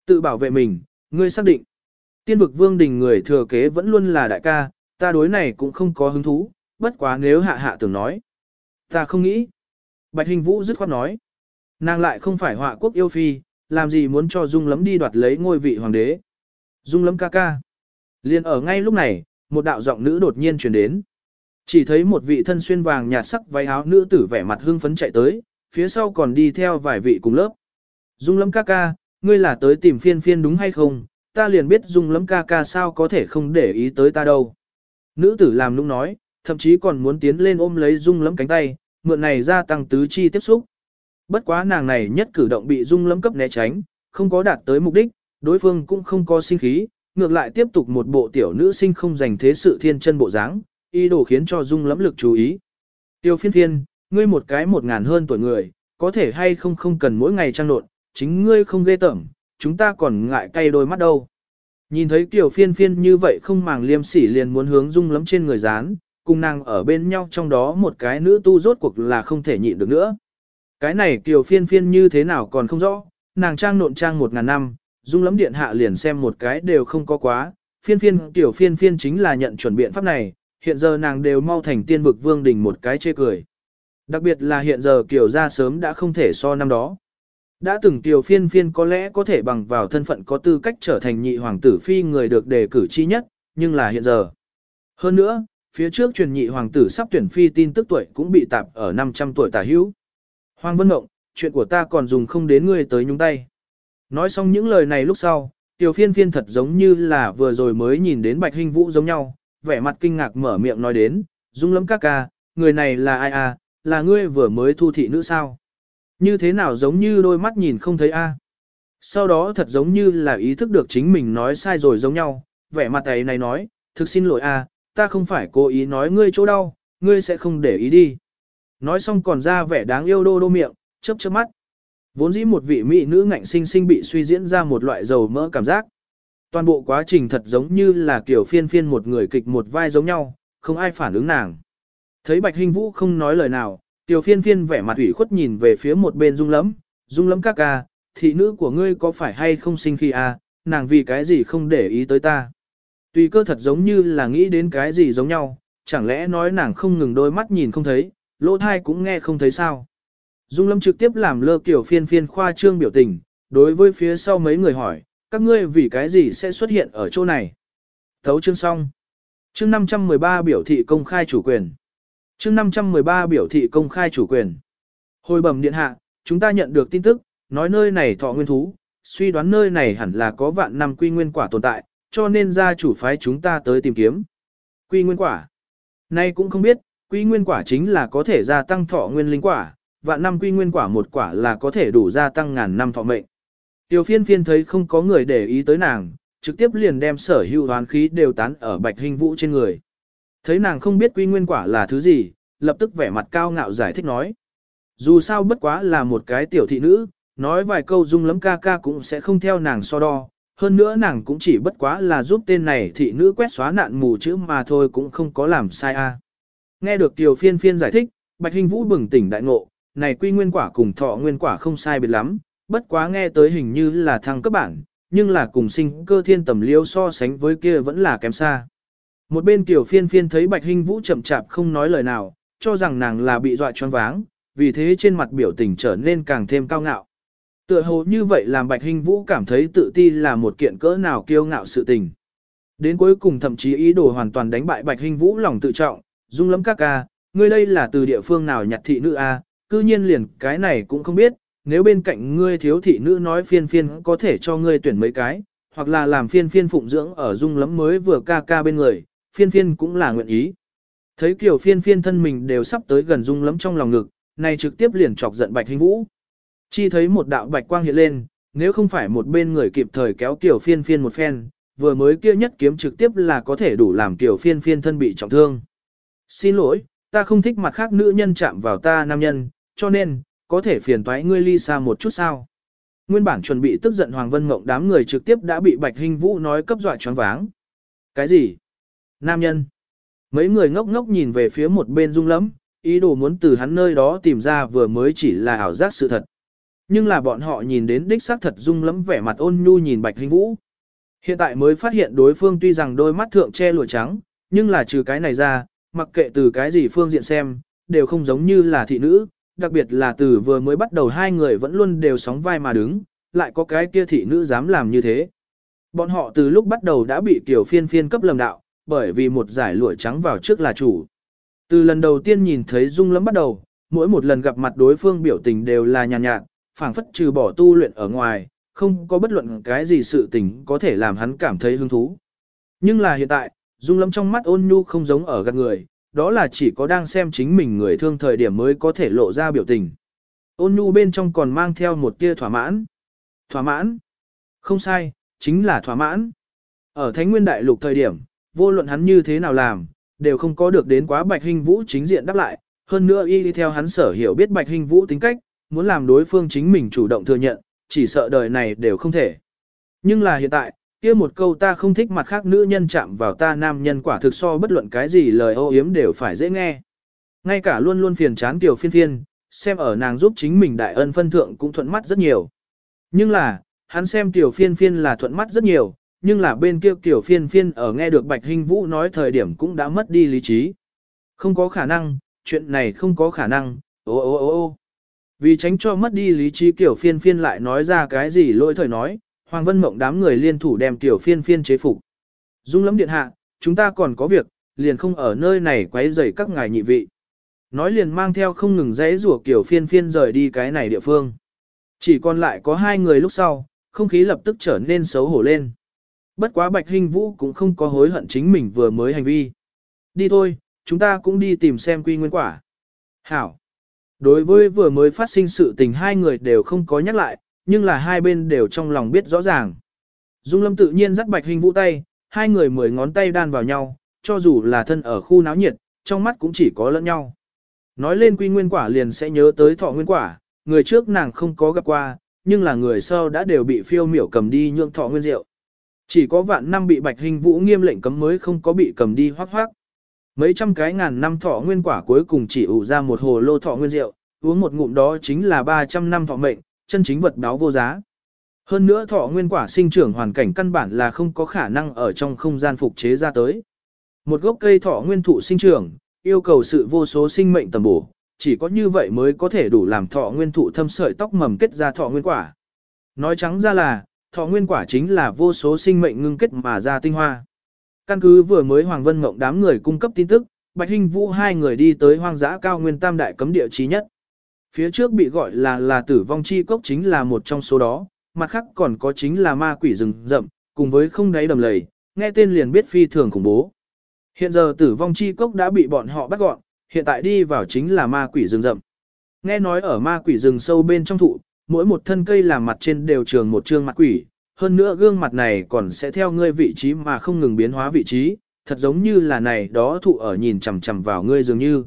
Tự bảo vệ mình, ngươi xác định. Tiên vực vương đình người thừa kế vẫn luôn là đại ca, ta đối này cũng không có hứng thú, bất quá nếu hạ hạ tưởng nói. Ta không nghĩ. Bạch Hình Vũ dứt khoát nói. Nàng lại không phải họa quốc yêu phi, làm gì muốn cho Dung lấm đi đoạt lấy ngôi vị hoàng đế. Dung lấm ca ca. Liên ở ngay lúc này, một đạo giọng nữ đột nhiên truyền đến. Chỉ thấy một vị thân xuyên vàng nhạt sắc váy áo nữ tử vẻ mặt hưng phấn chạy tới, phía sau còn đi theo vài vị cùng lớp. Dung lâm ca ca, ngươi là tới tìm phiên phiên đúng hay không, ta liền biết dung lâm ca ca sao có thể không để ý tới ta đâu. Nữ tử làm nũng nói, thậm chí còn muốn tiến lên ôm lấy dung lâm cánh tay, mượn này ra tăng tứ chi tiếp xúc. Bất quá nàng này nhất cử động bị dung lâm cấp né tránh, không có đạt tới mục đích, đối phương cũng không có sinh khí, ngược lại tiếp tục một bộ tiểu nữ sinh không dành thế sự thiên chân bộ dáng, ý đồ khiến cho Dung lâm lực chú ý. Tiêu phiên phiên, ngươi một cái một ngàn hơn tuổi người, có thể hay không không cần mỗi ngày trang nộn, chính ngươi không ghê tởm, chúng ta còn ngại cay đôi mắt đâu. Nhìn thấy kiểu phiên phiên như vậy không màng liêm sỉ liền muốn hướng Dung lắm trên người dán, cùng nàng ở bên nhau trong đó một cái nữ tu rốt cuộc là không thể nhịn được nữa. Cái này kiểu phiên phiên như thế nào còn không rõ, nàng trang nộn trang một ngàn năm, dung lắm điện hạ liền xem một cái đều không có quá, phiên phiên tiểu phiên phiên chính là nhận chuẩn biện pháp này, hiện giờ nàng đều mau thành tiên vực vương đỉnh một cái chê cười. Đặc biệt là hiện giờ kiểu ra sớm đã không thể so năm đó. Đã từng tiểu phiên phiên có lẽ có thể bằng vào thân phận có tư cách trở thành nhị hoàng tử phi người được đề cử chi nhất, nhưng là hiện giờ. Hơn nữa, phía trước truyền nhị hoàng tử sắp tuyển phi tin tức tuổi cũng bị tạp ở 500 tuổi tả hữu. Hoàng Vân Ngộng, chuyện của ta còn dùng không đến ngươi tới nhúng tay. Nói xong những lời này lúc sau, tiểu phiên phiên thật giống như là vừa rồi mới nhìn đến bạch hình vũ giống nhau, vẻ mặt kinh ngạc mở miệng nói đến, dung lắm các ca, người này là ai à, là ngươi vừa mới thu thị nữ sao? Như thế nào giống như đôi mắt nhìn không thấy a? Sau đó thật giống như là ý thức được chính mình nói sai rồi giống nhau, vẻ mặt ấy này nói, thực xin lỗi a, ta không phải cố ý nói ngươi chỗ đau, ngươi sẽ không để ý đi. Nói xong còn ra vẻ đáng yêu đô đô miệng, chớp chớp mắt. Vốn dĩ một vị mỹ nữ ngạnh sinh sinh bị suy diễn ra một loại dầu mỡ cảm giác. Toàn bộ quá trình thật giống như là kiểu phiên phiên một người kịch một vai giống nhau, không ai phản ứng nàng. Thấy Bạch Hinh Vũ không nói lời nào, tiểu phiên phiên vẻ mặt ủy khuất nhìn về phía một bên dung Lẫm, dung Lẫm các ca, thị nữ của ngươi có phải hay không sinh khi à, nàng vì cái gì không để ý tới ta. Tùy cơ thật giống như là nghĩ đến cái gì giống nhau, chẳng lẽ nói nàng không ngừng đôi mắt nhìn không thấy, lỗ thai cũng nghe không thấy sao. Dung Lâm trực tiếp làm lơ kiểu phiên phiên khoa trương biểu tình, đối với phía sau mấy người hỏi, các ngươi vì cái gì sẽ xuất hiện ở chỗ này? Thấu chương xong. Chương 513 biểu thị công khai chủ quyền. Chương 513 biểu thị công khai chủ quyền. Hồi bẩm điện hạ, chúng ta nhận được tin tức, nói nơi này thọ nguyên thú, suy đoán nơi này hẳn là có vạn năm quy nguyên quả tồn tại, cho nên gia chủ phái chúng ta tới tìm kiếm. Quy nguyên quả. Nay cũng không biết, quy nguyên quả chính là có thể gia tăng thọ nguyên linh quả, vạn năm quy nguyên quả một quả là có thể đủ gia tăng ngàn năm thọ mệnh. Tiểu phiên phiên thấy không có người để ý tới nàng, trực tiếp liền đem sở hữu hoán khí đều tán ở bạch hình vũ trên người. Thấy nàng không biết quy nguyên quả là thứ gì, lập tức vẻ mặt cao ngạo giải thích nói. Dù sao bất quá là một cái tiểu thị nữ, nói vài câu dung lắm ca ca cũng sẽ không theo nàng so đo. Hơn nữa nàng cũng chỉ bất quá là giúp tên này thị nữ quét xóa nạn mù chữ mà thôi cũng không có làm sai a. Nghe được tiểu phiên phiên giải thích, Bạch Hình Vũ bừng tỉnh đại ngộ, này quy nguyên quả cùng thọ nguyên quả không sai biệt lắm, bất quá nghe tới hình như là thăng cấp bản, nhưng là cùng sinh cơ thiên tầm liêu so sánh với kia vẫn là kém xa. Một bên tiểu phiên phiên thấy Bạch Hình Vũ chậm chạp không nói lời nào, cho rằng nàng là bị dọa choáng váng, vì thế trên mặt biểu tình trở nên càng thêm cao ngạo. Tựa hồ như vậy làm Bạch Hình Vũ cảm thấy tự ti là một kiện cỡ nào kiêu ngạo sự tình. Đến cuối cùng thậm chí ý đồ hoàn toàn đánh bại Bạch Hình Vũ lòng tự trọng, dung lắm các ca, ngươi đây là từ địa phương nào nhặt thị nữ a? cư nhiên liền cái này cũng không biết, nếu bên cạnh ngươi thiếu thị nữ nói phiên phiên có thể cho ngươi tuyển mấy cái, hoặc là làm phiên phiên phụng dưỡng ở dung lắm mới vừa ca ca bên người, phiên phiên cũng là nguyện ý. Thấy kiểu phiên phiên thân mình đều sắp tới gần dung lắm trong lòng ngực, này trực tiếp liền chọc giận bạch hình vũ. Chi thấy một đạo bạch quang hiện lên, nếu không phải một bên người kịp thời kéo kiểu phiên phiên một phen, vừa mới kia nhất kiếm trực tiếp là có thể đủ làm kiểu phiên phiên thân bị trọng thương. Xin lỗi, ta không thích mặt khác nữ nhân chạm vào ta nam nhân, cho nên, có thể phiền toái ngươi ly xa một chút sao. Nguyên bản chuẩn bị tức giận Hoàng Vân Ngộng đám người trực tiếp đã bị Bạch Hình Vũ nói cấp dọa choáng váng. Cái gì? Nam nhân. Mấy người ngốc ngốc nhìn về phía một bên rung lắm, ý đồ muốn từ hắn nơi đó tìm ra vừa mới chỉ là ảo giác sự thật. Nhưng là bọn họ nhìn đến đích xác thật rung lắm vẻ mặt ôn nhu nhìn Bạch Hình Vũ. Hiện tại mới phát hiện đối phương tuy rằng đôi mắt thượng che lụa trắng, nhưng là trừ cái này ra, mặc kệ từ cái gì phương diện xem, đều không giống như là thị nữ, đặc biệt là từ vừa mới bắt đầu hai người vẫn luôn đều sóng vai mà đứng, lại có cái kia thị nữ dám làm như thế. Bọn họ từ lúc bắt đầu đã bị tiểu phiên phiên cấp lầm đạo, bởi vì một giải lụa trắng vào trước là chủ. Từ lần đầu tiên nhìn thấy Dung Lâm bắt đầu, mỗi một lần gặp mặt đối phương biểu tình đều là nhàn nhạt, nhạt phảng phất trừ bỏ tu luyện ở ngoài, không có bất luận cái gì sự tình có thể làm hắn cảm thấy hứng thú. Nhưng là hiện tại, Dung Lâm trong mắt ôn nhu không giống ở gạt người, đó là chỉ có đang xem chính mình người thương thời điểm mới có thể lộ ra biểu tình. Ôn nhu bên trong còn mang theo một tia thỏa mãn. Thỏa mãn? Không sai, chính là thỏa mãn. Ở Thánh Nguyên Đại Lục thời điểm, vô luận hắn như thế nào làm, đều không có được đến quá Bạch Hình Vũ chính diện đáp lại, hơn nữa y đi theo hắn sở hiểu biết Bạch Hình Vũ tính cách, muốn làm đối phương chính mình chủ động thừa nhận, chỉ sợ đời này đều không thể. Nhưng là hiện tại, kia một câu ta không thích mặt khác nữ nhân chạm vào ta nam nhân quả thực so bất luận cái gì lời ô yếm đều phải dễ nghe. Ngay cả luôn luôn phiền chán tiểu phiên phiên, xem ở nàng giúp chính mình đại ân phân thượng cũng thuận mắt rất nhiều. Nhưng là, hắn xem tiểu phiên phiên là thuận mắt rất nhiều, nhưng là bên kia tiểu phiên phiên ở nghe được Bạch Hình Vũ nói thời điểm cũng đã mất đi lý trí. Không có khả năng, chuyện này không có khả năng, ô ô ô ô. Vì tránh cho mất đi lý trí tiểu phiên phiên lại nói ra cái gì lỗi thời nói, Hoàng Vân Mộng đám người liên thủ đem tiểu phiên phiên chế phục. Dung lắm điện hạ, chúng ta còn có việc, liền không ở nơi này quấy rầy các ngài nhị vị. Nói liền mang theo không ngừng dãy rủa kiểu phiên phiên rời đi cái này địa phương. Chỉ còn lại có hai người lúc sau, không khí lập tức trở nên xấu hổ lên. Bất quá Bạch Hinh Vũ cũng không có hối hận chính mình vừa mới hành vi. Đi thôi, chúng ta cũng đi tìm xem quy nguyên quả. Hảo. Đối với vừa mới phát sinh sự tình hai người đều không có nhắc lại, nhưng là hai bên đều trong lòng biết rõ ràng. Dung Lâm tự nhiên dắt Bạch Hinh Vũ tay, hai người mười ngón tay đan vào nhau, cho dù là thân ở khu náo nhiệt, trong mắt cũng chỉ có lẫn nhau. Nói lên quy nguyên quả liền sẽ nhớ tới thọ nguyên quả, người trước nàng không có gặp qua, nhưng là người sau đã đều bị phiêu miểu cầm đi nhượng thọ nguyên rượu. Chỉ có vạn năm bị Bạch Hình Vũ nghiêm lệnh cấm mới không có bị cầm đi hoác hoác. Mấy trăm cái ngàn năm thọ nguyên quả cuối cùng chỉ ủ ra một hồ lô thọ nguyên rượu, uống một ngụm đó chính là 300 năm thọ mệnh, chân chính vật đáo vô giá. Hơn nữa thọ nguyên quả sinh trưởng hoàn cảnh căn bản là không có khả năng ở trong không gian phục chế ra tới. Một gốc cây thọ nguyên thụ sinh trưởng, yêu cầu sự vô số sinh mệnh tầm bổ, chỉ có như vậy mới có thể đủ làm thọ nguyên thụ thâm sợi tóc mầm kết ra thọ nguyên quả. Nói trắng ra là, thọ nguyên quả chính là vô số sinh mệnh ngưng kết mà ra tinh hoa. Căn cứ vừa mới Hoàng Vân Mộng đám người cung cấp tin tức, Bạch Hinh Vũ hai người đi tới hoang dã cao nguyên tam đại cấm địa trí nhất. Phía trước bị gọi là là tử vong chi cốc chính là một trong số đó, mặt khác còn có chính là ma quỷ rừng rậm, cùng với không đáy đầm lầy, nghe tên liền biết phi thường khủng bố. Hiện giờ tử vong chi cốc đã bị bọn họ bắt gọn, hiện tại đi vào chính là ma quỷ rừng rậm. Nghe nói ở ma quỷ rừng sâu bên trong thụ, mỗi một thân cây làm mặt trên đều trường một trương mặt quỷ, hơn nữa gương mặt này còn sẽ theo ngươi vị trí mà không ngừng biến hóa vị trí, thật giống như là này đó thụ ở nhìn chằm chằm vào ngươi dường như.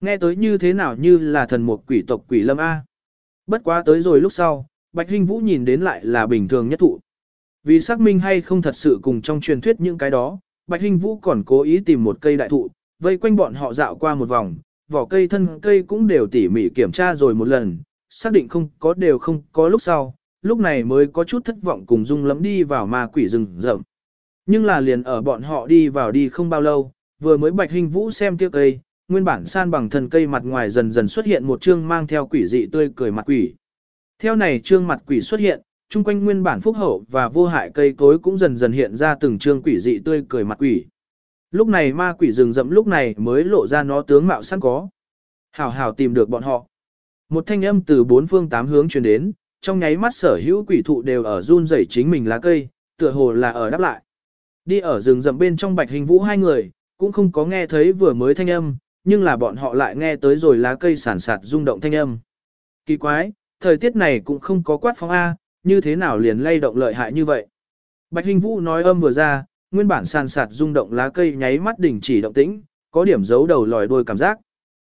Nghe tới như thế nào như là thần một quỷ tộc quỷ lâm A. Bất quá tới rồi lúc sau, Bạch Hinh Vũ nhìn đến lại là bình thường nhất thụ. Vì xác minh hay không thật sự cùng trong truyền thuyết những cái đó, Bạch Hinh Vũ còn cố ý tìm một cây đại thụ, vây quanh bọn họ dạo qua một vòng, vỏ cây thân cây cũng đều tỉ mỉ kiểm tra rồi một lần, xác định không có đều không có lúc sau, lúc này mới có chút thất vọng cùng dung lắm đi vào ma quỷ rừng rậm. Nhưng là liền ở bọn họ đi vào đi không bao lâu, vừa mới Bạch hình Vũ xem kia cây, nguyên bản san bằng thần cây mặt ngoài dần dần xuất hiện một chương mang theo quỷ dị tươi cười mặt quỷ. Theo này trương mặt quỷ xuất hiện, chung quanh nguyên bản phúc hậu và vô hại cây cối cũng dần dần hiện ra từng trương quỷ dị tươi cười mặt quỷ. Lúc này ma quỷ rừng rậm lúc này mới lộ ra nó tướng mạo sẵn có. Hảo hảo tìm được bọn họ. Một thanh âm từ bốn phương tám hướng truyền đến, trong nháy mắt sở hữu quỷ thụ đều ở run rẩy chính mình lá cây, tựa hồ là ở đáp lại. Đi ở rừng rậm bên trong bạch hình vũ hai người, cũng không có nghe thấy vừa mới thanh âm, nhưng là bọn họ lại nghe tới rồi lá cây sản sạt rung động thanh âm. Kỳ quái, thời tiết này cũng không có quát phong A, như thế nào liền lay động lợi hại như vậy. Bạch Hình Vũ nói âm vừa ra, nguyên bản sàn sạt rung động lá cây nháy mắt đỉnh chỉ động tĩnh, có điểm giấu đầu lòi đuôi cảm giác.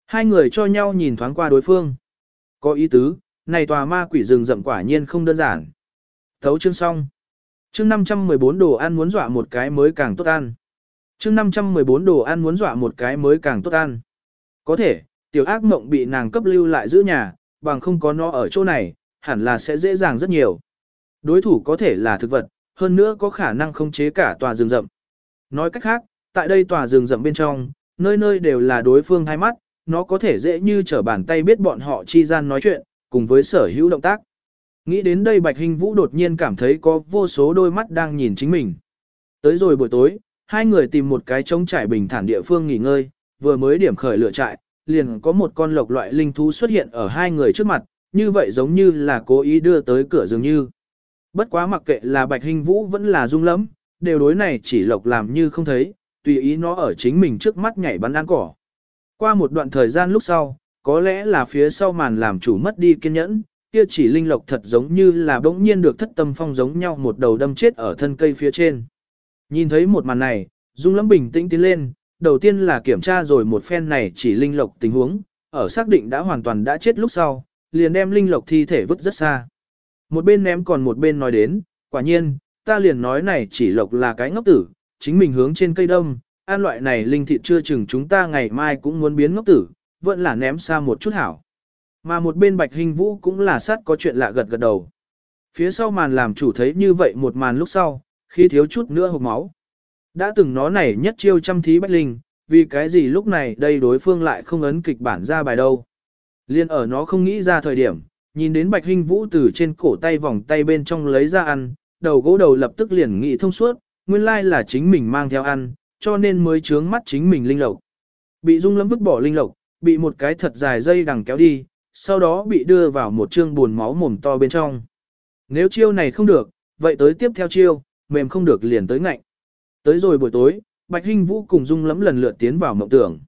Hai người cho nhau nhìn thoáng qua đối phương. Có ý tứ, này tòa ma quỷ rừng rậm quả nhiên không đơn giản. Thấu chương xong. Chương 514 đồ ăn muốn dọa một cái mới càng tốt ăn. Chương 514 đồ ăn muốn dọa một cái mới càng tốt ăn. Có thể, tiểu ác mộng bị nàng cấp lưu lại giữ nhà, bằng không có nó ở chỗ này, hẳn là sẽ dễ dàng rất nhiều. Đối thủ có thể là thực vật, hơn nữa có khả năng khống chế cả tòa rừng rậm. Nói cách khác, tại đây tòa rừng rậm bên trong, nơi nơi đều là đối phương hai mắt, nó có thể dễ như trở bàn tay biết bọn họ chi gian nói chuyện, cùng với sở hữu động tác. Nghĩ đến đây Bạch Hình Vũ đột nhiên cảm thấy có vô số đôi mắt đang nhìn chính mình. Tới rồi buổi tối, hai người tìm một cái trống trải bình thản địa phương nghỉ ngơi, vừa mới điểm khởi lửa trại, liền có một con lộc loại linh thú xuất hiện ở hai người trước mặt, như vậy giống như là cố ý đưa tới cửa dường như. Bất quá mặc kệ là Bạch Hình Vũ vẫn là rung lắm, đều đối này chỉ lộc làm như không thấy, tùy ý nó ở chính mình trước mắt nhảy bắn ăn cỏ. Qua một đoạn thời gian lúc sau, có lẽ là phía sau màn làm chủ mất đi kiên nhẫn, kia chỉ linh lộc thật giống như là bỗng nhiên được thất tâm phong giống nhau một đầu đâm chết ở thân cây phía trên. Nhìn thấy một màn này, Dung Lâm bình tĩnh tiến lên, đầu tiên là kiểm tra rồi một phen này chỉ linh lộc tình huống, ở xác định đã hoàn toàn đã chết lúc sau, liền đem linh lộc thi thể vứt rất xa. Một bên ném còn một bên nói đến, quả nhiên, ta liền nói này chỉ lộc là cái ngốc tử, chính mình hướng trên cây đông, ăn loại này linh thịt chưa chừng chúng ta ngày mai cũng muốn biến ngốc tử, vẫn là ném xa một chút hảo. Mà một bên bạch hình vũ cũng là sát có chuyện lạ gật gật đầu. Phía sau màn làm chủ thấy như vậy một màn lúc sau, khi thiếu chút nữa hộp máu. Đã từng nó này nhất chiêu chăm thí bách linh, vì cái gì lúc này đây đối phương lại không ấn kịch bản ra bài đâu. Liên ở nó không nghĩ ra thời điểm, nhìn đến bạch hình vũ từ trên cổ tay vòng tay bên trong lấy ra ăn, đầu gỗ đầu lập tức liền nghĩ thông suốt, nguyên lai là chính mình mang theo ăn, cho nên mới trướng mắt chính mình linh lộc. Bị dung lâm vứt bỏ linh lộc, bị một cái thật dài dây đằng kéo đi, sau đó bị đưa vào một chương buồn máu mồm to bên trong. Nếu chiêu này không được, vậy tới tiếp theo chiêu, mềm không được liền tới ngạnh. Tới rồi buổi tối, Bạch Hinh Vũ cùng Dung Lâm lần lượt tiến vào mộng tưởng.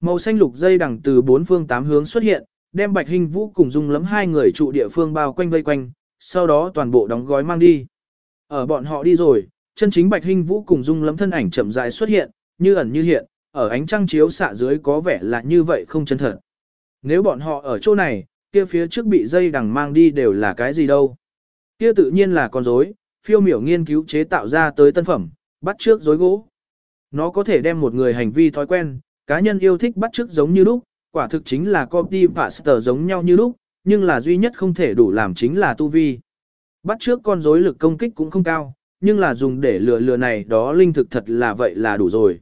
Màu xanh lục dây đằng từ bốn phương tám hướng xuất hiện, đem Bạch Hinh Vũ cùng Dung Lâm hai người trụ địa phương bao quanh vây quanh, sau đó toàn bộ đóng gói mang đi. Ở bọn họ đi rồi, chân chính Bạch hình Vũ cùng Dung lấm thân ảnh chậm rãi xuất hiện, như ẩn như hiện, ở ánh trăng chiếu xạ dưới có vẻ là như vậy không chân thật. Nếu bọn họ ở chỗ này, kia phía trước bị dây đằng mang đi đều là cái gì đâu. Kia tự nhiên là con rối, phiêu miểu nghiên cứu chế tạo ra tới tân phẩm, bắt trước rối gỗ. Nó có thể đem một người hành vi thói quen, cá nhân yêu thích bắt trước giống như lúc, quả thực chính là copy pasteur giống nhau như lúc, nhưng là duy nhất không thể đủ làm chính là tu vi. Bắt trước con rối lực công kích cũng không cao, nhưng là dùng để lừa lừa này đó linh thực thật là vậy là đủ rồi.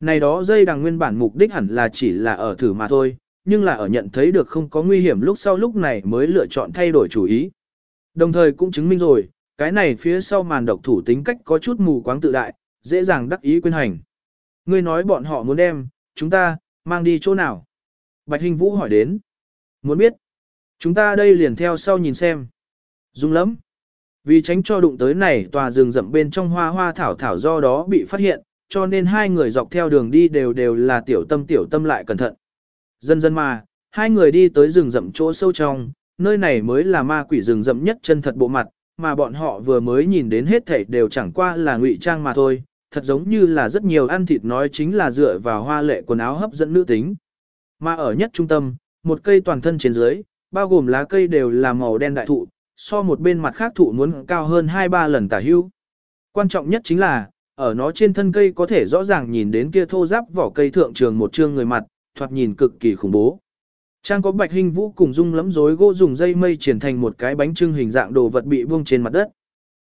Này đó dây đằng nguyên bản mục đích hẳn là chỉ là ở thử mà thôi, nhưng là ở nhận thấy được không có nguy hiểm lúc sau lúc này mới lựa chọn thay đổi chủ ý. Đồng thời cũng chứng minh rồi, cái này phía sau màn độc thủ tính cách có chút mù quáng tự đại, dễ dàng đắc ý quên hành. Ngươi nói bọn họ muốn đem, chúng ta, mang đi chỗ nào? Bạch Hình Vũ hỏi đến. Muốn biết? Chúng ta đây liền theo sau nhìn xem. Dung lắm. Vì tránh cho đụng tới này tòa rừng rậm bên trong hoa hoa thảo thảo do đó bị phát hiện, cho nên hai người dọc theo đường đi đều đều là tiểu tâm tiểu tâm lại cẩn thận. Dần dần mà, hai người đi tới rừng rậm chỗ sâu trong, nơi này mới là ma quỷ rừng rậm nhất chân thật bộ mặt, mà bọn họ vừa mới nhìn đến hết thảy đều chẳng qua là ngụy trang mà thôi, thật giống như là rất nhiều ăn thịt nói chính là dựa vào hoa lệ quần áo hấp dẫn nữ tính. Mà ở nhất trung tâm, một cây toàn thân trên dưới, bao gồm lá cây đều là màu đen đại thụ, so một bên mặt khác thụ muốn cao hơn 2-3 lần tả hưu. Quan trọng nhất chính là, ở nó trên thân cây có thể rõ ràng nhìn đến kia thô giáp vỏ cây thượng trường một trương người mặt, thoạt nhìn cực kỳ khủng bố. Trang có bạch hình vũ cùng dung lắm rối gỗ dùng dây mây triển thành một cái bánh trưng hình dạng đồ vật bị buông trên mặt đất.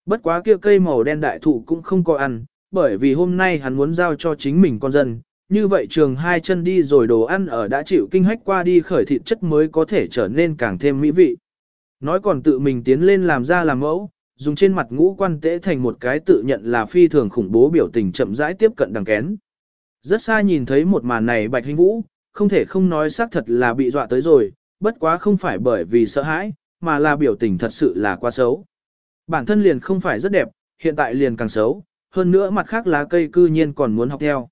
Bất quá kia cây màu đen đại thụ cũng không có ăn, bởi vì hôm nay hắn muốn giao cho chính mình con dân, như vậy trường hai chân đi rồi đồ ăn ở đã chịu kinh hách qua đi khởi thịt chất mới có thể trở nên càng thêm mỹ vị. Nói còn tự mình tiến lên làm ra làm mẫu, dùng trên mặt ngũ quan tế thành một cái tự nhận là phi thường khủng bố biểu tình chậm rãi tiếp cận đằng kén. Rất xa nhìn thấy một màn này bạch hình vũ, không thể không nói xác thật là bị dọa tới rồi, bất quá không phải bởi vì sợ hãi, mà là biểu tình thật sự là quá xấu. Bản thân liền không phải rất đẹp, hiện tại liền càng xấu, hơn nữa mặt khác lá cây cư nhiên còn muốn học theo.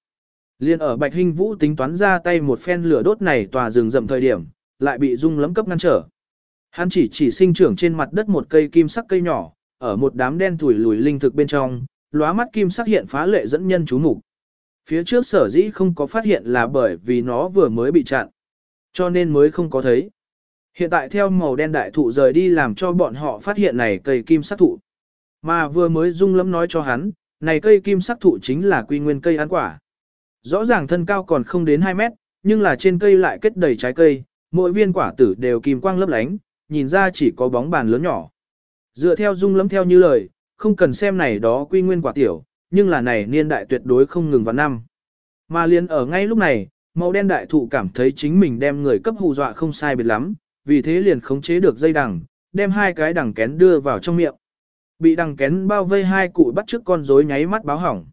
Liên ở Bạch Hinh Vũ tính toán ra tay một phen lửa đốt này tòa rừng rậm thời điểm, lại bị Dung lấm cấp ngăn trở. Hắn chỉ chỉ sinh trưởng trên mặt đất một cây kim sắc cây nhỏ, ở một đám đen thủi lùi linh thực bên trong, lóa mắt kim sắc hiện phá lệ dẫn nhân chú mục. Phía trước sở dĩ không có phát hiện là bởi vì nó vừa mới bị chặn, cho nên mới không có thấy. Hiện tại theo màu đen đại thụ rời đi làm cho bọn họ phát hiện này cây kim sắc thụ. Mà vừa mới Dung lấm nói cho hắn, này cây kim sắc thụ chính là quy nguyên cây ăn quả. Rõ ràng thân cao còn không đến 2 mét, nhưng là trên cây lại kết đầy trái cây, mỗi viên quả tử đều kim quang lấp lánh, nhìn ra chỉ có bóng bàn lớn nhỏ. Dựa theo dung lắm theo như lời, không cần xem này đó quy nguyên quả tiểu, nhưng là này niên đại tuyệt đối không ngừng vào năm. Mà liền ở ngay lúc này, màu đen đại thụ cảm thấy chính mình đem người cấp hù dọa không sai biệt lắm, vì thế liền khống chế được dây đằng, đem hai cái đằng kén đưa vào trong miệng. Bị đằng kén bao vây hai cụ bắt trước con rối nháy mắt báo hỏng.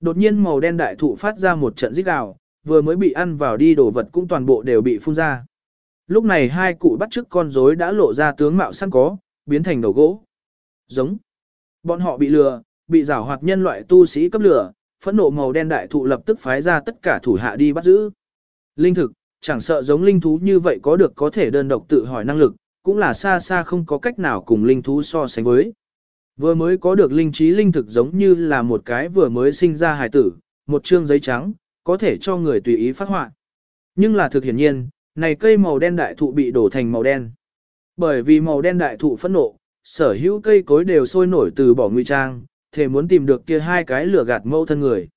Đột nhiên màu đen đại thụ phát ra một trận rít gào, vừa mới bị ăn vào đi đồ vật cũng toàn bộ đều bị phun ra. Lúc này hai cụ bắt trước con rối đã lộ ra tướng mạo săn có, biến thành đầu gỗ. Giống. Bọn họ bị lừa, bị giảo hoạt nhân loại tu sĩ cấp lửa phẫn nộ màu đen đại thụ lập tức phái ra tất cả thủ hạ đi bắt giữ. Linh thực, chẳng sợ giống linh thú như vậy có được có thể đơn độc tự hỏi năng lực, cũng là xa xa không có cách nào cùng linh thú so sánh với. Vừa mới có được linh trí linh thực giống như là một cái vừa mới sinh ra hài tử, một chương giấy trắng, có thể cho người tùy ý phát họa. Nhưng là thực hiển nhiên, này cây màu đen đại thụ bị đổ thành màu đen. Bởi vì màu đen đại thụ phẫn nộ, sở hữu cây cối đều sôi nổi từ bỏ nguy trang, thể muốn tìm được kia hai cái lửa gạt mâu thân người.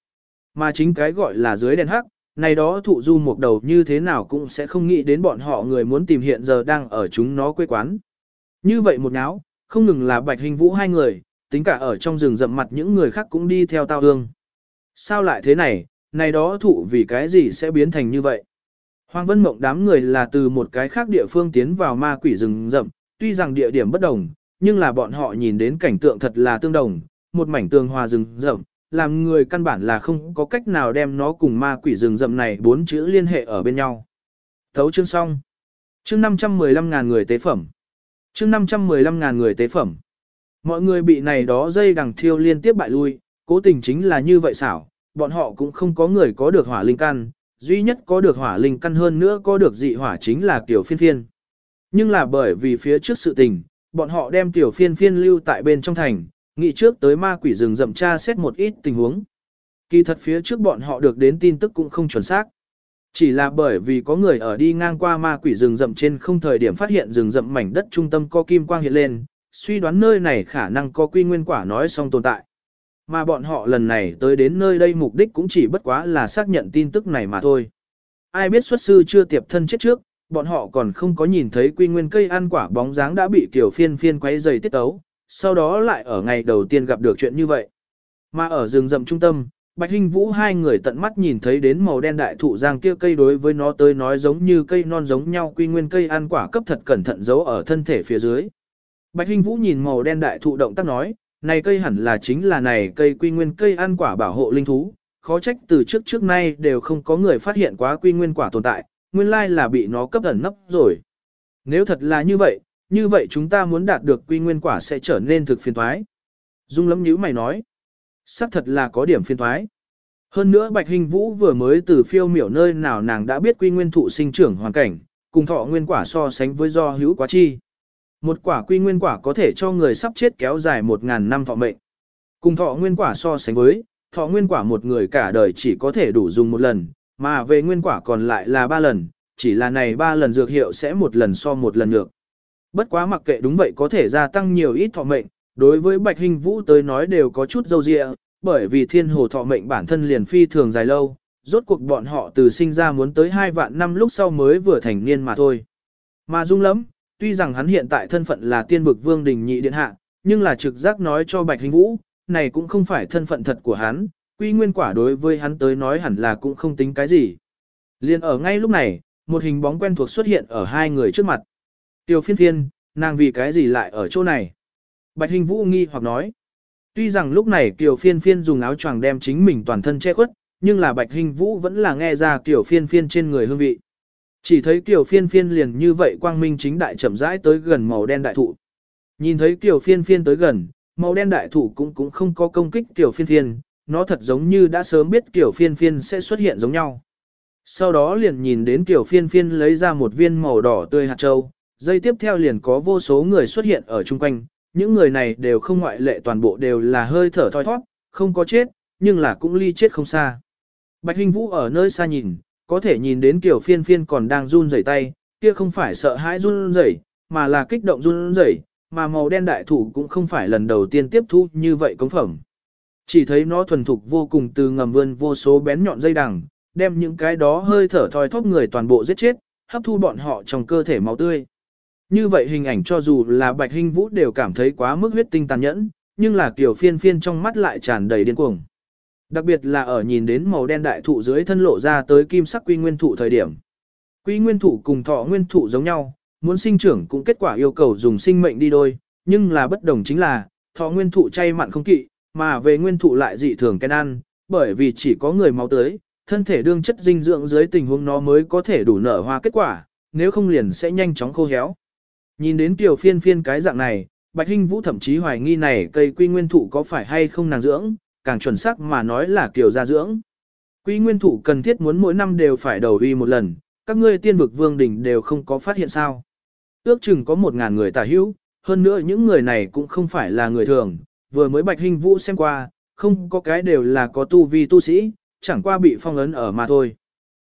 Mà chính cái gọi là dưới đèn hắc, này đó thụ du một đầu như thế nào cũng sẽ không nghĩ đến bọn họ người muốn tìm hiện giờ đang ở chúng nó quê quán. Như vậy một náo, không ngừng là bạch hình vũ hai người, tính cả ở trong rừng rậm mặt những người khác cũng đi theo tao hương. Sao lại thế này, này đó thụ vì cái gì sẽ biến thành như vậy? Hoàng Vân Mộng đám người là từ một cái khác địa phương tiến vào ma quỷ rừng rậm, tuy rằng địa điểm bất đồng, nhưng là bọn họ nhìn đến cảnh tượng thật là tương đồng, một mảnh tường hòa rừng rậm, làm người căn bản là không có cách nào đem nó cùng ma quỷ rừng rậm này bốn chữ liên hệ ở bên nhau. Thấu chương xong. Chương 515 ngàn người tế phẩm chương 515 ngàn người tế phẩm. Mọi người bị này đó dây đằng thiêu liên tiếp bại lui, cố tình chính là như vậy xảo, bọn họ cũng không có người có được hỏa linh căn, duy nhất có được hỏa linh căn hơn nữa có được dị hỏa chính là tiểu phiên phiên. Nhưng là bởi vì phía trước sự tình, bọn họ đem tiểu phiên phiên lưu tại bên trong thành, nghĩ trước tới ma quỷ rừng rậm tra xét một ít tình huống. Kỳ thật phía trước bọn họ được đến tin tức cũng không chuẩn xác. Chỉ là bởi vì có người ở đi ngang qua ma quỷ rừng rậm trên không thời điểm phát hiện rừng rậm mảnh đất trung tâm có kim quang hiện lên, suy đoán nơi này khả năng có quy nguyên quả nói xong tồn tại. Mà bọn họ lần này tới đến nơi đây mục đích cũng chỉ bất quá là xác nhận tin tức này mà thôi. Ai biết xuất sư chưa tiệp thân chết trước, bọn họ còn không có nhìn thấy quy nguyên cây ăn quả bóng dáng đã bị kiểu phiên phiên quấy dày tiết tấu, sau đó lại ở ngày đầu tiên gặp được chuyện như vậy. Mà ở rừng rậm trung tâm, Bạch Hinh Vũ hai người tận mắt nhìn thấy đến màu đen đại thụ giang kia cây đối với nó tới nói giống như cây non giống nhau quy nguyên cây ăn quả cấp thật cẩn thận giấu ở thân thể phía dưới. Bạch Hinh Vũ nhìn màu đen đại thụ động tác nói, này cây hẳn là chính là này cây quy nguyên cây ăn quả bảo hộ linh thú, khó trách từ trước trước nay đều không có người phát hiện quá quy nguyên quả tồn tại, nguyên lai là bị nó cấp ẩn nấp rồi. Nếu thật là như vậy, như vậy chúng ta muốn đạt được quy nguyên quả sẽ trở nên thực phiền thoái. Dung lắm nhíu mày nói, xác thật là có điểm phiền thoái. Hơn nữa Bạch Hình Vũ vừa mới từ phiêu miểu nơi nào nàng đã biết quy nguyên thụ sinh trưởng hoàn cảnh, cùng thọ nguyên quả so sánh với do hữu quá chi. Một quả quy nguyên quả có thể cho người sắp chết kéo dài 1.000 năm thọ mệnh. Cùng thọ nguyên quả so sánh với, thọ nguyên quả một người cả đời chỉ có thể đủ dùng một lần, mà về nguyên quả còn lại là ba lần, chỉ là này ba lần dược hiệu sẽ một lần so một lần được. Bất quá mặc kệ đúng vậy có thể gia tăng nhiều ít thọ mệnh, đối với Bạch Hình Vũ tới nói đều có chút dâu dịa, bởi vì thiên hồ thọ mệnh bản thân liền phi thường dài lâu, rốt cuộc bọn họ từ sinh ra muốn tới hai vạn năm lúc sau mới vừa thành niên mà thôi. Mà dung lắm, tuy rằng hắn hiện tại thân phận là tiên vực vương đình nhị điện hạ, nhưng là trực giác nói cho Bạch Hình Vũ, này cũng không phải thân phận thật của hắn, quy nguyên quả đối với hắn tới nói hẳn là cũng không tính cái gì. Liên ở ngay lúc này, một hình bóng quen thuộc xuất hiện ở hai người trước mặt. Tiêu phiên phiên, nàng vì cái gì lại ở chỗ này? Bạch Hình Vũ nghi hoặc nói. Tuy rằng lúc này Kiều Phiên Phiên dùng áo choàng đem chính mình toàn thân che khuất, nhưng là Bạch Hình Vũ vẫn là nghe ra Kiều Phiên Phiên trên người hương vị. Chỉ thấy Kiều Phiên Phiên liền như vậy quang minh chính đại chậm rãi tới gần màu đen đại thụ. Nhìn thấy Kiều Phiên Phiên tới gần, màu đen đại thụ cũng cũng không có công kích Kiều Phiên Phiên, nó thật giống như đã sớm biết Kiều Phiên Phiên sẽ xuất hiện giống nhau. Sau đó liền nhìn đến Kiều Phiên Phiên lấy ra một viên màu đỏ tươi hạt châu, dây tiếp theo liền có vô số người xuất hiện ở chung quanh, những người này đều không ngoại lệ toàn bộ đều là hơi thở thoi thoát, không có chết, nhưng là cũng ly chết không xa. Bạch Hình Vũ ở nơi xa nhìn, có thể nhìn đến kiểu phiên phiên còn đang run rẩy tay, kia không phải sợ hãi run rẩy, mà là kích động run rẩy, mà màu đen đại thủ cũng không phải lần đầu tiên tiếp thu như vậy công phẩm. Chỉ thấy nó thuần thục vô cùng từ ngầm vươn vô số bén nhọn dây đằng, đem những cái đó hơi thở thoi thóp người toàn bộ giết chết, hấp thu bọn họ trong cơ thể máu tươi. Như vậy hình ảnh cho dù là Bạch Hinh Vũ đều cảm thấy quá mức huyết tinh tàn nhẫn, nhưng là kiểu phiên phiên trong mắt lại tràn đầy điên cuồng. Đặc biệt là ở nhìn đến màu đen đại thụ dưới thân lộ ra tới kim sắc quy nguyên thụ thời điểm. Quy nguyên thụ cùng thọ nguyên thụ giống nhau, muốn sinh trưởng cũng kết quả yêu cầu dùng sinh mệnh đi đôi, nhưng là bất đồng chính là, thọ nguyên thụ chay mặn không kỵ, mà về nguyên thụ lại dị thường cái ăn, bởi vì chỉ có người máu tới, thân thể đương chất dinh dưỡng dưới tình huống nó mới có thể đủ nở hoa kết quả, nếu không liền sẽ nhanh chóng khô héo. Nhìn đến tiểu phiên phiên cái dạng này, Bạch Hinh Vũ thậm chí hoài nghi này cây quy nguyên thụ có phải hay không nàng dưỡng, càng chuẩn xác mà nói là kiều gia dưỡng. Quý nguyên thủ cần thiết muốn mỗi năm đều phải đầu uy một lần, các ngươi tiên vực vương đỉnh đều không có phát hiện sao. Ước chừng có một ngàn người tả hữu, hơn nữa những người này cũng không phải là người thường, vừa mới Bạch hình Vũ xem qua, không có cái đều là có tu vi tu sĩ, chẳng qua bị phong ấn ở mà thôi.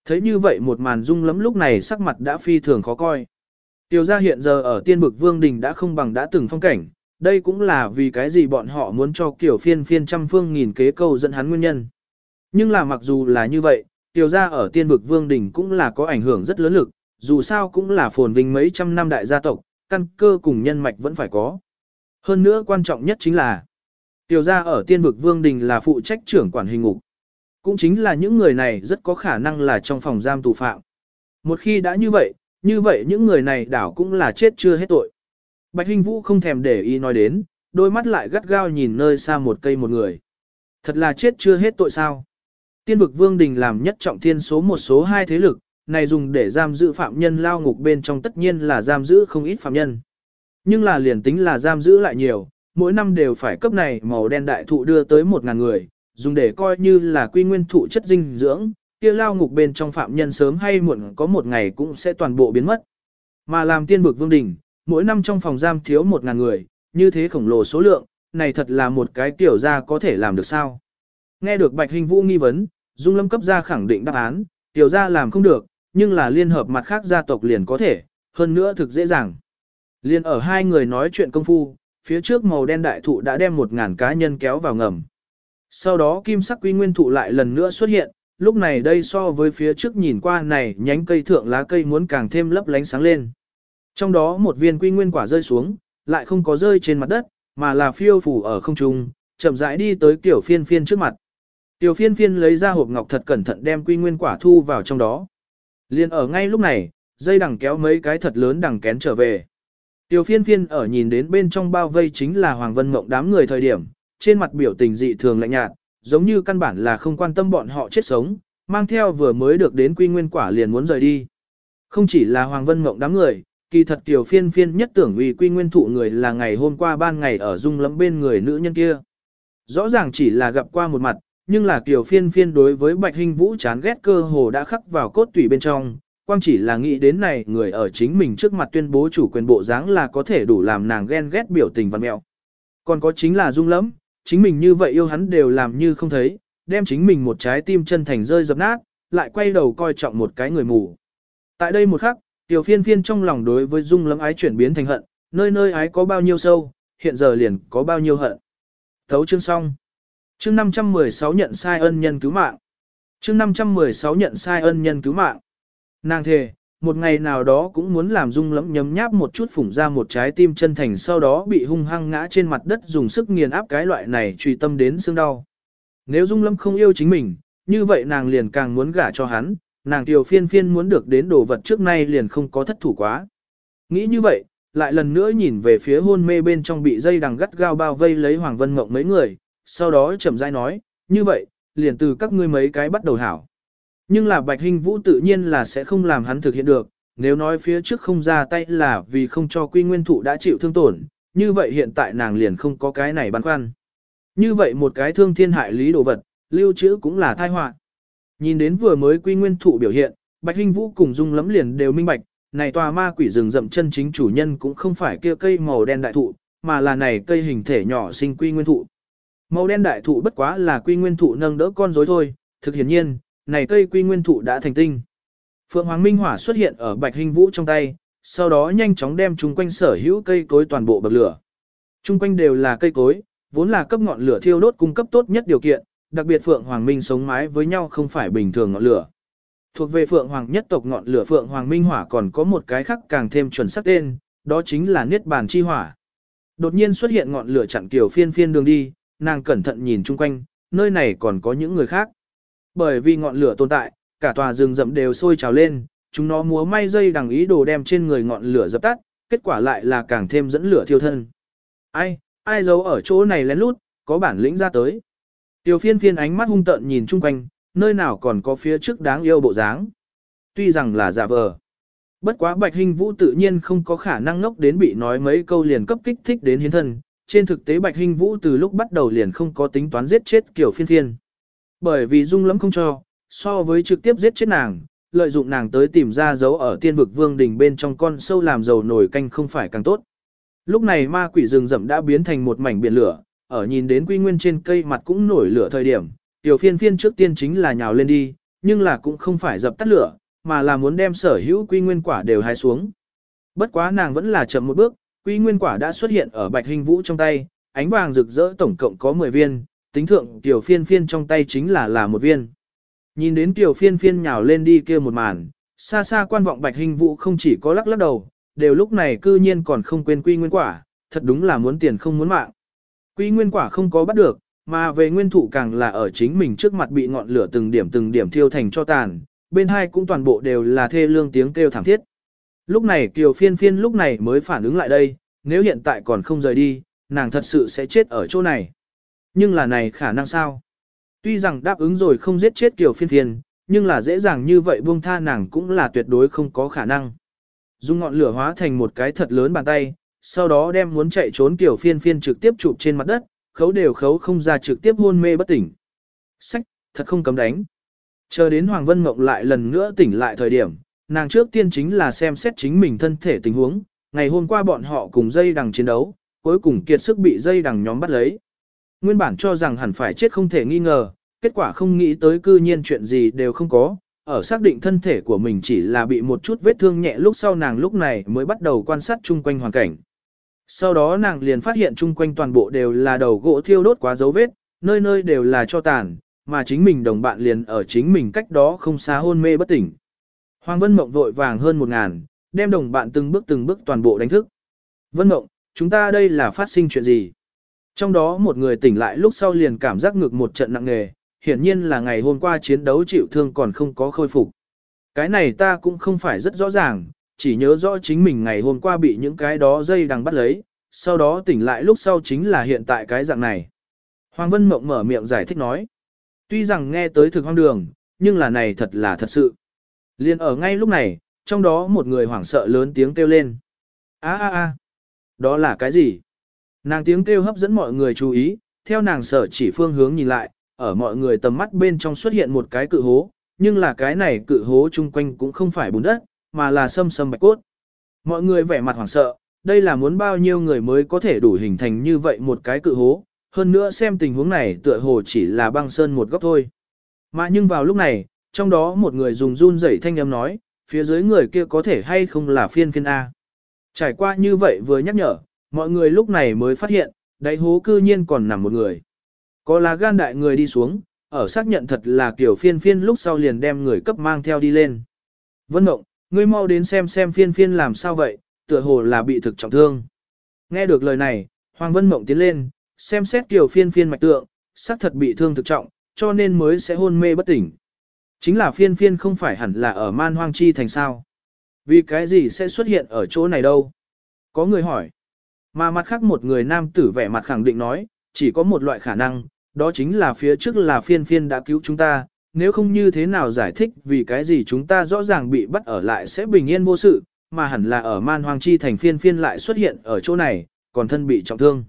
Thấy như vậy một màn dung lắm lúc này sắc mặt đã phi thường khó coi. Tiểu gia hiện giờ ở tiên vực vương đình đã không bằng đã từng phong cảnh, đây cũng là vì cái gì bọn họ muốn cho kiểu phiên phiên trăm phương nghìn kế câu dẫn hắn nguyên nhân. Nhưng là mặc dù là như vậy, tiểu gia ở tiên vực vương Đỉnh cũng là có ảnh hưởng rất lớn lực, dù sao cũng là phồn vinh mấy trăm năm đại gia tộc, căn cơ cùng nhân mạch vẫn phải có. Hơn nữa quan trọng nhất chính là, tiểu gia ở tiên vực vương đình là phụ trách trưởng quản hình ngục. Cũng chính là những người này rất có khả năng là trong phòng giam tù phạm. Một khi đã như vậy, như vậy những người này đảo cũng là chết chưa hết tội. Bạch Hinh Vũ không thèm để ý nói đến, đôi mắt lại gắt gao nhìn nơi xa một cây một người. Thật là chết chưa hết tội sao. Tiên vực Vương Đình làm nhất trọng thiên số một số hai thế lực, này dùng để giam giữ phạm nhân lao ngục bên trong tất nhiên là giam giữ không ít phạm nhân. Nhưng là liền tính là giam giữ lại nhiều, mỗi năm đều phải cấp này màu đen đại thụ đưa tới một ngàn người, dùng để coi như là quy nguyên thụ chất dinh dưỡng, kia lao ngục bên trong phạm nhân sớm hay muộn có một ngày cũng sẽ toàn bộ biến mất. Mà làm tiên vực vương Đình mỗi năm trong phòng giam thiếu một ngàn người, như thế khổng lồ số lượng, này thật là một cái tiểu gia có thể làm được sao. Nghe được Bạch Hình Vũ nghi vấn, Dung Lâm cấp gia khẳng định đáp án, tiểu gia làm không được, nhưng là liên hợp mặt khác gia tộc liền có thể, hơn nữa thực dễ dàng. Liên ở hai người nói chuyện công phu, phía trước màu đen đại thụ đã đem một ngàn cá nhân kéo vào ngầm. Sau đó kim sắc quy nguyên thụ lại lần nữa xuất hiện, lúc này đây so với phía trước nhìn qua này nhánh cây thượng lá cây muốn càng thêm lấp lánh sáng lên. Trong đó một viên quy nguyên quả rơi xuống, lại không có rơi trên mặt đất, mà là phiêu phủ ở không trung, chậm rãi đi tới tiểu phiên phiên trước mặt. Tiểu phiên phiên lấy ra hộp ngọc thật cẩn thận đem quy nguyên quả thu vào trong đó. Liên ở ngay lúc này, dây đằng kéo mấy cái thật lớn đằng kén trở về. Tiểu phiên phiên ở nhìn đến bên trong bao vây chính là Hoàng Vân Mộng đám người thời điểm, trên mặt biểu tình dị thường lạnh nhạt, giống như căn bản là không quan tâm bọn họ chết sống, mang theo vừa mới được đến quy nguyên quả liền muốn rời đi. Không chỉ là Hoàng Vân Mộng đám người, kỳ thật tiểu phiên phiên nhất tưởng uy quy nguyên thụ người là ngày hôm qua ban ngày ở dung lẫm bên người nữ nhân kia. Rõ ràng chỉ là gặp qua một mặt, nhưng là tiểu phiên phiên đối với Bạch Hình Vũ chán ghét cơ hồ đã khắc vào cốt tủy bên trong, quang chỉ là nghĩ đến này người ở chính mình trước mặt tuyên bố chủ quyền bộ dáng là có thể đủ làm nàng ghen ghét biểu tình văn mẹo. Còn có chính là dung lắm, chính mình như vậy yêu hắn đều làm như không thấy, đem chính mình một trái tim chân thành rơi dập nát, lại quay đầu coi trọng một cái người mù. Tại đây một khắc, tiểu phiên phiên trong lòng đối với dung lâm ái chuyển biến thành hận, nơi nơi ái có bao nhiêu sâu, hiện giờ liền có bao nhiêu hận. Thấu chương xong. Chương 516 nhận sai ân nhân cứu mạng. Chương 516 nhận sai ân nhân cứu mạng. Nàng thề, một ngày nào đó cũng muốn làm dung lẫm nhấm nháp một chút phủng ra một trái tim chân thành sau đó bị hung hăng ngã trên mặt đất dùng sức nghiền áp cái loại này truy tâm đến xương đau. Nếu dung lẫm không yêu chính mình, như vậy nàng liền càng muốn gả cho hắn, nàng tiểu phiên phiên muốn được đến đồ vật trước nay liền không có thất thủ quá. Nghĩ như vậy, lại lần nữa nhìn về phía hôn mê bên trong bị dây đằng gắt gao bao vây lấy Hoàng Vân Mộng mấy người, sau đó chậm rãi nói, như vậy, liền từ các ngươi mấy cái bắt đầu hảo. Nhưng là Bạch Hình Vũ tự nhiên là sẽ không làm hắn thực hiện được, nếu nói phía trước không ra tay là vì không cho quy nguyên thụ đã chịu thương tổn, như vậy hiện tại nàng liền không có cái này băn khoăn. Như vậy một cái thương thiên hại lý đồ vật, lưu trữ cũng là tai họa. Nhìn đến vừa mới quy nguyên thụ biểu hiện, Bạch Hình Vũ cùng Dung lắm liền đều minh bạch, này tòa ma quỷ rừng rậm chân chính chủ nhân cũng không phải kia cây màu đen đại thụ, mà là này cây hình thể nhỏ sinh quy nguyên thụ. Màu đen đại thụ bất quá là quy nguyên thụ nâng đỡ con rối thôi, thực hiển nhiên, này cây quy nguyên thụ đã thành tinh. Phượng Hoàng Minh Hỏa xuất hiện ở Bạch Hình Vũ trong tay, sau đó nhanh chóng đem chúng quanh sở hữu cây cối toàn bộ bậc lửa. Trung quanh đều là cây cối, vốn là cấp ngọn lửa thiêu đốt cung cấp tốt nhất điều kiện, đặc biệt Phượng Hoàng Minh sống mái với nhau không phải bình thường ngọn lửa. Thuộc về Phượng Hoàng nhất tộc ngọn lửa Phượng Hoàng Minh Hỏa còn có một cái khác càng thêm chuẩn xác tên, đó chính là Niết Bàn Chi Hỏa. Đột nhiên xuất hiện ngọn lửa chặn kiểu phiên phiên đường đi, nàng cẩn thận nhìn chung quanh, nơi này còn có những người khác. Bởi vì ngọn lửa tồn tại, cả tòa rừng rậm đều sôi trào lên, chúng nó múa may dây đằng ý đồ đem trên người ngọn lửa dập tắt, kết quả lại là càng thêm dẫn lửa thiêu thân. Ai, ai giấu ở chỗ này lén lút, có bản lĩnh ra tới. Tiểu phiên phiên ánh mắt hung tợn nhìn chung quanh, nơi nào còn có phía trước đáng yêu bộ dáng. Tuy rằng là giả vờ. Bất quá Bạch Hình Vũ tự nhiên không có khả năng ngốc đến bị nói mấy câu liền cấp kích thích đến hiến thân. Trên thực tế Bạch Hình Vũ từ lúc bắt đầu liền không có tính toán giết chết kiểu phiên phiên. Bởi vì dung lắm không cho, so với trực tiếp giết chết nàng, lợi dụng nàng tới tìm ra dấu ở tiên vực vương đình bên trong con sâu làm dầu nổi canh không phải càng tốt. Lúc này ma quỷ rừng rậm đã biến thành một mảnh biển lửa, ở nhìn đến quy nguyên trên cây mặt cũng nổi lửa thời điểm, tiểu phiên phiên trước tiên chính là nhào lên đi, nhưng là cũng không phải dập tắt lửa, mà là muốn đem sở hữu quy nguyên quả đều hái xuống. Bất quá nàng vẫn là chậm một bước, quy nguyên quả đã xuất hiện ở bạch hình vũ trong tay, ánh vàng rực rỡ tổng cộng có 10 viên, tính thượng tiểu phiên phiên trong tay chính là là một viên. Nhìn đến tiểu phiên phiên nhào lên đi kia một màn, xa xa quan vọng bạch hình vũ không chỉ có lắc lắc đầu, đều lúc này cư nhiên còn không quên quy nguyên quả, thật đúng là muốn tiền không muốn mạng. Quy nguyên quả không có bắt được, mà về nguyên thụ càng là ở chính mình trước mặt bị ngọn lửa từng điểm từng điểm thiêu thành cho tàn, bên hai cũng toàn bộ đều là thê lương tiếng kêu thảm thiết. Lúc này Kiều Phiên Phiên lúc này mới phản ứng lại đây, nếu hiện tại còn không rời đi, nàng thật sự sẽ chết ở chỗ này. Nhưng là này khả năng sao? Tuy rằng đáp ứng rồi không giết chết Kiều Phiên Phiên, nhưng là dễ dàng như vậy buông tha nàng cũng là tuyệt đối không có khả năng. Dùng ngọn lửa hóa thành một cái thật lớn bàn tay, sau đó đem muốn chạy trốn Kiều Phiên Phiên trực tiếp chụp trên mặt đất, khấu đều khấu không ra trực tiếp hôn mê bất tỉnh. Sách, thật không cấm đánh. Chờ đến Hoàng Vân Mộng lại lần nữa tỉnh lại thời điểm, nàng trước tiên chính là xem xét chính mình thân thể tình huống, ngày hôm qua bọn họ cùng dây đằng chiến đấu, cuối cùng kiệt sức bị dây đằng nhóm bắt lấy. Nguyên bản cho rằng hẳn phải chết không thể nghi ngờ, kết quả không nghĩ tới cư nhiên chuyện gì đều không có, ở xác định thân thể của mình chỉ là bị một chút vết thương nhẹ lúc sau nàng lúc này mới bắt đầu quan sát chung quanh hoàn cảnh. Sau đó nàng liền phát hiện chung quanh toàn bộ đều là đầu gỗ thiêu đốt quá dấu vết, nơi nơi đều là cho tàn, mà chính mình đồng bạn liền ở chính mình cách đó không xa hôn mê bất tỉnh. Hoàng Vân Mộng vội vàng hơn một ngàn, đem đồng bạn từng bước từng bước toàn bộ đánh thức. Vân Mộng, chúng ta đây là phát sinh chuyện gì? Trong đó một người tỉnh lại lúc sau liền cảm giác ngực một trận nặng nề, hiển nhiên là ngày hôm qua chiến đấu chịu thương còn không có khôi phục. Cái này ta cũng không phải rất rõ ràng, chỉ nhớ rõ chính mình ngày hôm qua bị những cái đó dây đằng bắt lấy, sau đó tỉnh lại lúc sau chính là hiện tại cái dạng này. Hoàng Vân Mộng mở miệng giải thích nói. Tuy rằng nghe tới thực hoang đường, nhưng là này thật là thật sự. Liên ở ngay lúc này, trong đó một người hoảng sợ lớn tiếng kêu lên. a a a đó là cái gì? Nàng tiếng kêu hấp dẫn mọi người chú ý, theo nàng sợ chỉ phương hướng nhìn lại, ở mọi người tầm mắt bên trong xuất hiện một cái cự hố, nhưng là cái này cự hố chung quanh cũng không phải bùn đất, mà là sâm sâm bạch cốt. Mọi người vẻ mặt hoảng sợ, đây là muốn bao nhiêu người mới có thể đủ hình thành như vậy một cái cự hố, hơn nữa xem tình huống này tựa hồ chỉ là băng sơn một góc thôi. Mà nhưng vào lúc này, trong đó một người dùng run rẩy thanh âm nói, phía dưới người kia có thể hay không là phiên phiên A. Trải qua như vậy vừa nhắc nhở, mọi người lúc này mới phát hiện, đáy hố cư nhiên còn nằm một người. Có là gan đại người đi xuống, ở xác nhận thật là kiểu phiên phiên lúc sau liền đem người cấp mang theo đi lên. Vân Mộng, ngươi mau đến xem xem phiên phiên làm sao vậy, tựa hồ là bị thực trọng thương. Nghe được lời này, Hoàng Vân Mộng tiến lên, xem xét kiểu phiên phiên mạch tượng, xác thật bị thương thực trọng, cho nên mới sẽ hôn mê bất tỉnh. Chính là phiên phiên không phải hẳn là ở man hoang chi thành sao. Vì cái gì sẽ xuất hiện ở chỗ này đâu? Có người hỏi. Mà mặt khác một người nam tử vẻ mặt khẳng định nói, chỉ có một loại khả năng, đó chính là phía trước là phiên phiên đã cứu chúng ta, nếu không như thế nào giải thích vì cái gì chúng ta rõ ràng bị bắt ở lại sẽ bình yên vô sự, mà hẳn là ở man hoang chi thành phiên phiên lại xuất hiện ở chỗ này, còn thân bị trọng thương.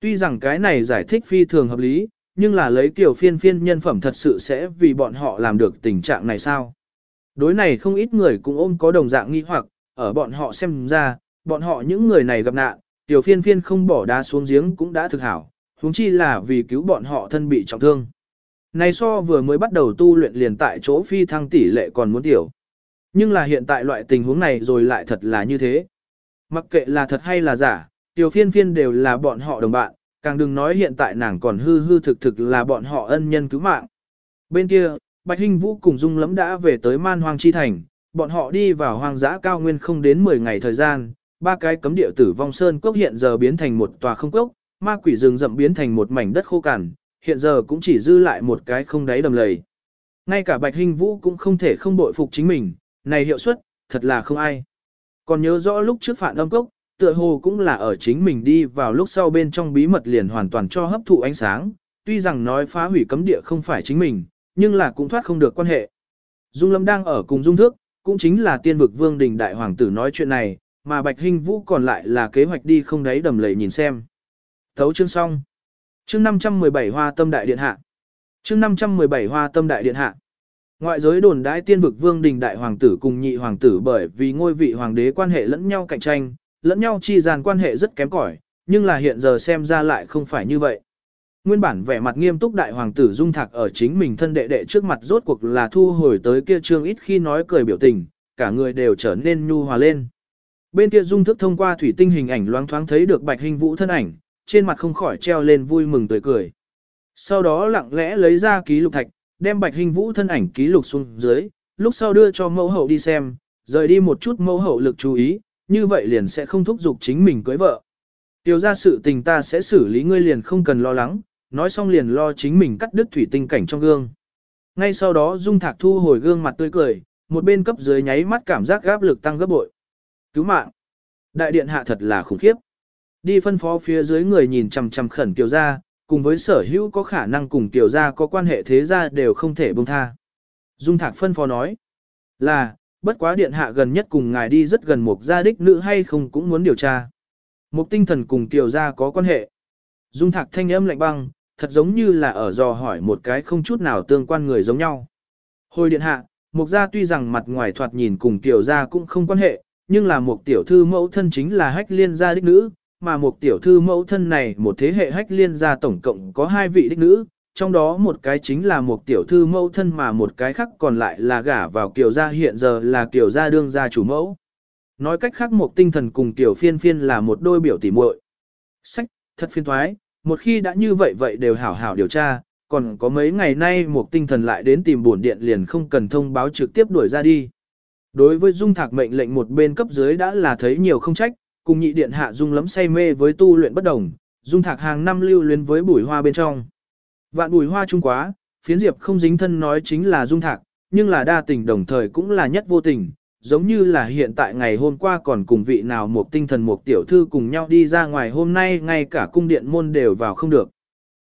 Tuy rằng cái này giải thích phi thường hợp lý, nhưng là lấy kiểu phiên phiên nhân phẩm thật sự sẽ vì bọn họ làm được tình trạng này sao? Đối này không ít người cũng ôm có đồng dạng nghi hoặc, ở bọn họ xem ra, bọn họ những người này gặp nạn, tiểu phiên phiên không bỏ đá xuống giếng cũng đã thực hảo, huống chi là vì cứu bọn họ thân bị trọng thương. Này so vừa mới bắt đầu tu luyện liền tại chỗ phi thăng tỷ lệ còn muốn tiểu. Nhưng là hiện tại loại tình huống này rồi lại thật là như thế. Mặc kệ là thật hay là giả, tiểu phiên phiên đều là bọn họ đồng bạn, càng đừng nói hiện tại nàng còn hư hư thực thực là bọn họ ân nhân cứu mạng. Bên kia, Bạch Hinh Vũ cùng Dung Lẫm đã về tới Man Hoang Chi Thành, bọn họ đi vào hoang dã cao nguyên không đến 10 ngày thời gian, ba cái cấm địa tử vong sơn cốc hiện giờ biến thành một tòa không cốc, ma quỷ rừng rậm biến thành một mảnh đất khô cằn, hiện giờ cũng chỉ dư lại một cái không đáy đầm lầy. Ngay cả Bạch Hinh Vũ cũng không thể không bội phục chính mình, này hiệu suất, thật là không ai. Còn nhớ rõ lúc trước phản âm cốc, tựa hồ cũng là ở chính mình đi vào lúc sau bên trong bí mật liền hoàn toàn cho hấp thụ ánh sáng, tuy rằng nói phá hủy cấm địa không phải chính mình, nhưng là cũng thoát không được quan hệ. Dung Lâm đang ở cùng Dung Thước, cũng chính là tiên vực vương đình đại hoàng tử nói chuyện này, mà Bạch Hinh Vũ còn lại là kế hoạch đi không đáy đầm lầy nhìn xem. Thấu chương xong. Chương 517 Hoa Tâm Đại Điện Hạ. Chương 517 Hoa Tâm Đại Điện Hạ. Ngoại giới đồn đãi tiên vực vương đình đại hoàng tử cùng nhị hoàng tử bởi vì ngôi vị hoàng đế quan hệ lẫn nhau cạnh tranh, lẫn nhau chi dàn quan hệ rất kém cỏi, nhưng là hiện giờ xem ra lại không phải như vậy. Nguyên bản vẻ mặt nghiêm túc đại hoàng tử dung thạc ở chính mình thân đệ đệ trước mặt rốt cuộc là thu hồi tới kia trương ít khi nói cười biểu tình, cả người đều trở nên nhu hòa lên. Bên kia dung thức thông qua thủy tinh hình ảnh loáng thoáng thấy được bạch hình vũ thân ảnh, trên mặt không khỏi treo lên vui mừng tươi cười. Sau đó lặng lẽ lấy ra ký lục thạch, đem bạch hình vũ thân ảnh ký lục xuống dưới, lúc sau đưa cho mẫu hậu đi xem, rời đi một chút mẫu hậu lực chú ý, như vậy liền sẽ không thúc giục chính mình cưới vợ. Tiểu ra sự tình ta sẽ xử lý ngươi liền không cần lo lắng, nói xong liền lo chính mình cắt đứt thủy tinh cảnh trong gương. Ngay sau đó Dung Thạc thu hồi gương mặt tươi cười, một bên cấp dưới nháy mắt cảm giác gáp lực tăng gấp bội. Cứu mạng. Đại điện hạ thật là khủng khiếp. Đi phân phó phía dưới người nhìn chằm chằm khẩn Kiều gia, cùng với sở hữu có khả năng cùng Kiều gia có quan hệ thế gia đều không thể buông tha. Dung Thạc phân phó nói là, bất quá điện hạ gần nhất cùng ngài đi rất gần một gia đích nữ hay không cũng muốn điều tra. Một tinh thần cùng Kiều gia có quan hệ. Dung Thạc thanh âm lạnh băng, thật giống như là ở dò hỏi một cái không chút nào tương quan người giống nhau. Hồi điện hạ, Mục gia tuy rằng mặt ngoài thoạt nhìn cùng tiểu gia cũng không quan hệ, nhưng là một tiểu thư mẫu thân chính là hách liên gia đích nữ, mà một tiểu thư mẫu thân này một thế hệ hách liên gia tổng cộng có hai vị đích nữ, trong đó một cái chính là một tiểu thư mẫu thân mà một cái khác còn lại là gả vào kiều gia hiện giờ là kiều gia đương gia chủ mẫu. Nói cách khác một tinh thần cùng tiểu phiên phiên là một đôi biểu tỉ muội. Sách, thật phiên thoái, một khi đã như vậy vậy đều hảo hảo điều tra, còn có mấy ngày nay một tinh thần lại đến tìm bổn điện liền không cần thông báo trực tiếp đuổi ra đi. Đối với dung thạc mệnh lệnh một bên cấp dưới đã là thấy nhiều không trách, cùng nhị điện hạ dung lắm say mê với tu luyện bất đồng, dung thạc hàng năm lưu luyến với bùi hoa bên trong. Vạn bùi hoa trung quá, phiến diệp không dính thân nói chính là dung thạc, nhưng là đa tình đồng thời cũng là nhất vô tình, giống như là hiện tại ngày hôm qua còn cùng vị nào một tinh thần một tiểu thư cùng nhau đi ra ngoài hôm nay ngay cả cung điện môn đều vào không được.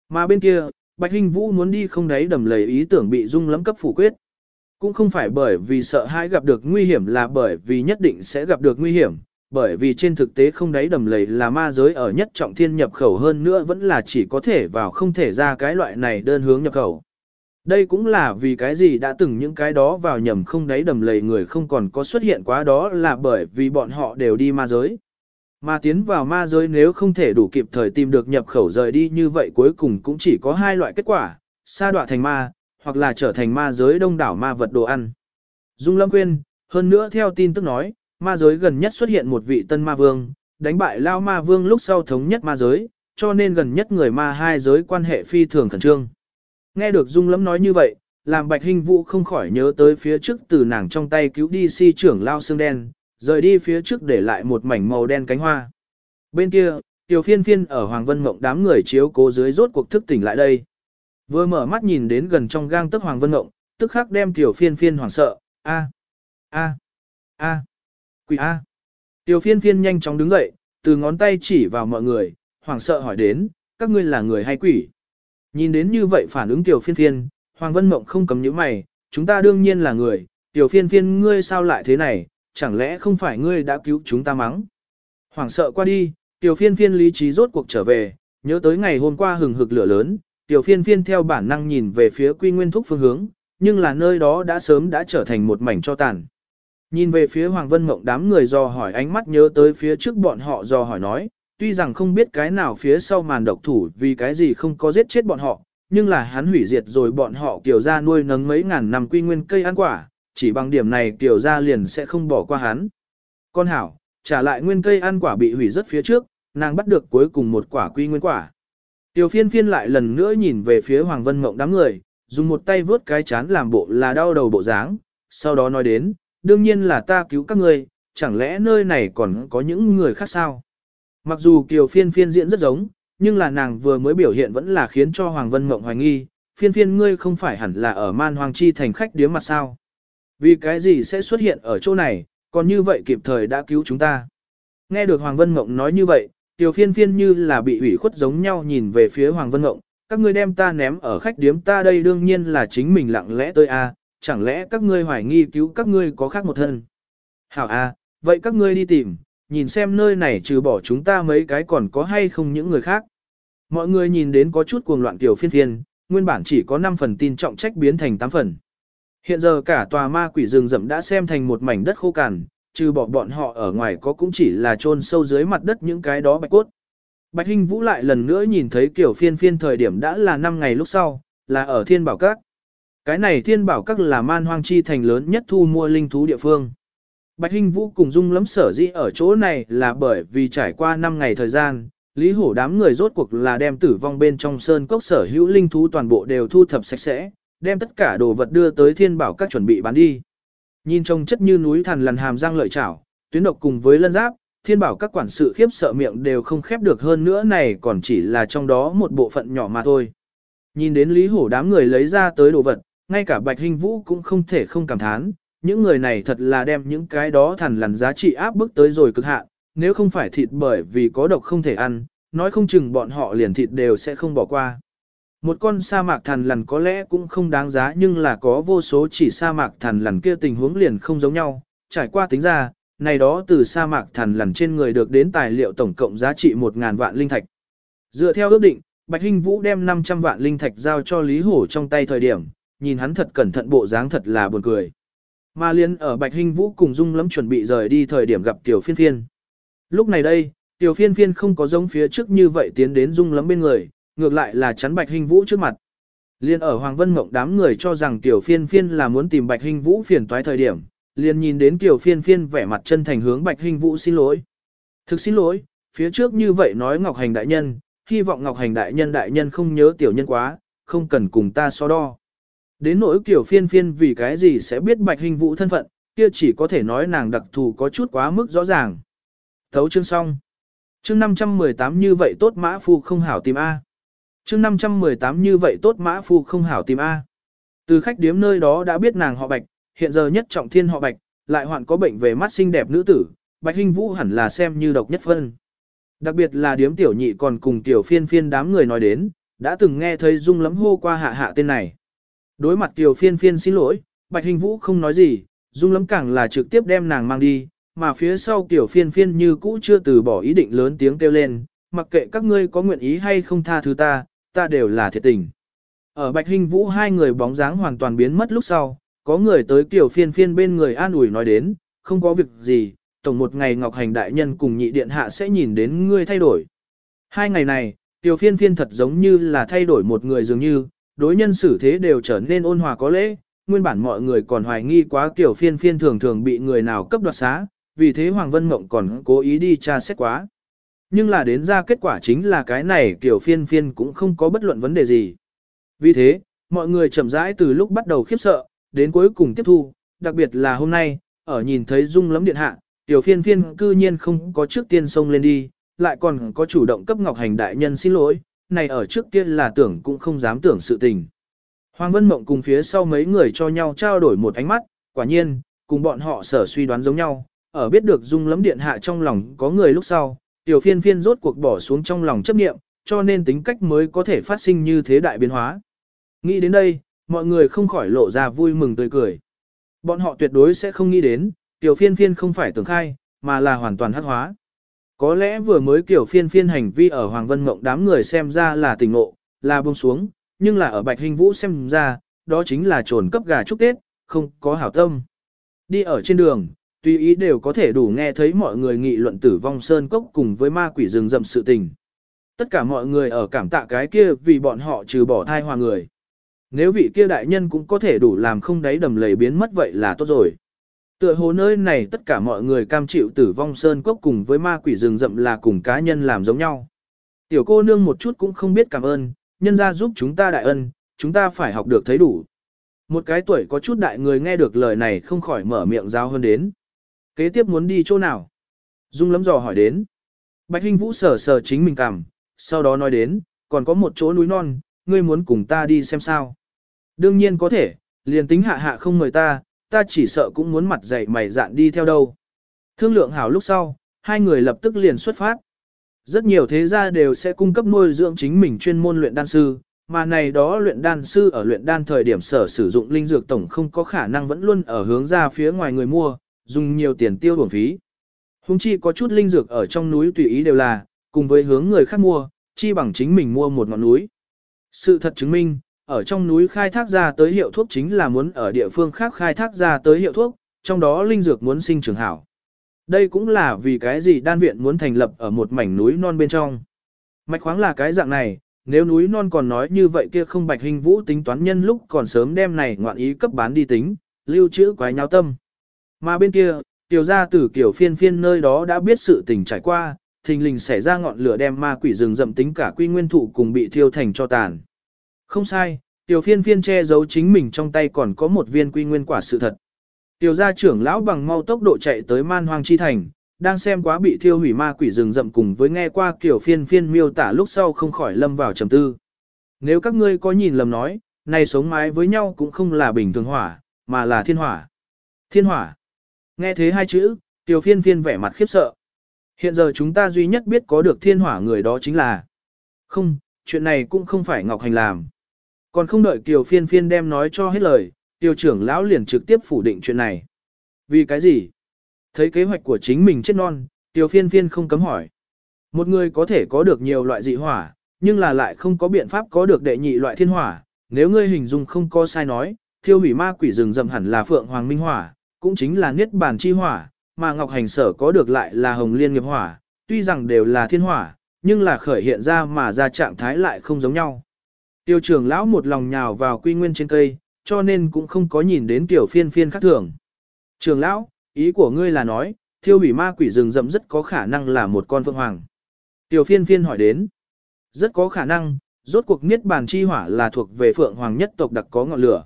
Mà bên kia, Bạch Hinh Vũ muốn đi không đấy đầm lầy ý tưởng bị dung lắm cấp phủ quyết. Cũng không phải bởi vì sợ hãi gặp được nguy hiểm là bởi vì nhất định sẽ gặp được nguy hiểm, bởi vì trên thực tế không đáy đầm lầy là ma giới ở nhất trọng thiên nhập khẩu hơn nữa vẫn là chỉ có thể vào không thể ra cái loại này đơn hướng nhập khẩu. đây cũng là vì cái gì đã từng những cái đó vào nhầm không đáy đầm lầy người không còn có xuất hiện quá đó là bởi vì bọn họ đều đi ma giới. Mà tiến vào ma giới nếu không thể đủ kịp thời tìm được nhập khẩu rời đi như vậy cuối cùng cũng chỉ có hai loại kết quả, sa đọa thành ma, hoặc là trở thành ma giới đông đảo ma vật đồ ăn. Dung Lâm quyên, hơn nữa theo tin tức nói, ma giới gần nhất xuất hiện một vị tân ma vương, đánh bại lao ma vương lúc sau thống nhất ma giới, cho nên gần nhất người ma hai giới quan hệ phi thường khẩn trương. Nghe được Dung Lâm nói như vậy, làm Bạch Hình Vũ không khỏi nhớ tới phía trước từ nàng trong tay cứu đi si trưởng lao xương đen, rời đi phía trước để lại một mảnh màu đen cánh hoa. Bên kia, Tiểu Phiên Phiên ở Hoàng Vân Mộng đám người chiếu cố dưới rốt cuộc thức tỉnh lại đây. Vừa mở mắt nhìn đến gần trong gang tức Hoàng Vân Mộng, tức khắc đem Tiểu Phiên Phiên hoảng sợ, a a a quỷ a. Tiểu Phiên Phiên nhanh chóng đứng dậy, từ ngón tay chỉ vào mọi người, hoảng sợ hỏi đến, các ngươi là người hay quỷ? Nhìn đến như vậy phản ứng Tiểu Phiên Phiên, Hoàng Vân Mộng không cầm những mày, chúng ta đương nhiên là người, Tiểu Phiên Phiên ngươi sao lại thế này, chẳng lẽ không phải ngươi đã cứu chúng ta mắng? Hoảng sợ qua đi, Tiểu Phiên Phiên lý trí rốt cuộc trở về, nhớ tới ngày hôm qua hừng hực lửa lớn, Tiểu Phiên Phiên theo bản năng nhìn về phía Quy Nguyên Thúc phương hướng, nhưng là nơi đó đã sớm đã trở thành một mảnh cho tàn. Nhìn về phía Hoàng Vân Mộng đám người dò hỏi ánh mắt nhớ tới phía trước bọn họ dò hỏi nói, tuy rằng không biết cái nào phía sau màn độc thủ vì cái gì không có giết chết bọn họ, nhưng là hắn hủy diệt rồi bọn họ kiểu ra nuôi nấng mấy ngàn năm quy nguyên cây ăn quả, chỉ bằng điểm này kiểu ra liền sẽ không bỏ qua hắn. Con hảo, trả lại nguyên cây ăn quả bị hủy rất phía trước, nàng bắt được cuối cùng một quả quy nguyên quả. Tiểu phiên phiên lại lần nữa nhìn về phía Hoàng Vân Mộng đám người, dùng một tay vướt cái chán làm bộ là đau đầu bộ dáng, sau đó nói đến, đương nhiên là ta cứu các ngươi, chẳng lẽ nơi này còn có những người khác sao? Mặc dù Kiều Phiên Phiên diễn rất giống, nhưng là nàng vừa mới biểu hiện vẫn là khiến cho Hoàng Vân Mộng hoài nghi, Phiên Phiên ngươi không phải hẳn là ở Man Hoàng Chi thành khách điếm mặt sao? Vì cái gì sẽ xuất hiện ở chỗ này, còn như vậy kịp thời đã cứu chúng ta? Nghe được Hoàng Vân Mộng nói như vậy, Tiểu Phiên Phiên như là bị ủy khuất giống nhau nhìn về phía Hoàng Vân Mộng, các ngươi đem ta ném ở khách điếm ta đây đương nhiên là chính mình lặng lẽ tới a, chẳng lẽ các ngươi hoài nghi cứu các ngươi có khác một thân. Hảo a, vậy các ngươi đi tìm, nhìn xem nơi này trừ bỏ chúng ta mấy cái còn có hay không những người khác. Mọi người nhìn đến có chút cuồng loạn tiểu phiên phiên, nguyên bản chỉ có 5 phần tin trọng trách biến thành 8 phần. Hiện giờ cả tòa ma quỷ rừng rậm đã xem thành một mảnh đất khô cằn, trừ bỏ bọn họ ở ngoài có cũng chỉ là chôn sâu dưới mặt đất những cái đó bạch cốt. Bạch Hinh Vũ lại lần nữa nhìn thấy kiểu phiên phiên thời điểm đã là 5 ngày lúc sau, là ở Thiên Bảo Các. Cái này Thiên Bảo Các là man hoang chi thành lớn nhất thu mua linh thú địa phương. Bạch Hinh Vũ cùng Dung lắm sở dĩ ở chỗ này là bởi vì trải qua 5 ngày thời gian, Lý Hổ đám người rốt cuộc là đem tử vong bên trong sơn cốc sở hữu linh thú toàn bộ đều thu thập sạch sẽ, đem tất cả đồ vật đưa tới Thiên Bảo Các chuẩn bị bán đi. Nhìn trông chất như núi thần lằn hàm răng lợi chảo, tuyến độc cùng với lân giáp, thiên bảo các quản sự khiếp sợ miệng đều không khép được hơn nữa này còn chỉ là trong đó một bộ phận nhỏ mà thôi. Nhìn đến Lý Hổ đám người lấy ra tới đồ vật, ngay cả Bạch Hình Vũ cũng không thể không cảm thán, những người này thật là đem những cái đó thằn lằn giá trị áp bức tới rồi cực hạn, nếu không phải thịt bởi vì có độc không thể ăn, nói không chừng bọn họ liền thịt đều sẽ không bỏ qua. Một con sa mạc thằn lằn có lẽ cũng không đáng giá nhưng là có vô số chỉ sa mạc thằn lằn kia tình huống liền không giống nhau, trải qua tính ra, này đó từ sa mạc thằn lằn trên người được đến tài liệu tổng cộng giá trị 1.000 vạn linh thạch. Dựa theo ước định, Bạch Hinh Vũ đem 500 vạn linh thạch giao cho Lý Hổ trong tay thời điểm, nhìn hắn thật cẩn thận bộ dáng thật là buồn cười. Ma liên ở Bạch Hinh Vũ cùng Dung lắm chuẩn bị rời đi thời điểm gặp Tiểu Phiên Phiên. Lúc này đây, Tiểu Phiên Phiên không có giống phía trước như vậy tiến đến Dung lắm bên người, ngược lại là chắn Bạch Hinh Vũ trước mặt. Liên ở Hoàng Vân Mộng đám người cho rằng Tiểu Phiên Phiên là muốn tìm Bạch Hinh Vũ phiền toái thời điểm, liền nhìn đến tiểu Phiên Phiên vẻ mặt chân thành hướng Bạch Hinh Vũ xin lỗi. Thực xin lỗi, phía trước như vậy nói Ngọc Hành đại nhân, hy vọng Ngọc Hành đại nhân đại nhân không nhớ tiểu nhân quá, không cần cùng ta so đo. Đến nỗi kiểu Phiên Phiên vì cái gì sẽ biết Bạch hình Vũ thân phận, kia chỉ có thể nói nàng đặc thù có chút quá mức rõ ràng. Thấu chương xong. Chương 518 như vậy tốt mã phu không hảo tìm A. Chương 518 như vậy tốt mã phu không hảo tìm A. Từ khách điếm nơi đó đã biết nàng họ Bạch, hiện giờ nhất trọng thiên họ Bạch, lại hoạn có bệnh về mắt xinh đẹp nữ tử, Bạch hình Vũ hẳn là xem như độc nhất phân. Đặc biệt là điếm tiểu nhị còn cùng tiểu phiên phiên đám người nói đến, đã từng nghe thấy Dung lắm hô qua hạ hạ tên này. Đối mặt tiểu phiên phiên xin lỗi, Bạch hình Vũ không nói gì, Dung Lâm càng là trực tiếp đem nàng mang đi, mà phía sau tiểu phiên phiên như cũ chưa từ bỏ ý định lớn tiếng kêu lên, mặc kệ các ngươi có nguyện ý hay không tha thứ ta, ta đều là thiệt tình. Ở Bạch hình Vũ hai người bóng dáng hoàn toàn biến mất lúc sau, có người tới Kiều phiên phiên bên người an ủi nói đến, không có việc gì, tổng một ngày Ngọc Hành đại nhân cùng nhị điện hạ sẽ nhìn đến ngươi thay đổi. Hai ngày này, tiểu phiên phiên thật giống như là thay đổi một người dường như, đối nhân xử thế đều trở nên ôn hòa có lễ, nguyên bản mọi người còn hoài nghi quá tiểu phiên phiên thường thường bị người nào cấp đoạt xá, vì thế Hoàng Vân Mộng còn cố ý đi tra xét quá. Nhưng là đến ra kết quả chính là cái này tiểu phiên phiên cũng không có bất luận vấn đề gì. Vì thế, mọi người chậm rãi từ lúc bắt đầu khiếp sợ, đến cuối cùng tiếp thu, đặc biệt là hôm nay, ở nhìn thấy Dung lấm điện hạ, tiểu phiên phiên cư nhiên không có trước tiên xông lên đi, lại còn có chủ động cấp Ngọc Hành đại nhân xin lỗi, này ở trước tiên là tưởng cũng không dám tưởng sự tình. Hoàng Vân Mộng cùng phía sau mấy người cho nhau trao đổi một ánh mắt, quả nhiên, cùng bọn họ sở suy đoán giống nhau, ở biết được Dung lấm điện hạ trong lòng có người lúc sau, tiểu phiên phiên rốt cuộc bỏ xuống trong lòng chấp niệm, cho nên tính cách mới có thể phát sinh như thế đại biến hóa. Nghĩ đến đây, mọi người không khỏi lộ ra vui mừng tươi cười. Bọn họ tuyệt đối sẽ không nghĩ đến, tiểu phiên phiên không phải tưởng khai, mà là hoàn toàn hắc hóa. Có lẽ vừa mới kiểu phiên phiên hành vi ở Hoàng Vân Mộng đám người xem ra là tình ngộ, là buông xuống, nhưng là ở Bạch Hình Vũ xem ra, đó chính là trồn cấp gà chúc Tết, không có hảo tâm. Đi ở trên đường, tùy ý đều có thể đủ nghe thấy mọi người nghị luận tử vong sơn cốc cùng với ma quỷ rừng rậm sự tình. Tất cả mọi người ở cảm tạ cái kia vì bọn họ trừ bỏ thai hòa người. Nếu vị kia đại nhân cũng có thể đủ làm không đáy đầm lầy biến mất vậy là tốt rồi. Tựa hồ nơi này tất cả mọi người cam chịu tử vong sơn cốc cùng với ma quỷ rừng rậm là cùng cá nhân làm giống nhau. Tiểu cô nương một chút cũng không biết cảm ơn, nhân ra giúp chúng ta đại ân, chúng ta phải học được thấy đủ. Một cái tuổi có chút đại người nghe được lời này không khỏi mở miệng giao hơn đến. Kế tiếp muốn đi chỗ nào? Dung lắm dò hỏi đến. Bạch Hinh Vũ sờ sờ chính mình cảm, sau đó nói đến, còn có một chỗ núi non, ngươi muốn cùng ta đi xem sao. Đương nhiên có thể, liền tính hạ hạ không mời ta, ta chỉ sợ cũng muốn mặt dày mày dạn đi theo đâu. Thương lượng hảo lúc sau, hai người lập tức liền xuất phát. Rất nhiều thế gia đều sẽ cung cấp nuôi dưỡng chính mình chuyên môn luyện đan sư, mà này đó luyện đan sư ở luyện đan thời điểm sở sử dụng linh dược tổng không có khả năng vẫn luôn ở hướng ra phía ngoài người mua, dùng nhiều tiền tiêu bổng phí. Hùng chi có chút linh dược ở trong núi tùy ý đều là, cùng với hướng người khác mua, chi bằng chính mình mua một ngọn núi. Sự thật chứng minh, ở trong núi khai thác ra tới hiệu thuốc chính là muốn ở địa phương khác khai thác ra tới hiệu thuốc, trong đó linh dược muốn sinh trưởng hảo. Đây cũng là vì cái gì đan viện muốn thành lập ở một mảnh núi non bên trong. Mạch khoáng là cái dạng này, nếu núi non còn nói như vậy kia không bạch hình vũ tính toán nhân lúc còn sớm đem này ngoạn ý cấp bán đi tính, lưu trữ quái nháo tâm. Mà bên kia, tiểu gia tử kiểu phiên phiên nơi đó đã biết sự tình trải qua, thình lình xảy ra ngọn lửa đem ma quỷ rừng rậm tính cả quy nguyên thụ cùng bị thiêu thành cho tàn. Không sai, tiểu phiên phiên che giấu chính mình trong tay còn có một viên quy nguyên quả sự thật. Tiểu gia trưởng lão bằng mau tốc độ chạy tới man hoang chi thành, đang xem quá bị thiêu hủy ma quỷ rừng rậm cùng với nghe qua kiểu phiên phiên miêu tả lúc sau không khỏi lâm vào trầm tư. Nếu các ngươi có nhìn lầm nói, này sống mái với nhau cũng không là bình thường hỏa, mà là thiên hỏa. Thiên hỏa. Nghe thế hai chữ, tiểu phiên phiên vẻ mặt khiếp sợ. Hiện giờ chúng ta duy nhất biết có được thiên hỏa người đó chính là... Không, chuyện này cũng không phải Ngọc Hành làm. Còn không đợi Kiều Phiên Phiên đem nói cho hết lời, tiêu trưởng lão liền trực tiếp phủ định chuyện này. Vì cái gì? Thấy kế hoạch của chính mình chết non, Tiêu Phiên Phiên không cấm hỏi. Một người có thể có được nhiều loại dị hỏa, nhưng là lại không có biện pháp có được đệ nhị loại thiên hỏa. Nếu ngươi hình dung không có sai nói, thiêu hủy ma quỷ rừng rậm hẳn là Phượng Hoàng Minh Hỏa, cũng chính là Niết Bàn Chi Hỏa, mà Ngọc Hành Sở có được lại là Hồng Liên Nghiệp Hỏa, tuy rằng đều là thiên hỏa, nhưng là khởi hiện ra mà ra trạng thái lại không giống nhau. Tiêu trưởng lão một lòng nhào vào quy nguyên trên cây, cho nên cũng không có nhìn đến tiểu phiên phiên khác thường. Trường lão, ý của ngươi là nói, thiêu hủy ma quỷ rừng rậm rất có khả năng là một con phượng hoàng. Tiểu phiên phiên hỏi đến. Rất có khả năng, rốt cuộc niết bàn chi hỏa là thuộc về phượng hoàng nhất tộc đặc có ngọn lửa.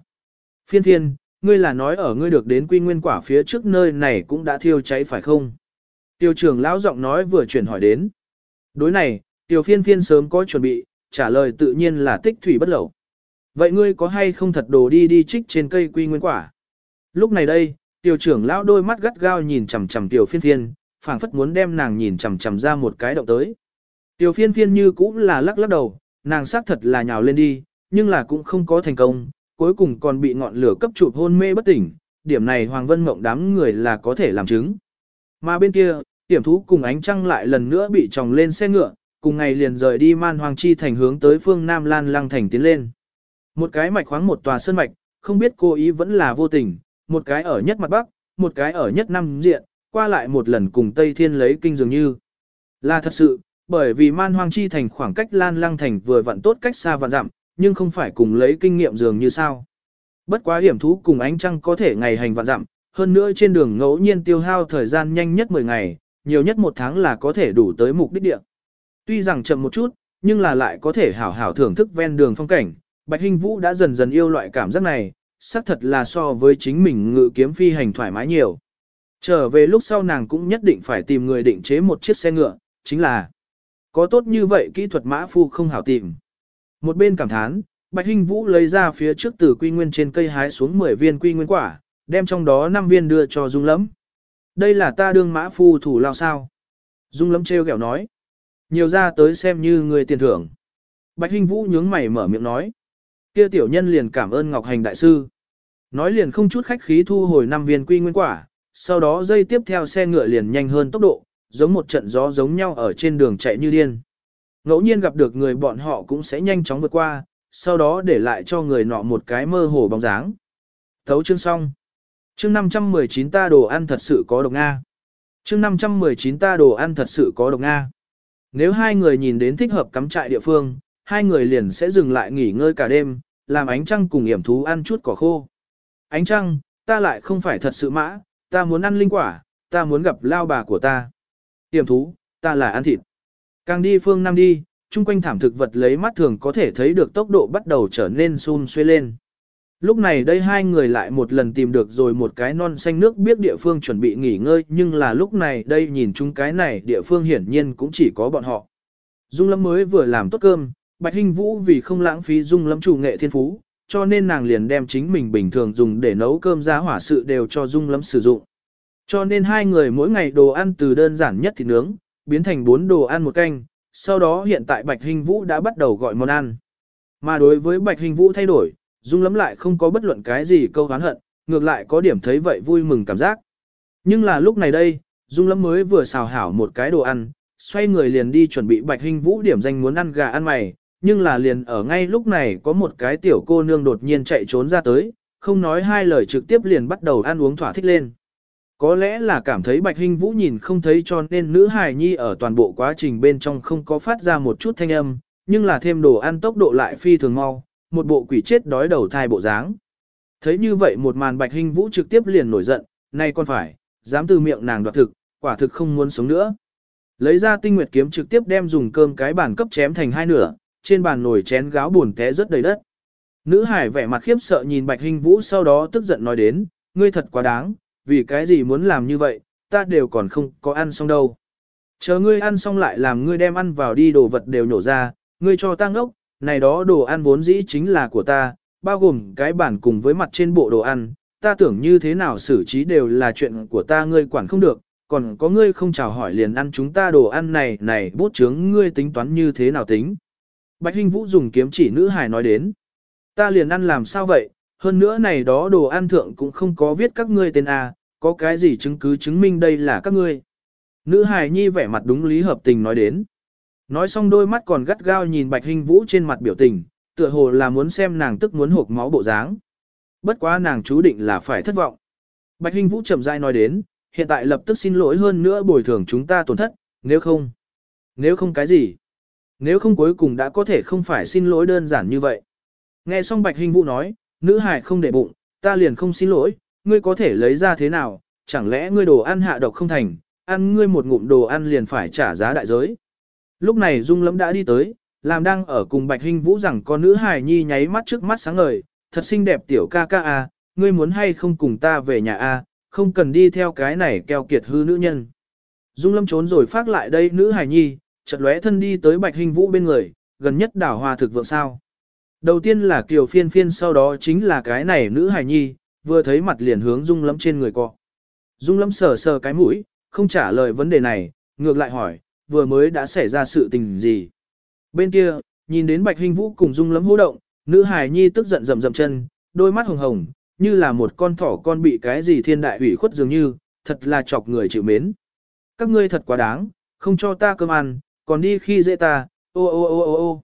Phiên phiên, ngươi là nói ở ngươi được đến quy nguyên quả phía trước nơi này cũng đã thiêu cháy phải không? Tiêu trưởng lão giọng nói vừa chuyển hỏi đến. Đối này, tiểu phiên phiên sớm có chuẩn bị, trả lời tự nhiên là tích thủy bất lẩu. Vậy ngươi có hay không thật đồ đi đi trích trên cây quy nguyên quả? Lúc này đây, tiểu trưởng lão đôi mắt gắt gao nhìn chằm chằm tiểu phiên phiên, phảng phất muốn đem nàng nhìn chằm chằm ra một cái động tới. Tiểu phiên phiên như cũng là lắc lắc đầu, nàng xác thật là nhào lên đi, nhưng là cũng không có thành công, cuối cùng còn bị ngọn lửa cấp chụp hôn mê bất tỉnh, điểm này Hoàng Vân Mộng đám người là có thể làm chứng. Mà bên kia, tiểm thú cùng ánh trăng lại lần nữa bị tròng lên xe ngựa, cùng ngày liền rời đi man hoàng chi thành hướng tới phương Nam Lan Lăng thành tiến lên. Một cái mạch khoáng một tòa sơn mạch, không biết cô ý vẫn là vô tình, một cái ở nhất mặt bắc, một cái ở nhất nam diện, qua lại một lần cùng Tây Thiên lấy kinh dường như. Là thật sự, bởi vì man hoang chi thành khoảng cách lan lăng thành vừa vặn tốt cách xa vạn dặm, nhưng không phải cùng lấy kinh nghiệm dường như sao. Bất quá hiểm thú cùng ánh trăng có thể ngày hành vạn dặm, hơn nữa trên đường ngẫu nhiên tiêu hao thời gian nhanh nhất 10 ngày, nhiều nhất một tháng là có thể đủ tới mục đích địa. Tuy rằng chậm một chút, nhưng là lại có thể hảo hảo thưởng thức ven đường phong cảnh, Bạch Hinh Vũ đã dần dần yêu loại cảm giác này, xác thật là so với chính mình ngự kiếm phi hành thoải mái nhiều. Trở về lúc sau nàng cũng nhất định phải tìm người định chế một chiếc xe ngựa, chính là có tốt như vậy kỹ thuật mã phu không hảo tìm. Một bên cảm thán, Bạch Hinh Vũ lấy ra phía trước từ quy nguyên trên cây hái xuống 10 viên quy nguyên quả, đem trong đó 5 viên đưa cho Dung Lẫm. Đây là ta đương mã phu thủ lao sao. Dung Lẫm treo kẹo nói. Nhiều ra tới xem như người tiền thưởng. Bạch Hinh Vũ nhướng mày mở miệng nói. Kia tiểu nhân liền cảm ơn Ngọc Hành đại sư. Nói liền không chút khách khí thu hồi năm viên quy nguyên quả, sau đó dây tiếp theo xe ngựa liền nhanh hơn tốc độ, giống một trận gió giống nhau ở trên đường chạy như điên. Ngẫu nhiên gặp được người bọn họ cũng sẽ nhanh chóng vượt qua, sau đó để lại cho người nọ một cái mơ hồ bóng dáng. Thấu chương xong. Chương 519 ta đồ ăn thật sự có độc Nga. Chương 519 ta đồ ăn thật sự có độc Nga. Nếu hai người nhìn đến thích hợp cắm trại địa phương, hai người liền sẽ dừng lại nghỉ ngơi cả đêm, làm ánh trăng cùng yểm thú ăn chút cỏ khô. Ánh trăng, ta lại không phải thật sự mã, ta muốn ăn linh quả, ta muốn gặp lao bà của ta. Yểm thú, ta là ăn thịt. Càng đi phương Nam đi, chung quanh thảm thực vật lấy mắt thường có thể thấy được tốc độ bắt đầu trở nên xun xuê lên. Lúc này đây hai người lại một lần tìm được rồi một cái non xanh nước biết địa phương chuẩn bị nghỉ ngơi nhưng là lúc này đây nhìn chúng cái này địa phương hiển nhiên cũng chỉ có bọn họ. Dung lâm mới vừa làm tốt cơm, Bạch Hinh Vũ vì không lãng phí dung lâm chủ nghệ thiên phú, cho nên nàng liền đem chính mình bình thường dùng để nấu cơm giá hỏa sự đều cho dung lâm sử dụng. Cho nên hai người mỗi ngày đồ ăn từ đơn giản nhất thịt nướng, biến thành bốn đồ ăn một canh, sau đó hiện tại Bạch Hình Vũ đã bắt đầu gọi món ăn. Mà đối với Bạch Hình Vũ thay đổi, Dung lắm lại không có bất luận cái gì câu hán hận, ngược lại có điểm thấy vậy vui mừng cảm giác. Nhưng là lúc này đây, Dung lắm mới vừa xào hảo một cái đồ ăn, xoay người liền đi chuẩn bị Bạch Hình Vũ điểm danh muốn ăn gà ăn mày, nhưng là liền ở ngay lúc này có một cái tiểu cô nương đột nhiên chạy trốn ra tới, không nói hai lời trực tiếp liền bắt đầu ăn uống thỏa thích lên. Có lẽ là cảm thấy Bạch Hinh Vũ nhìn không thấy cho nên nữ hài nhi ở toàn bộ quá trình bên trong không có phát ra một chút thanh âm, nhưng là thêm đồ ăn tốc độ lại phi thường mau, một bộ quỷ chết đói đầu thai bộ dáng. Thấy như vậy một màn Bạch Hinh Vũ trực tiếp liền nổi giận, nay con phải, dám từ miệng nàng đoạt thực, quả thực không muốn sống nữa. Lấy ra tinh nguyệt kiếm trực tiếp đem dùng cơm cái bàn cấp chém thành hai nửa, trên bàn nồi chén gáo buồn té rất đầy đất. Nữ hải vẻ mặt khiếp sợ nhìn Bạch Hinh Vũ sau đó tức giận nói đến, ngươi thật quá đáng, vì cái gì muốn làm như vậy, ta đều còn không có ăn xong đâu. Chờ ngươi ăn xong lại làm ngươi đem ăn vào đi đồ vật đều nhổ ra, ngươi cho ta ngốc, này đó đồ ăn vốn dĩ chính là của ta, bao gồm cái bản cùng với mặt trên bộ đồ ăn, ta tưởng như thế nào xử trí đều là chuyện của ta ngươi quản không được, còn có ngươi không chào hỏi liền ăn chúng ta đồ ăn này này bút chướng ngươi tính toán như thế nào tính. Bạch Hinh Vũ dùng kiếm chỉ nữ hài nói đến, ta liền ăn làm sao vậy, hơn nữa này đó đồ ăn thượng cũng không có viết các ngươi tên A, có cái gì chứng cứ chứng minh đây là các ngươi. Nữ hài nhi vẻ mặt đúng lý hợp tình nói đến. Nói xong đôi mắt còn gắt gao nhìn Bạch Hinh Vũ trên mặt biểu tình, tựa hồ là muốn xem nàng tức muốn hộp máu bộ dáng. Bất quá nàng chú định là phải thất vọng. Bạch Hinh Vũ chậm rãi nói đến, hiện tại lập tức xin lỗi hơn nữa bồi thường chúng ta tổn thất, nếu không. Nếu không cái gì? Nếu không cuối cùng đã có thể không phải xin lỗi đơn giản như vậy. Nghe xong Bạch Hinh Vũ nói, nữ hải không để bụng, ta liền không xin lỗi, ngươi có thể lấy ra thế nào, chẳng lẽ ngươi đồ ăn hạ độc không thành, ăn ngươi một ngụm đồ ăn liền phải trả giá đại giới. Lúc này Dung Lâm đã đi tới, làm đang ở cùng Bạch Hinh Vũ rằng con nữ hài nhi nháy mắt trước mắt sáng ngời, thật xinh đẹp tiểu ca ca a, ngươi muốn hay không cùng ta về nhà a, không cần đi theo cái này keo kiệt hư nữ nhân. Dung Lâm trốn rồi phát lại đây nữ hài nhi, chợt lóe thân đi tới Bạch Hinh Vũ bên người, gần nhất đảo hòa thực vượng sao. Đầu tiên là Kiều Phiên Phiên sau đó chính là cái này nữ hài nhi, vừa thấy mặt liền hướng Dung Lâm trên người cọ. Dung Lâm sờ sờ cái mũi, không trả lời vấn đề này, ngược lại hỏi, vừa mới đã xảy ra sự tình gì. Bên kia, nhìn đến Bạch Hinh Vũ cùng Dung Lâm hô động, nữ hài nhi tức giận rầm rầm chân, đôi mắt hồng hồng, như là một con thỏ con bị cái gì thiên đại hủy khuất dường như, thật là chọc người chịu mến. Các ngươi thật quá đáng, không cho ta cơm ăn, còn đi khi dễ ta, ô ô ô ô ô.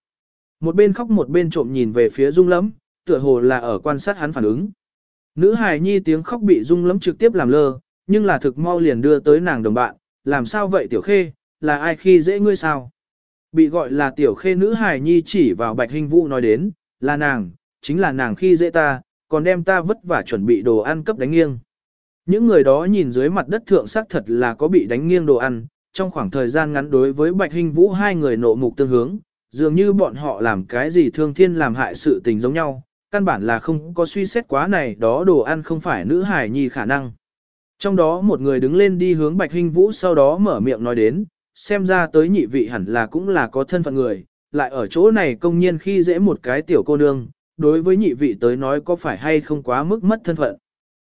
Một bên khóc một bên trộm nhìn về phía Dung Lâm, tựa hồ là ở quan sát hắn phản ứng. Nữ hài nhi tiếng khóc bị Dung lấm trực tiếp làm lơ, nhưng là thực mau liền đưa tới nàng đồng bạn, làm sao vậy tiểu khê, là ai khi dễ ngươi sao? Bị gọi là tiểu khê nữ hài nhi chỉ vào bạch hình vũ nói đến, là nàng, chính là nàng khi dễ ta, còn đem ta vất vả chuẩn bị đồ ăn cấp đánh nghiêng. Những người đó nhìn dưới mặt đất thượng xác thật là có bị đánh nghiêng đồ ăn, trong khoảng thời gian ngắn đối với bạch hình vũ hai người nộ mục tương hướng, dường như bọn họ làm cái gì thương thiên làm hại sự tình giống nhau, căn bản là không có suy xét quá này đó đồ ăn không phải nữ hài nhi khả năng. Trong đó một người đứng lên đi hướng Bạch Hinh Vũ sau đó mở miệng nói đến, xem ra tới nhị vị hẳn là cũng là có thân phận người, lại ở chỗ này công nhiên khi dễ một cái tiểu cô nương, đối với nhị vị tới nói có phải hay không quá mức mất thân phận.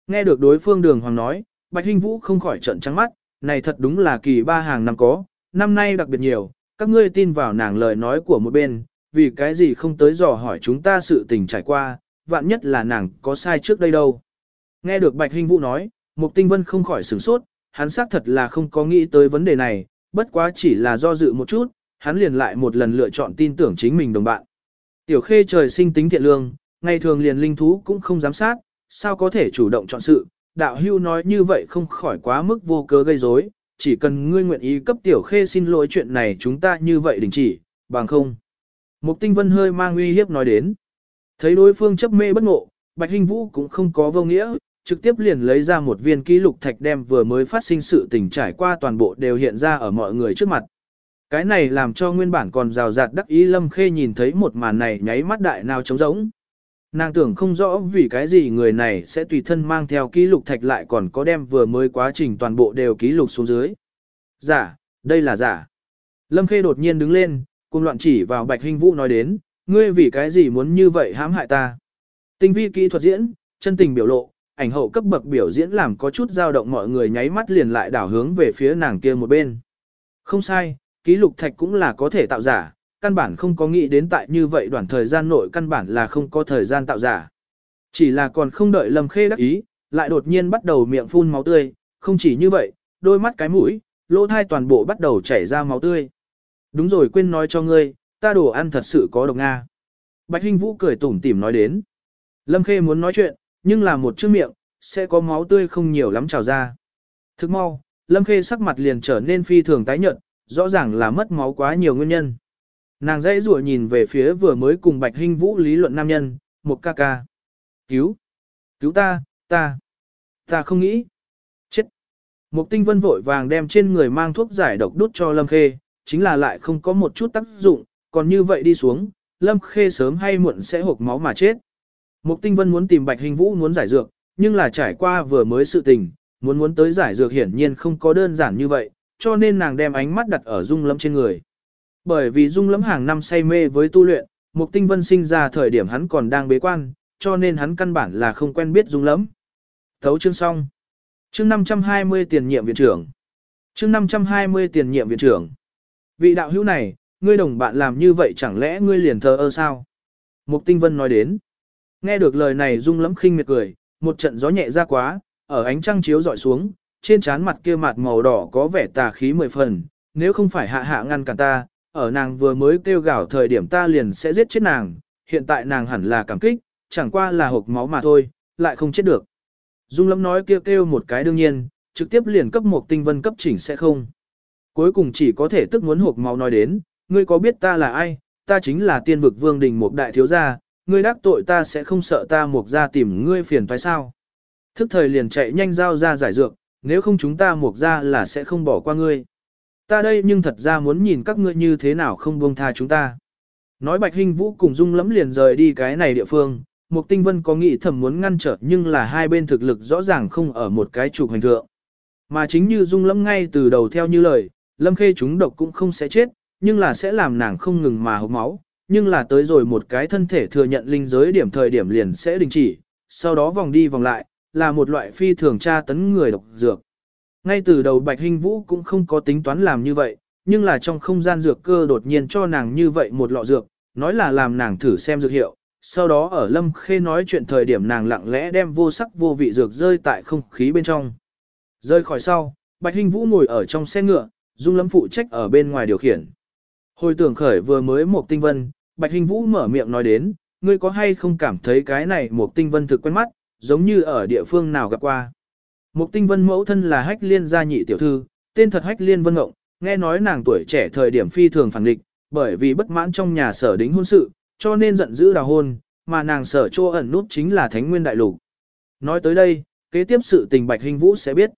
Nghe được đối phương đường hoàng nói, Bạch Hinh Vũ không khỏi trận trắng mắt, này thật đúng là kỳ ba hàng năm có, năm nay đặc biệt nhiều, các ngươi tin vào nàng lời nói của một bên, vì cái gì không tới dò hỏi chúng ta sự tình trải qua, vạn nhất là nàng có sai trước đây đâu. Nghe được Bạch Hinh Vũ nói, Mục Tinh Vân không khỏi sửng sốt, hắn xác thật là không có nghĩ tới vấn đề này, bất quá chỉ là do dự một chút, hắn liền lại một lần lựa chọn tin tưởng chính mình đồng bạn. Tiểu Khê trời sinh tính thiện lương, ngày thường liền linh thú cũng không giám sát, sao có thể chủ động chọn sự, đạo hưu nói như vậy không khỏi quá mức vô cớ gây rối, chỉ cần ngươi nguyện ý cấp Tiểu Khê xin lỗi chuyện này chúng ta như vậy đình chỉ, bằng không. Mục Tinh Vân hơi mang uy hiếp nói đến. Thấy đối phương chấp mê bất ngộ, Bạch Hinh Vũ cũng không có vô nghĩa, trực tiếp liền lấy ra một viên ký lục thạch đem vừa mới phát sinh sự tình trải qua toàn bộ đều hiện ra ở mọi người trước mặt. Cái này làm cho nguyên bản còn rào rạt đắc ý Lâm Khê nhìn thấy một màn này nháy mắt đại nào trống rỗng. Nàng tưởng không rõ vì cái gì người này sẽ tùy thân mang theo ký lục thạch lại còn có đem vừa mới quá trình toàn bộ đều ký lục xuống dưới. Giả, đây là giả. Lâm Khê đột nhiên đứng lên, cùng loạn chỉ vào Bạch Hình Vũ nói đến, ngươi vì cái gì muốn như vậy hãm hại ta. Tinh vi kỹ thuật diễn, chân tình biểu lộ, ảnh hậu cấp bậc biểu diễn làm có chút dao động mọi người nháy mắt liền lại đảo hướng về phía nàng kia một bên. Không sai, ký lục thạch cũng là có thể tạo giả, căn bản không có nghĩ đến tại như vậy đoạn thời gian nội căn bản là không có thời gian tạo giả. Chỉ là còn không đợi Lâm Khê đắc ý, lại đột nhiên bắt đầu miệng phun máu tươi, không chỉ như vậy, đôi mắt cái mũi, lỗ thai toàn bộ bắt đầu chảy ra máu tươi. Đúng rồi quên nói cho ngươi, ta đồ ăn thật sự có độc Nga. Bạch Hinh Vũ cười tủm tỉm nói đến. Lâm Khê muốn nói chuyện, nhưng là một chữ miệng, sẽ có máu tươi không nhiều lắm trào ra. Thức mau, Lâm Khê sắc mặt liền trở nên phi thường tái nhợt, rõ ràng là mất máu quá nhiều nguyên nhân. Nàng dãy rủa nhìn về phía vừa mới cùng Bạch Hinh Vũ lý luận nam nhân, một ca ca. Cứu! Cứu ta, ta! Ta không nghĩ! Chết! Một tinh vân vội vàng đem trên người mang thuốc giải độc đút cho Lâm Khê, chính là lại không có một chút tác dụng, còn như vậy đi xuống, Lâm Khê sớm hay muộn sẽ hộp máu mà chết. Mục Tinh Vân muốn tìm Bạch Hình Vũ muốn giải dược, nhưng là trải qua vừa mới sự tình, muốn muốn tới giải dược hiển nhiên không có đơn giản như vậy, cho nên nàng đem ánh mắt đặt ở Dung Lâm trên người. Bởi vì Dung Lâm hàng năm say mê với tu luyện, Mục Tinh Vân sinh ra thời điểm hắn còn đang bế quan, cho nên hắn căn bản là không quen biết Dung Lâm. Thấu chương xong. Chương 520 tiền nhiệm viện trưởng. Chương 520 tiền nhiệm viện trưởng. Vị đạo hữu này, ngươi đồng bạn làm như vậy chẳng lẽ ngươi liền thờ ơ sao? Mục Tinh Vân nói đến. Nghe được lời này Dung lẫm khinh miệt cười, một trận gió nhẹ ra quá, ở ánh trăng chiếu dọi xuống, trên trán mặt kia mặt màu đỏ có vẻ tà khí mười phần, nếu không phải hạ hạ ngăn cản ta, ở nàng vừa mới kêu gào thời điểm ta liền sẽ giết chết nàng, hiện tại nàng hẳn là cảm kích, chẳng qua là hộp máu mà thôi, lại không chết được. Dung lẫm nói kêu kêu một cái đương nhiên, trực tiếp liền cấp một tinh vân cấp chỉnh sẽ không. Cuối cùng chỉ có thể tức muốn hộp máu nói đến, ngươi có biết ta là ai, ta chính là tiên vực vương đình một đại thiếu gia, ngươi đắc tội ta sẽ không sợ ta mục ra tìm ngươi phiền phải sao. Thức thời liền chạy nhanh giao ra giải dược, nếu không chúng ta mục ra là sẽ không bỏ qua ngươi. Ta đây nhưng thật ra muốn nhìn các ngươi như thế nào không buông tha chúng ta. Nói Bạch hình Vũ cùng Dung lẫm liền rời đi cái này địa phương, Mục Tinh Vân có nghĩ thầm muốn ngăn trở nhưng là hai bên thực lực rõ ràng không ở một cái trục hành thượng. Mà chính như Dung lẫm ngay từ đầu theo như lời, Lâm Khê chúng độc cũng không sẽ chết, nhưng là sẽ làm nàng không ngừng mà hốc máu, nhưng là tới rồi một cái thân thể thừa nhận linh giới điểm thời điểm liền sẽ đình chỉ, sau đó vòng đi vòng lại, là một loại phi thường tra tấn người độc dược. Ngay từ đầu Bạch Hinh Vũ cũng không có tính toán làm như vậy, nhưng là trong không gian dược cơ đột nhiên cho nàng như vậy một lọ dược, nói là làm nàng thử xem dược hiệu. Sau đó ở Lâm Khê nói chuyện thời điểm nàng lặng lẽ đem vô sắc vô vị dược rơi tại không khí bên trong. Rơi khỏi sau, Bạch Hinh Vũ ngồi ở trong xe ngựa, Dung Lâm phụ trách ở bên ngoài điều khiển. Hồi tưởng khởi vừa mới một tinh vân, Bạch Hình Vũ mở miệng nói đến, ngươi có hay không cảm thấy cái này một tinh vân thực quen mắt, giống như ở địa phương nào gặp qua. Một tinh vân mẫu thân là hách liên gia nhị tiểu thư, tên thật hách liên vân ngộng, nghe nói nàng tuổi trẻ thời điểm phi thường phản địch, bởi vì bất mãn trong nhà sở đính hôn sự, cho nên giận dữ đào hôn, mà nàng sở chỗ ẩn nút chính là Thánh Nguyên Đại Lục. Nói tới đây, kế tiếp sự tình Bạch Hình Vũ sẽ biết.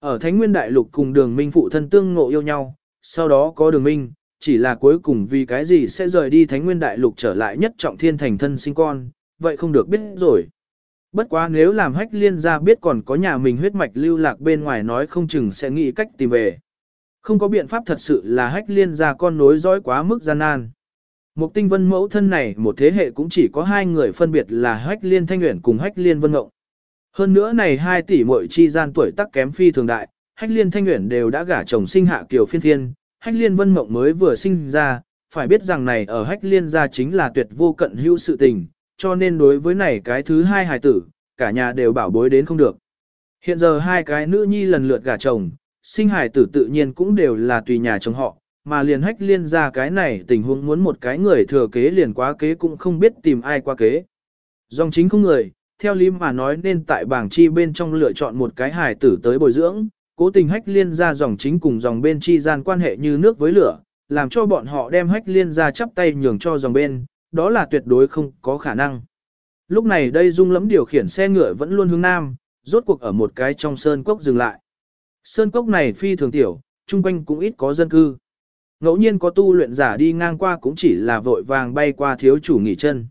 Ở Thánh Nguyên Đại Lục cùng đường minh phụ thân tương ngộ yêu nhau, sau đó có đường minh, chỉ là cuối cùng vì cái gì sẽ rời đi Thánh Nguyên Đại Lục trở lại nhất trọng thiên thành thân sinh con, vậy không được biết rồi. Bất quá nếu làm hách liên gia biết còn có nhà mình huyết mạch lưu lạc bên ngoài nói không chừng sẽ nghĩ cách tìm về. Không có biện pháp thật sự là hách liên gia con nối dõi quá mức gian nan. Một tinh vân mẫu thân này một thế hệ cũng chỉ có hai người phân biệt là hách liên thanh nguyện cùng hách liên vân ngộng. Hơn nữa này hai tỷ muội chi gian tuổi tác kém phi thường đại, hách liên thanh nguyện đều đã gả chồng sinh hạ kiều phiên thiên, hách liên vân mộng mới vừa sinh ra, phải biết rằng này ở hách liên gia chính là tuyệt vô cận hữu sự tình, cho nên đối với này cái thứ hai hài tử, cả nhà đều bảo bối đến không được. Hiện giờ hai cái nữ nhi lần lượt gả chồng, sinh hài tử tự nhiên cũng đều là tùy nhà chồng họ, mà liền hách liên gia cái này tình huống muốn một cái người thừa kế liền quá kế cũng không biết tìm ai qua kế. Dòng chính không người, theo lý mà nói nên tại bảng chi bên trong lựa chọn một cái hài tử tới bồi dưỡng, cố tình hách liên ra dòng chính cùng dòng bên chi gian quan hệ như nước với lửa, làm cho bọn họ đem hách liên ra chắp tay nhường cho dòng bên, đó là tuyệt đối không có khả năng. Lúc này đây dung lẫm điều khiển xe ngựa vẫn luôn hướng nam, rốt cuộc ở một cái trong sơn cốc dừng lại. Sơn cốc này phi thường tiểu, chung quanh cũng ít có dân cư. Ngẫu nhiên có tu luyện giả đi ngang qua cũng chỉ là vội vàng bay qua thiếu chủ nghỉ chân.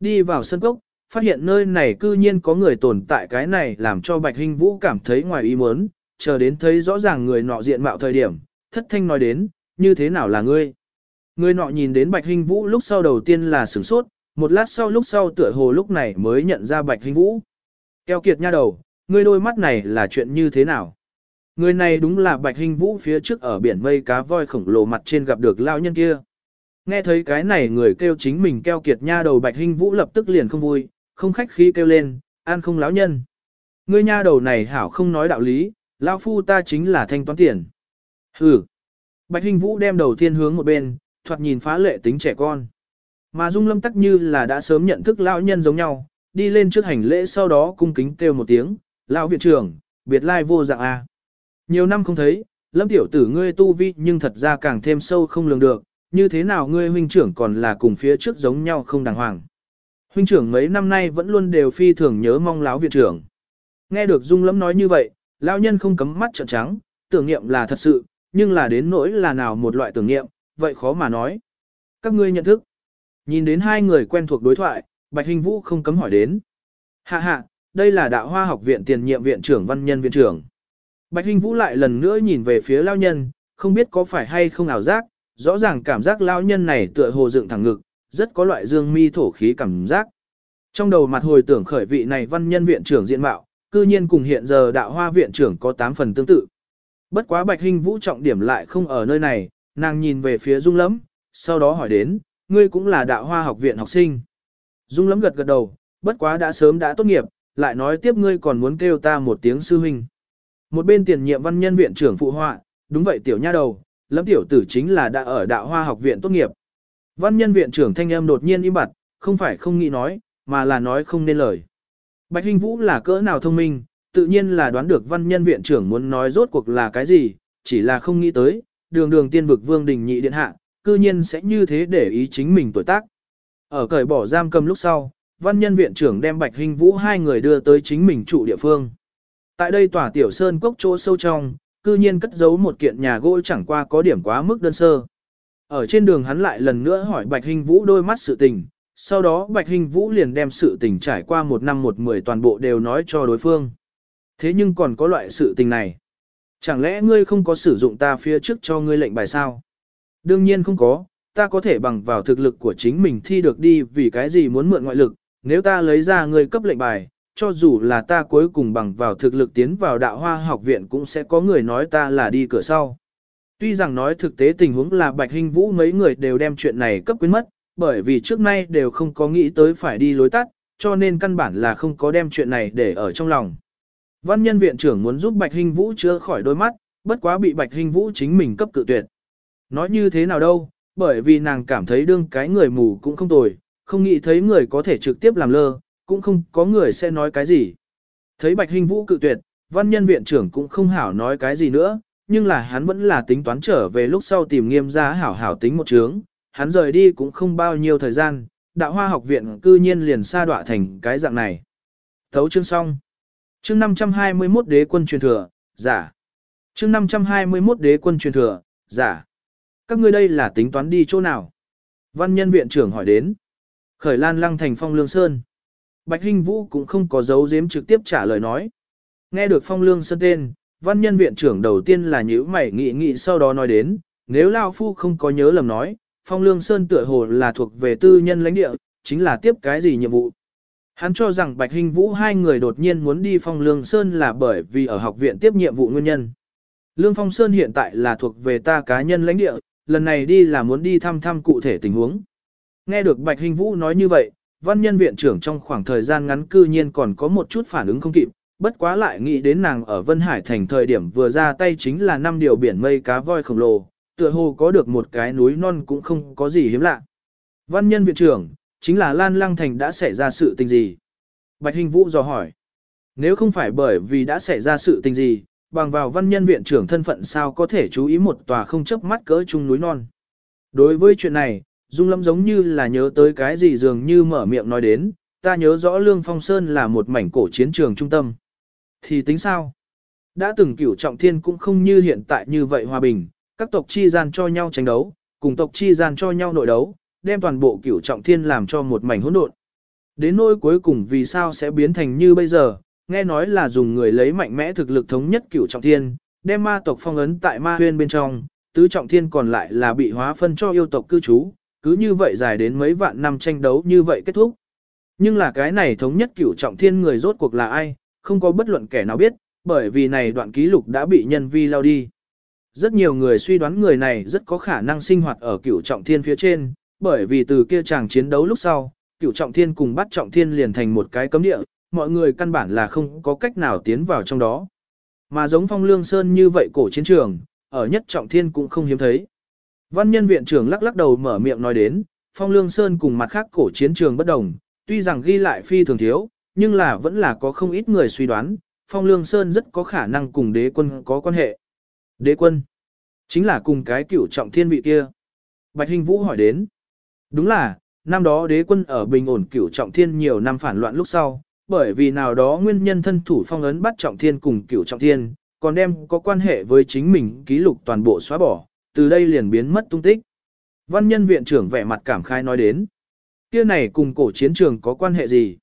Đi vào sơn cốc, phát hiện nơi này cư nhiên có người tồn tại cái này làm cho Bạch Hinh Vũ cảm thấy ngoài ý muốn, chờ đến thấy rõ ràng người nọ diện mạo thời điểm, thất thanh nói đến, như thế nào là ngươi? Người nọ nhìn đến Bạch Hinh Vũ lúc sau đầu tiên là sửng sốt, một lát sau lúc sau tựa hồ lúc này mới nhận ra Bạch Hinh Vũ. Keo kiệt nha đầu, ngươi đôi mắt này là chuyện như thế nào? Người này đúng là Bạch Hinh Vũ phía trước ở biển mây cá voi khổng lồ mặt trên gặp được lao nhân kia. Nghe thấy cái này người kêu chính mình keo kiệt nha đầu Bạch Hinh Vũ lập tức liền không vui, không khách khí kêu lên, an không láo nhân. Ngươi nha đầu này hảo không nói đạo lý, lão phu ta chính là thanh toán tiền. Hừ. Bạch Hinh Vũ đem đầu tiên hướng một bên, thoạt nhìn phá lệ tính trẻ con. Mà Dung Lâm tắc như là đã sớm nhận thức lão nhân giống nhau, đi lên trước hành lễ sau đó cung kính kêu một tiếng, lão viện trưởng, biệt lai vô dạng a. Nhiều năm không thấy, Lâm tiểu tử ngươi tu vi nhưng thật ra càng thêm sâu không lường được, như thế nào ngươi huynh trưởng còn là cùng phía trước giống nhau không đàng hoàng. Huynh trưởng mấy năm nay vẫn luôn đều phi thường nhớ mong lão viện trưởng. Nghe được Dung Lâm nói như vậy, lão nhân không cấm mắt trợn trắng, tưởng niệm là thật sự, nhưng là đến nỗi là nào một loại tưởng niệm, vậy khó mà nói. Các ngươi nhận thức. Nhìn đến hai người quen thuộc đối thoại, Bạch Hình Vũ không cấm hỏi đến. Hạ hạ, đây là đạo hoa học viện tiền nhiệm viện trưởng văn nhân viện trưởng. Bạch Hình Vũ lại lần nữa nhìn về phía lao nhân, không biết có phải hay không ảo giác, rõ ràng cảm giác lao nhân này tựa hồ dựng thẳng ngực, rất có loại dương mi thổ khí cảm giác. Trong đầu mặt hồi tưởng khởi vị này văn nhân viện trưởng diện mạo, cư nhiên cùng hiện giờ đạo hoa viện trưởng có 8 phần tương tự. Bất quá Bạch Hình Vũ trọng điểm lại không ở nơi này, nàng nhìn về phía Dung Lẫm, sau đó hỏi đến, ngươi cũng là đạo hoa học viện học sinh. Dung Lẫm gật gật đầu, bất quá đã sớm đã tốt nghiệp, lại nói tiếp ngươi còn muốn kêu ta một tiếng sư huynh. Một bên tiền nhiệm văn nhân viện trưởng phụ họa, đúng vậy tiểu nha đầu, lẫm tiểu tử chính là đã ở đạo hoa học viện tốt nghiệp. Văn nhân viện trưởng thanh âm đột nhiên im bặt, không phải không nghĩ nói, mà là nói không nên lời. Bạch Hinh Vũ là cỡ nào thông minh, tự nhiên là đoán được văn nhân viện trưởng muốn nói rốt cuộc là cái gì, chỉ là không nghĩ tới, đường đường tiên vực vương đình nhị điện hạ, cư nhiên sẽ như thế để ý chính mình tuổi tác. Ở cởi bỏ giam cầm lúc sau, văn nhân viện trưởng đem Bạch Hinh Vũ hai người đưa tới chính mình trụ địa phương. Tại đây tòa tiểu sơn cốc chỗ sâu trong, cư nhiên cất giấu một kiện nhà gỗ chẳng qua có điểm quá mức đơn sơ. Ở trên đường hắn lại lần nữa hỏi Bạch Hinh Vũ đôi mắt sự tình, sau đó Bạch hình Vũ liền đem sự tình trải qua một năm một mười toàn bộ đều nói cho đối phương. Thế nhưng còn có loại sự tình này. Chẳng lẽ ngươi không có sử dụng ta phía trước cho ngươi lệnh bài sao? Đương nhiên không có, ta có thể bằng vào thực lực của chính mình thi được đi vì cái gì muốn mượn ngoại lực, nếu ta lấy ra ngươi cấp lệnh bài, cho dù là ta cuối cùng bằng vào thực lực tiến vào đạo hoa học viện cũng sẽ có người nói ta là đi cửa sau. Tuy rằng nói thực tế tình huống là Bạch Hinh Vũ mấy người đều đem chuyện này cấp quyến mất, bởi vì trước nay đều không có nghĩ tới phải đi lối tắt, cho nên căn bản là không có đem chuyện này để ở trong lòng. Văn nhân viện trưởng muốn giúp Bạch Hinh Vũ chữa khỏi đôi mắt, bất quá bị Bạch Hinh Vũ chính mình cấp cự tuyệt. Nói như thế nào đâu, bởi vì nàng cảm thấy đương cái người mù cũng không tồi, không nghĩ thấy người có thể trực tiếp làm lơ, cũng không có người sẽ nói cái gì. Thấy Bạch Hình Vũ cự tuyệt, văn nhân viện trưởng cũng không hảo nói cái gì nữa, nhưng là hắn vẫn là tính toán trở về lúc sau tìm nghiêm ra hảo hảo tính một chướng, hắn rời đi cũng không bao nhiêu thời gian, đạo hoa học viện cư nhiên liền sa đọa thành cái dạng này. Thấu chương xong. Chương 521 đế quân truyền thừa, giả. Chương 521 đế quân truyền thừa, giả. Các ngươi đây là tính toán đi chỗ nào? Văn nhân viện trưởng hỏi đến. Khởi Lan Lăng thành phong lương sơn. Bạch Hinh Vũ cũng không có dấu giếm trực tiếp trả lời nói. Nghe được phong lương sơn tên, văn nhân viện trưởng đầu tiên là nhữ mày nghị nghị sau đó nói đến, nếu Lao Phu không có nhớ lầm nói, phong lương sơn tựa hồ là thuộc về tư nhân lãnh địa, chính là tiếp cái gì nhiệm vụ. Hắn cho rằng Bạch Hinh Vũ hai người đột nhiên muốn đi phong lương sơn là bởi vì ở học viện tiếp nhiệm vụ nguyên nhân. Lương Phong Sơn hiện tại là thuộc về ta cá nhân lãnh địa, lần này đi là muốn đi thăm thăm cụ thể tình huống. Nghe được Bạch Hình Vũ nói như vậy, văn nhân viện trưởng trong khoảng thời gian ngắn cư nhiên còn có một chút phản ứng không kịp, bất quá lại nghĩ đến nàng ở Vân Hải thành thời điểm vừa ra tay chính là năm điều biển mây cá voi khổng lồ, tựa hồ có được một cái núi non cũng không có gì hiếm lạ. Văn nhân viện trưởng, chính là Lan Lăng Thành đã xảy ra sự tình gì? Bạch Hình Vũ dò hỏi. Nếu không phải bởi vì đã xảy ra sự tình gì, bằng vào văn nhân viện trưởng thân phận sao có thể chú ý một tòa không chấp mắt cỡ chung núi non. Đối với chuyện này, Dung Lâm giống như là nhớ tới cái gì dường như mở miệng nói đến, ta nhớ rõ Lương Phong Sơn là một mảnh cổ chiến trường trung tâm. Thì tính sao? Đã từng cửu trọng thiên cũng không như hiện tại như vậy hòa bình, các tộc chi gian cho nhau tranh đấu, cùng tộc chi gian cho nhau nội đấu, đem toàn bộ cửu trọng thiên làm cho một mảnh hỗn độn. Đến nỗi cuối cùng vì sao sẽ biến thành như bây giờ, nghe nói là dùng người lấy mạnh mẽ thực lực thống nhất cửu trọng thiên, đem ma tộc phong ấn tại ma huyên bên trong, tứ trọng thiên còn lại là bị hóa phân cho yêu tộc cư trú, cứ như vậy dài đến mấy vạn năm tranh đấu như vậy kết thúc. Nhưng là cái này thống nhất cửu trọng thiên người rốt cuộc là ai, không có bất luận kẻ nào biết, bởi vì này đoạn ký lục đã bị nhân vi lao đi. Rất nhiều người suy đoán người này rất có khả năng sinh hoạt ở cửu trọng thiên phía trên, bởi vì từ kia chàng chiến đấu lúc sau, cửu trọng thiên cùng bắt trọng thiên liền thành một cái cấm địa, mọi người căn bản là không có cách nào tiến vào trong đó. Mà giống phong lương sơn như vậy cổ chiến trường, ở nhất trọng thiên cũng không hiếm thấy. Văn nhân viện trưởng lắc lắc đầu mở miệng nói đến, phong lương sơn cùng mặt khác cổ chiến trường bất đồng, tuy rằng ghi lại phi thường thiếu, nhưng là vẫn là có không ít người suy đoán, phong lương sơn rất có khả năng cùng đế quân có quan hệ. Đế quân, chính là cùng cái cựu trọng thiên vị kia. Bạch Hình Vũ hỏi đến, đúng là, năm đó đế quân ở bình ổn cựu trọng thiên nhiều năm phản loạn lúc sau, bởi vì nào đó nguyên nhân thân thủ phong ấn bắt trọng thiên cùng cửu trọng thiên, còn đem có quan hệ với chính mình ký lục toàn bộ xóa bỏ, từ đây liền biến mất tung tích. Văn nhân viện trưởng vẻ mặt cảm khai nói đến, kia này cùng cổ chiến trường có quan hệ gì?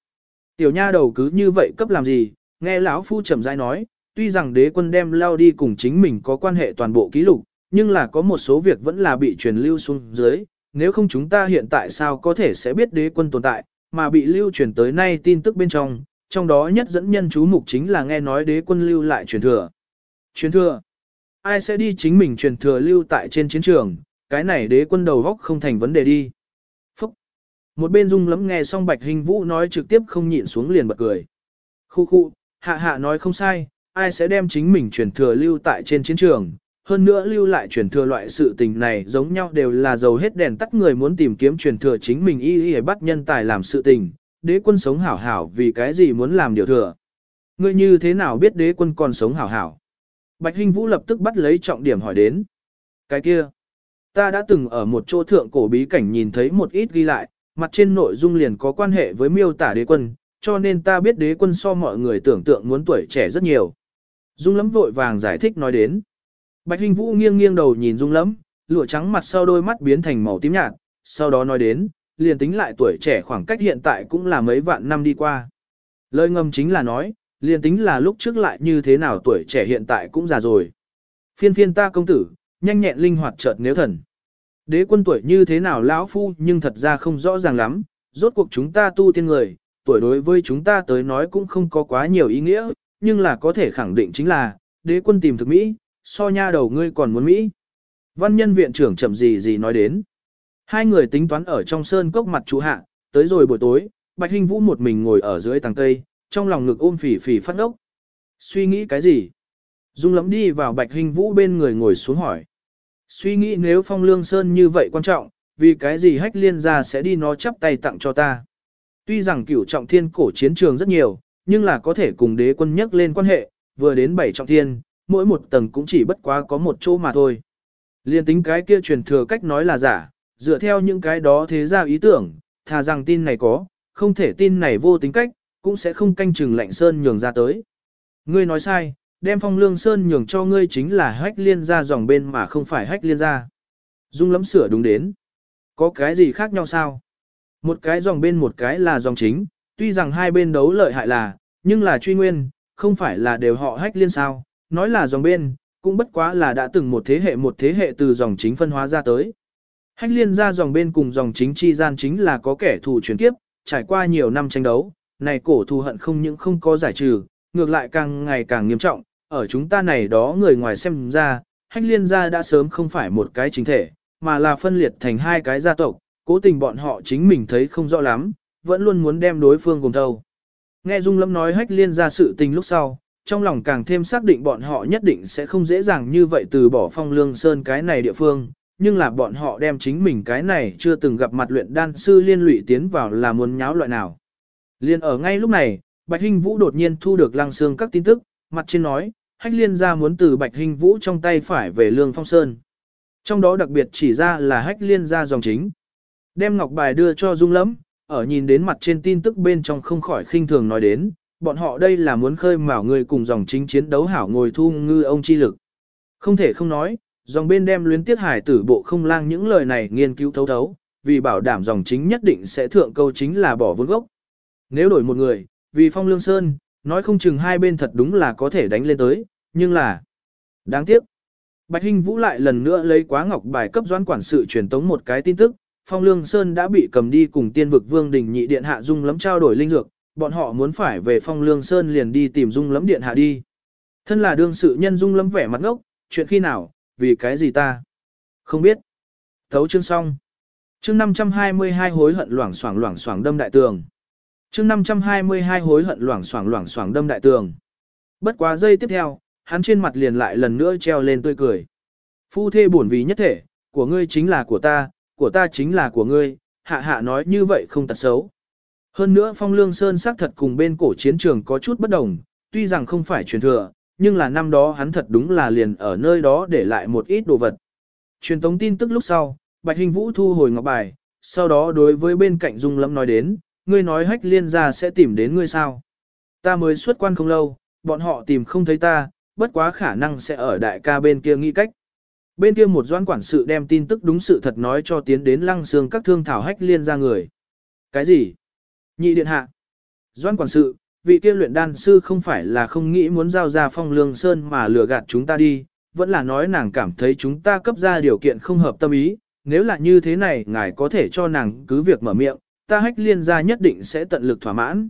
Tiểu nha đầu cứ như vậy cấp làm gì? Nghe lão phu trầm rãi nói, tuy rằng đế quân đem lao đi cùng chính mình có quan hệ toàn bộ ký lục, nhưng là có một số việc vẫn là bị truyền lưu xuống dưới, nếu không chúng ta hiện tại sao có thể sẽ biết đế quân tồn tại, mà bị lưu truyền tới nay tin tức bên trong, trong đó nhất dẫn nhân chú mục chính là nghe nói đế quân lưu lại truyền thừa. Truyền thừa? Ai sẽ đi chính mình truyền thừa lưu tại trên chiến trường, cái này đế quân đầu góc không thành vấn đề đi. Phúc! Một bên dung lắm nghe xong bạch hình vũ nói trực tiếp không nhịn xuống liền bật cười. Khu khu, hạ hạ nói không sai, ai sẽ đem chính mình truyền thừa lưu tại trên chiến trường, hơn nữa lưu lại truyền thừa loại sự tình này giống nhau đều là dầu hết đèn tắt người muốn tìm kiếm truyền thừa chính mình y y bắt nhân tài làm sự tình, đế quân sống hảo hảo vì cái gì muốn làm điều thừa. Ngươi như thế nào biết đế quân còn sống hảo hảo? Bạch Hinh Vũ lập tức bắt lấy trọng điểm hỏi đến. Cái kia, ta đã từng ở một chỗ thượng cổ bí cảnh nhìn thấy một ít ghi lại, mặt trên nội dung liền có quan hệ với miêu tả đế quân, cho nên ta biết đế quân so mọi người tưởng tượng muốn tuổi trẻ rất nhiều. Dung lắm vội vàng giải thích nói đến. Bạch Hình Vũ nghiêng nghiêng đầu nhìn Dung Lẫm, lụa trắng mặt sau đôi mắt biến thành màu tím nhạt, sau đó nói đến, liền tính lại tuổi trẻ khoảng cách hiện tại cũng là mấy vạn năm đi qua. Lời ngầm chính là nói, liền tính là lúc trước lại như thế nào tuổi trẻ hiện tại cũng già rồi. Phiên phiên ta công tử, nhanh nhẹn linh hoạt chợt nếu thần. Đế quân tuổi như thế nào lão phu nhưng thật ra không rõ ràng lắm, rốt cuộc chúng ta tu tiên người, tuổi đối với chúng ta tới nói cũng không có quá nhiều ý nghĩa, nhưng là có thể khẳng định chính là, đế quân tìm thực mỹ, so nha đầu ngươi còn muốn Mỹ. Văn nhân viện trưởng chậm gì gì nói đến. Hai người tính toán ở trong sơn cốc mặt chú hạ, tới rồi buổi tối, Bạch Hinh Vũ một mình ngồi ở dưới tàng cây, trong lòng ngực ôm phỉ phỉ phát ốc. Suy nghĩ cái gì? Dung lắm đi vào Bạch Hinh Vũ bên người ngồi xuống hỏi. Suy nghĩ nếu phong lương sơn như vậy quan trọng, vì cái gì hách liên gia sẽ đi nó chắp tay tặng cho ta. Tuy rằng cửu trọng thiên cổ chiến trường rất nhiều, nhưng là có thể cùng đế quân nhắc lên quan hệ, vừa đến bảy trọng thiên, mỗi một tầng cũng chỉ bất quá có một chỗ mà thôi. Liên tính cái kia truyền thừa cách nói là giả, dựa theo những cái đó thế ra ý tưởng, thà rằng tin này có, không thể tin này vô tính cách, cũng sẽ không canh chừng lạnh sơn nhường ra tới. Ngươi nói sai, đem phong lương sơn nhường cho ngươi chính là hách liên ra dòng bên mà không phải hách liên ra. Dung lắm sửa đúng đến. Có cái gì khác nhau sao? Một cái dòng bên một cái là dòng chính, tuy rằng hai bên đấu lợi hại là, nhưng là truy nguyên, không phải là đều họ hách liên sao, nói là dòng bên, cũng bất quá là đã từng một thế hệ một thế hệ từ dòng chính phân hóa ra tới. Hách liên ra dòng bên cùng dòng chính chi gian chính là có kẻ thù chuyển kiếp, trải qua nhiều năm tranh đấu, này cổ thù hận không những không có giải trừ, ngược lại càng ngày càng nghiêm trọng, ở chúng ta này đó người ngoài xem ra, hách liên gia đã sớm không phải một cái chính thể, mà là phân liệt thành hai cái gia tộc, cố tình bọn họ chính mình thấy không rõ lắm, vẫn luôn muốn đem đối phương cùng thâu. Nghe Dung Lâm nói hách liên ra sự tình lúc sau, trong lòng càng thêm xác định bọn họ nhất định sẽ không dễ dàng như vậy từ bỏ phong lương sơn cái này địa phương, nhưng là bọn họ đem chính mình cái này chưa từng gặp mặt luyện đan sư liên lụy tiến vào là muốn nháo loại nào. Liên ở ngay lúc này, Bạch Hinh Vũ đột nhiên thu được lăng xương các tin tức, mặt trên nói, hách liên ra muốn từ Bạch Hinh Vũ trong tay phải về Lương Phong Sơn. Trong đó đặc biệt chỉ ra là hách liên ra dòng chính. Đem ngọc bài đưa cho Dung Lâm, ở nhìn đến mặt trên tin tức bên trong không khỏi khinh thường nói đến, bọn họ đây là muốn khơi mào người cùng dòng chính chiến đấu hảo ngồi thu ngư ông chi lực. Không thể không nói, dòng bên đem luyến tiết hải tử bộ không lang những lời này nghiên cứu thấu thấu, vì bảo đảm dòng chính nhất định sẽ thượng câu chính là bỏ vốn gốc. Nếu đổi một người, vì phong lương sơn, nói không chừng hai bên thật đúng là có thể đánh lên tới, nhưng là... Đáng tiếc. Bạch Hinh Vũ lại lần nữa lấy quá ngọc bài cấp doãn quản sự truyền tống một cái tin tức, Phong Lương Sơn đã bị cầm đi cùng tiên vực Vương Đình Nhị Điện Hạ Dung lắm trao đổi linh dược, bọn họ muốn phải về Phong Lương Sơn liền đi tìm Dung lắm Điện Hạ đi. Thân là đương sự nhân Dung lắm vẻ mặt ngốc, chuyện khi nào, vì cái gì ta? Không biết. Thấu chương xong. Chương 522 hối hận loảng xoảng loảng xoảng đâm đại tường. Chương 522 hối hận loảng xoảng loảng xoảng đâm đại tường. Bất quá giây tiếp theo, hắn trên mặt liền lại lần nữa treo lên tươi cười. Phu thê bổn vì nhất thể, của ngươi chính là của ta, của ta chính là của ngươi, hạ hạ nói như vậy không tật xấu. Hơn nữa phong lương sơn xác thật cùng bên cổ chiến trường có chút bất đồng, tuy rằng không phải truyền thừa, nhưng là năm đó hắn thật đúng là liền ở nơi đó để lại một ít đồ vật. Truyền tống tin tức lúc sau, Bạch Hình Vũ thu hồi ngọc bài, sau đó đối với bên cạnh Dung Lâm nói đến, ngươi nói hách liên gia sẽ tìm đến ngươi sao. Ta mới xuất quan không lâu, bọn họ tìm không thấy ta, bất quá khả năng sẽ ở đại ca bên kia nghĩ cách. Bên kia một doãn quản sự đem tin tức đúng sự thật nói cho tiến đến lăng xương các thương thảo hách liên ra người. Cái gì? Nhị điện hạ. Doãn quản sự, vị kia luyện đan sư không phải là không nghĩ muốn giao ra phong lương sơn mà lừa gạt chúng ta đi, vẫn là nói nàng cảm thấy chúng ta cấp ra điều kiện không hợp tâm ý, nếu là như thế này ngài có thể cho nàng cứ việc mở miệng, ta hách liên ra nhất định sẽ tận lực thỏa mãn.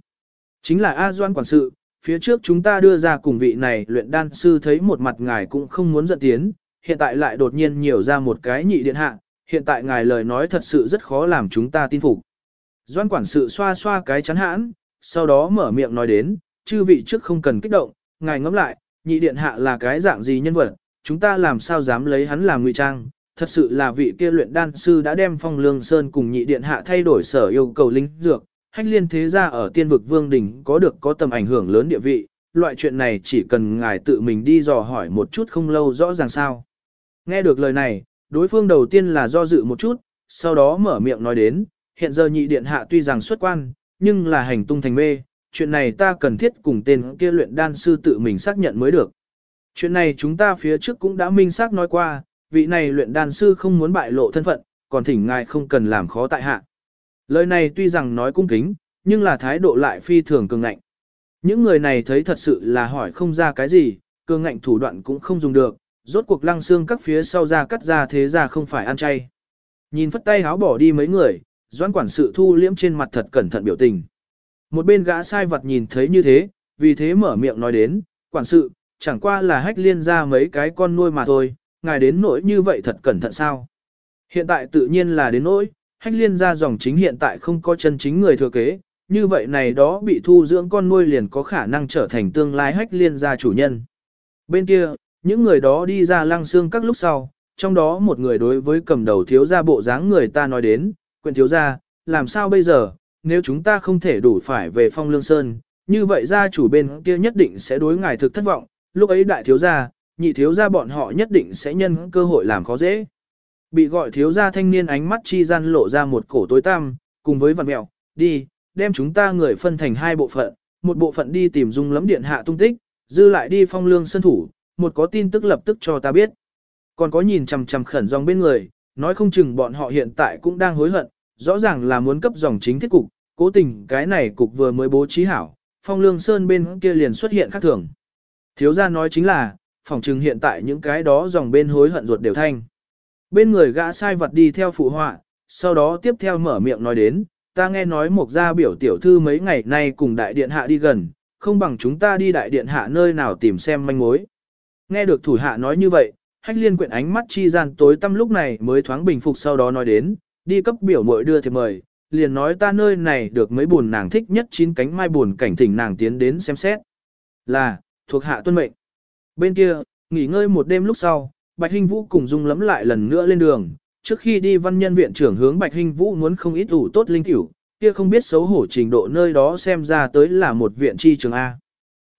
Chính là A Doan quản sự, phía trước chúng ta đưa ra cùng vị này luyện đan sư thấy một mặt ngài cũng không muốn giận tiến, hiện tại lại đột nhiên nhiều ra một cái nhị điện hạ, hiện tại ngài lời nói thật sự rất khó làm chúng ta tin phục. Doan quản sự xoa xoa cái chắn hãn, sau đó mở miệng nói đến, chư vị trước không cần kích động, ngài ngẫm lại, nhị điện hạ là cái dạng gì nhân vật, chúng ta làm sao dám lấy hắn làm ngụy trang, thật sự là vị kia luyện đan sư đã đem phong lương sơn cùng nhị điện hạ thay đổi sở yêu cầu linh dược, hách liên thế gia ở tiên vực vương đỉnh có được có tầm ảnh hưởng lớn địa vị, loại chuyện này chỉ cần ngài tự mình đi dò hỏi một chút không lâu rõ ràng sao. Nghe được lời này, đối phương đầu tiên là do dự một chút, sau đó mở miệng nói đến, hiện giờ nhị điện hạ tuy rằng xuất quan, nhưng là hành tung thành mê, chuyện này ta cần thiết cùng tên kia luyện đan sư tự mình xác nhận mới được. Chuyện này chúng ta phía trước cũng đã minh xác nói qua, vị này luyện đan sư không muốn bại lộ thân phận, còn thỉnh ngài không cần làm khó tại hạ. Lời này tuy rằng nói cung kính, nhưng là thái độ lại phi thường cường ngạnh. Những người này thấy thật sự là hỏi không ra cái gì, cường ngạnh thủ đoạn cũng không dùng được, rốt cuộc lăng xương các phía sau ra cắt ra thế ra không phải ăn chay. Nhìn phất tay háo bỏ đi mấy người, doãn quản sự thu liễm trên mặt thật cẩn thận biểu tình. Một bên gã sai vật nhìn thấy như thế, vì thế mở miệng nói đến, quản sự, chẳng qua là hách liên ra mấy cái con nuôi mà thôi, ngài đến nỗi như vậy thật cẩn thận sao. Hiện tại tự nhiên là đến nỗi, hách liên ra dòng chính hiện tại không có chân chính người thừa kế, như vậy này đó bị thu dưỡng con nuôi liền có khả năng trở thành tương lai hách liên gia chủ nhân. Bên kia, những người đó đi ra lăng xương các lúc sau, trong đó một người đối với cầm đầu thiếu gia bộ dáng người ta nói đến, quyền thiếu gia, làm sao bây giờ, nếu chúng ta không thể đủ phải về phong lương sơn, như vậy gia chủ bên kia nhất định sẽ đối ngài thực thất vọng, lúc ấy đại thiếu gia, nhị thiếu gia bọn họ nhất định sẽ nhân cơ hội làm khó dễ. Bị gọi thiếu gia thanh niên ánh mắt chi gian lộ ra một cổ tối tăm, cùng với vằn mẹo, đi, đem chúng ta người phân thành hai bộ phận, một bộ phận đi tìm dung lắm điện hạ tung tích, dư lại đi phong lương sân thủ, một có tin tức lập tức cho ta biết. Còn có nhìn chằm chằm khẩn dòng bên người, nói không chừng bọn họ hiện tại cũng đang hối hận, rõ ràng là muốn cấp dòng chính thiết cục, cố tình cái này cục vừa mới bố trí hảo, phong lương sơn bên kia liền xuất hiện khác thường. Thiếu gia nói chính là, phòng chừng hiện tại những cái đó dòng bên hối hận ruột đều thanh. Bên người gã sai vật đi theo phụ họa, sau đó tiếp theo mở miệng nói đến, ta nghe nói một gia biểu tiểu thư mấy ngày nay cùng đại điện hạ đi gần, không bằng chúng ta đi đại điện hạ nơi nào tìm xem manh mối. Nghe được thủ hạ nói như vậy, hách liên quyện ánh mắt chi gian tối tăm lúc này mới thoáng bình phục sau đó nói đến, đi cấp biểu muội đưa thiệp mời, liền nói ta nơi này được mấy buồn nàng thích nhất chín cánh mai buồn cảnh thỉnh nàng tiến đến xem xét. Là, thuộc hạ tuân mệnh. Bên kia, nghỉ ngơi một đêm lúc sau, Bạch Hinh Vũ cùng Dung lắm lại lần nữa lên đường, trước khi đi văn nhân viện trưởng hướng Bạch Hinh Vũ muốn không ít ủ tốt linh tiểu, kia không biết xấu hổ trình độ nơi đó xem ra tới là một viện chi trường A.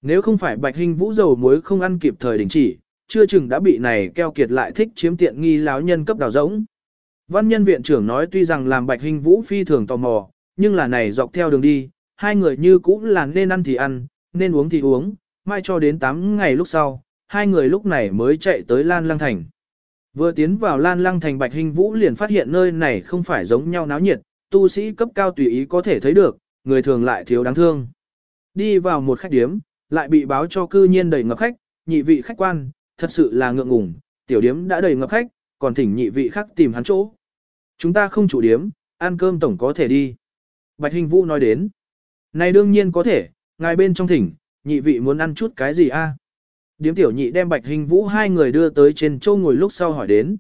Nếu không phải Bạch hình Vũ dầu muối không ăn kịp thời đình chỉ, chưa chừng đã bị này keo kiệt lại thích chiếm tiện nghi láo nhân cấp đào rỗng. Văn nhân viện trưởng nói tuy rằng làm Bạch hình Vũ phi thường tò mò, nhưng là này dọc theo đường đi, hai người như cũng là nên ăn thì ăn, nên uống thì uống, mai cho đến 8 ngày lúc sau, hai người lúc này mới chạy tới Lan Lăng Thành. Vừa tiến vào Lan Lăng Thành Bạch hình Vũ liền phát hiện nơi này không phải giống nhau náo nhiệt, tu sĩ cấp cao tùy ý có thể thấy được, người thường lại thiếu đáng thương. Đi vào một khách điếm, lại bị báo cho cư nhiên đầy ngập khách, nhị vị khách quan, thật sự là ngượng ngùng, tiểu điếm đã đầy ngập khách, còn thỉnh nhị vị khác tìm hắn chỗ. Chúng ta không chủ điếm, ăn cơm tổng có thể đi. Bạch Hình Vũ nói đến. Này đương nhiên có thể, ngài bên trong thỉnh, nhị vị muốn ăn chút cái gì a? Điếm tiểu nhị đem Bạch Hình Vũ hai người đưa tới trên châu ngồi lúc sau hỏi đến.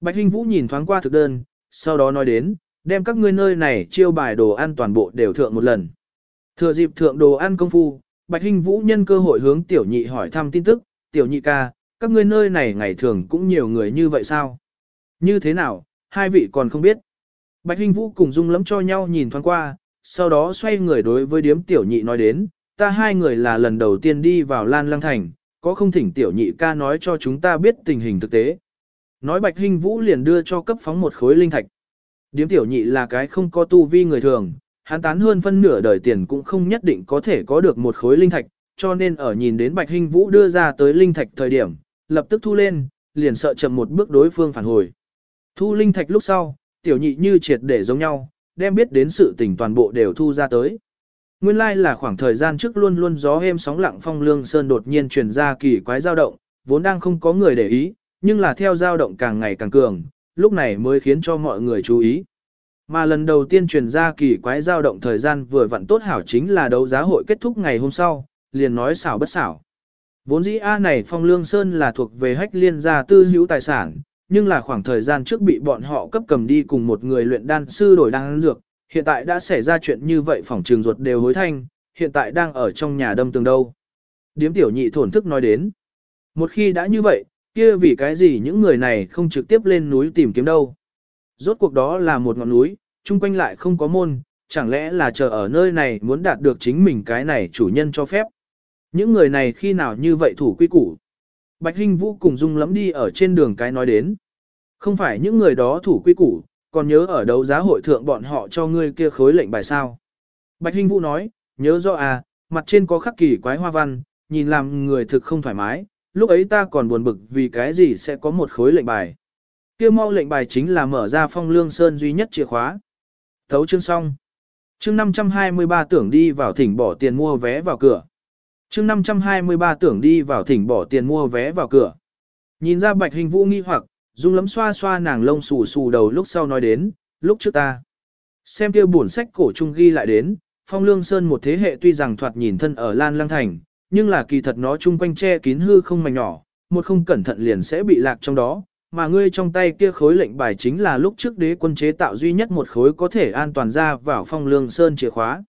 Bạch Hình Vũ nhìn thoáng qua thực đơn, sau đó nói đến, đem các ngươi nơi này chiêu bài đồ ăn toàn bộ đều thượng một lần. Thừa dịp thượng đồ ăn công phu, Bạch Hinh Vũ nhân cơ hội hướng tiểu nhị hỏi thăm tin tức, tiểu nhị ca, các ngươi nơi này ngày thường cũng nhiều người như vậy sao? Như thế nào, hai vị còn không biết. Bạch Hinh Vũ cùng Dung lắm cho nhau nhìn thoáng qua, sau đó xoay người đối với điếm tiểu nhị nói đến, ta hai người là lần đầu tiên đi vào Lan Lăng Thành, có không thỉnh tiểu nhị ca nói cho chúng ta biết tình hình thực tế. Nói Bạch Hinh Vũ liền đưa cho cấp phóng một khối linh thạch. Điếm tiểu nhị là cái không có tu vi người thường, hắn tán hơn phân nửa đời tiền cũng không nhất định có thể có được một khối linh thạch, cho nên ở nhìn đến Bạch Hinh Vũ đưa ra tới linh thạch thời điểm, lập tức thu lên, liền sợ chậm một bước đối phương phản hồi. Thu linh thạch lúc sau, tiểu nhị như triệt để giống nhau, đem biết đến sự tình toàn bộ đều thu ra tới. Nguyên lai like là khoảng thời gian trước luôn luôn gió êm sóng lặng phong lương sơn đột nhiên truyền ra kỳ quái dao động, vốn đang không có người để ý, nhưng là theo dao động càng ngày càng cường, lúc này mới khiến cho mọi người chú ý. Mà lần đầu tiên truyền ra kỳ quái dao động thời gian vừa vặn tốt hảo chính là đấu giá hội kết thúc ngày hôm sau, liền nói xảo bất xảo. Vốn dĩ A này phong lương sơn là thuộc về hách liên gia tư hữu tài sản, nhưng là khoảng thời gian trước bị bọn họ cấp cầm đi cùng một người luyện đan sư đổi đan dược, hiện tại đã xảy ra chuyện như vậy phòng trường ruột đều hối thanh, hiện tại đang ở trong nhà đâm tường đâu. Điếm tiểu nhị thổn thức nói đến. Một khi đã như vậy, kia vì cái gì những người này không trực tiếp lên núi tìm kiếm đâu. Rốt cuộc đó là một ngọn núi, chung quanh lại không có môn, chẳng lẽ là chờ ở nơi này muốn đạt được chính mình cái này chủ nhân cho phép. Những người này khi nào như vậy thủ quy củ. Bạch Hinh Vũ cùng Dung lắm đi ở trên đường cái nói đến. Không phải những người đó thủ quy củ, còn nhớ ở đấu giá hội thượng bọn họ cho ngươi kia khối lệnh bài sao. Bạch Hinh Vũ nói, nhớ rõ à, mặt trên có khắc kỳ quái hoa văn, nhìn làm người thực không thoải mái, lúc ấy ta còn buồn bực vì cái gì sẽ có một khối lệnh bài. Kia mau lệnh bài chính là mở ra phong lương sơn duy nhất chìa khóa. Thấu chương xong. Chương 523 tưởng đi vào thỉnh bỏ tiền mua vé vào cửa. Chương 523 tưởng đi vào thỉnh bỏ tiền mua vé vào cửa. Nhìn ra Bạch Hình Vũ nghi hoặc, Dung lấm xoa xoa nàng lông xù xù đầu lúc sau nói đến, lúc trước ta. Xem kia buồn sách cổ trung ghi lại đến, Phong Lương Sơn một thế hệ tuy rằng thoạt nhìn thân ở Lan Lăng Thành, nhưng là kỳ thật nó chung quanh che kín hư không mảnh nhỏ, một không cẩn thận liền sẽ bị lạc trong đó, mà ngươi trong tay kia khối lệnh bài chính là lúc trước đế quân chế tạo duy nhất một khối có thể an toàn ra vào Phong Lương Sơn chìa khóa.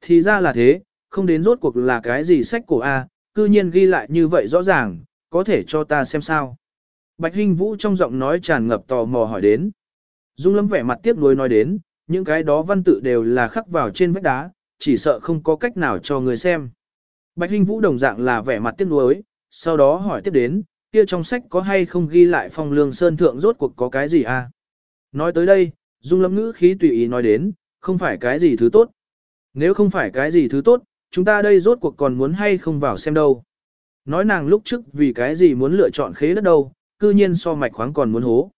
Thì ra là thế, không đến rốt cuộc là cái gì sách cổ A, cư nhiên ghi lại như vậy rõ ràng, có thể cho ta xem sao. Bạch Hinh Vũ trong giọng nói tràn ngập tò mò hỏi đến. Dung Lâm vẻ mặt tiếc nuối nói đến, những cái đó văn tự đều là khắc vào trên vách đá, chỉ sợ không có cách nào cho người xem. Bạch Hinh Vũ đồng dạng là vẻ mặt tiếc nuối, sau đó hỏi tiếp đến, kia trong sách có hay không ghi lại phong lương sơn thượng rốt cuộc có cái gì à? Nói tới đây, Dung Lâm ngữ khí tùy ý nói đến, không phải cái gì thứ tốt. Nếu không phải cái gì thứ tốt, chúng ta đây rốt cuộc còn muốn hay không vào xem đâu. Nói nàng lúc trước vì cái gì muốn lựa chọn khế đất đâu, cư nhiên so mạch khoáng còn muốn hố.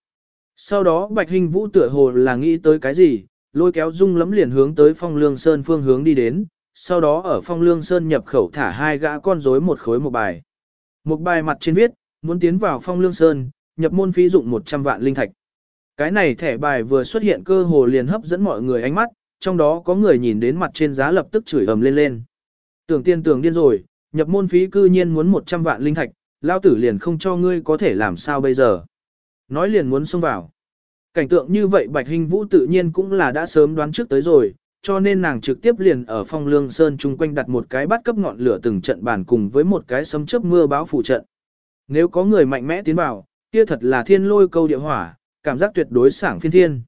Sau đó Bạch Hình Vũ tựa hồ là nghĩ tới cái gì, lôi kéo Dung lấm liền hướng tới phong lương sơn phương hướng đi đến, sau đó ở phong lương sơn nhập khẩu thả hai gã con rối một khối một bài. Một bài mặt trên viết, muốn tiến vào phong lương sơn, nhập môn phí dụng 100 vạn linh thạch. Cái này thẻ bài vừa xuất hiện cơ hồ liền hấp dẫn mọi người ánh mắt, trong đó có người nhìn đến mặt trên giá lập tức chửi ầm lên lên. Tưởng tiên tưởng điên rồi, nhập môn phí cư nhiên muốn 100 vạn linh thạch, lao tử liền không cho ngươi có thể làm sao bây giờ. Nói liền muốn xông vào. Cảnh tượng như vậy Bạch Hình Vũ tự nhiên cũng là đã sớm đoán trước tới rồi, cho nên nàng trực tiếp liền ở phong lương sơn chung quanh đặt một cái bát cấp ngọn lửa từng trận bàn cùng với một cái sấm chớp mưa báo phụ trận. Nếu có người mạnh mẽ tiến vào, kia thật là thiên lôi câu địa hỏa, cảm giác tuyệt đối sảng phiên thiên.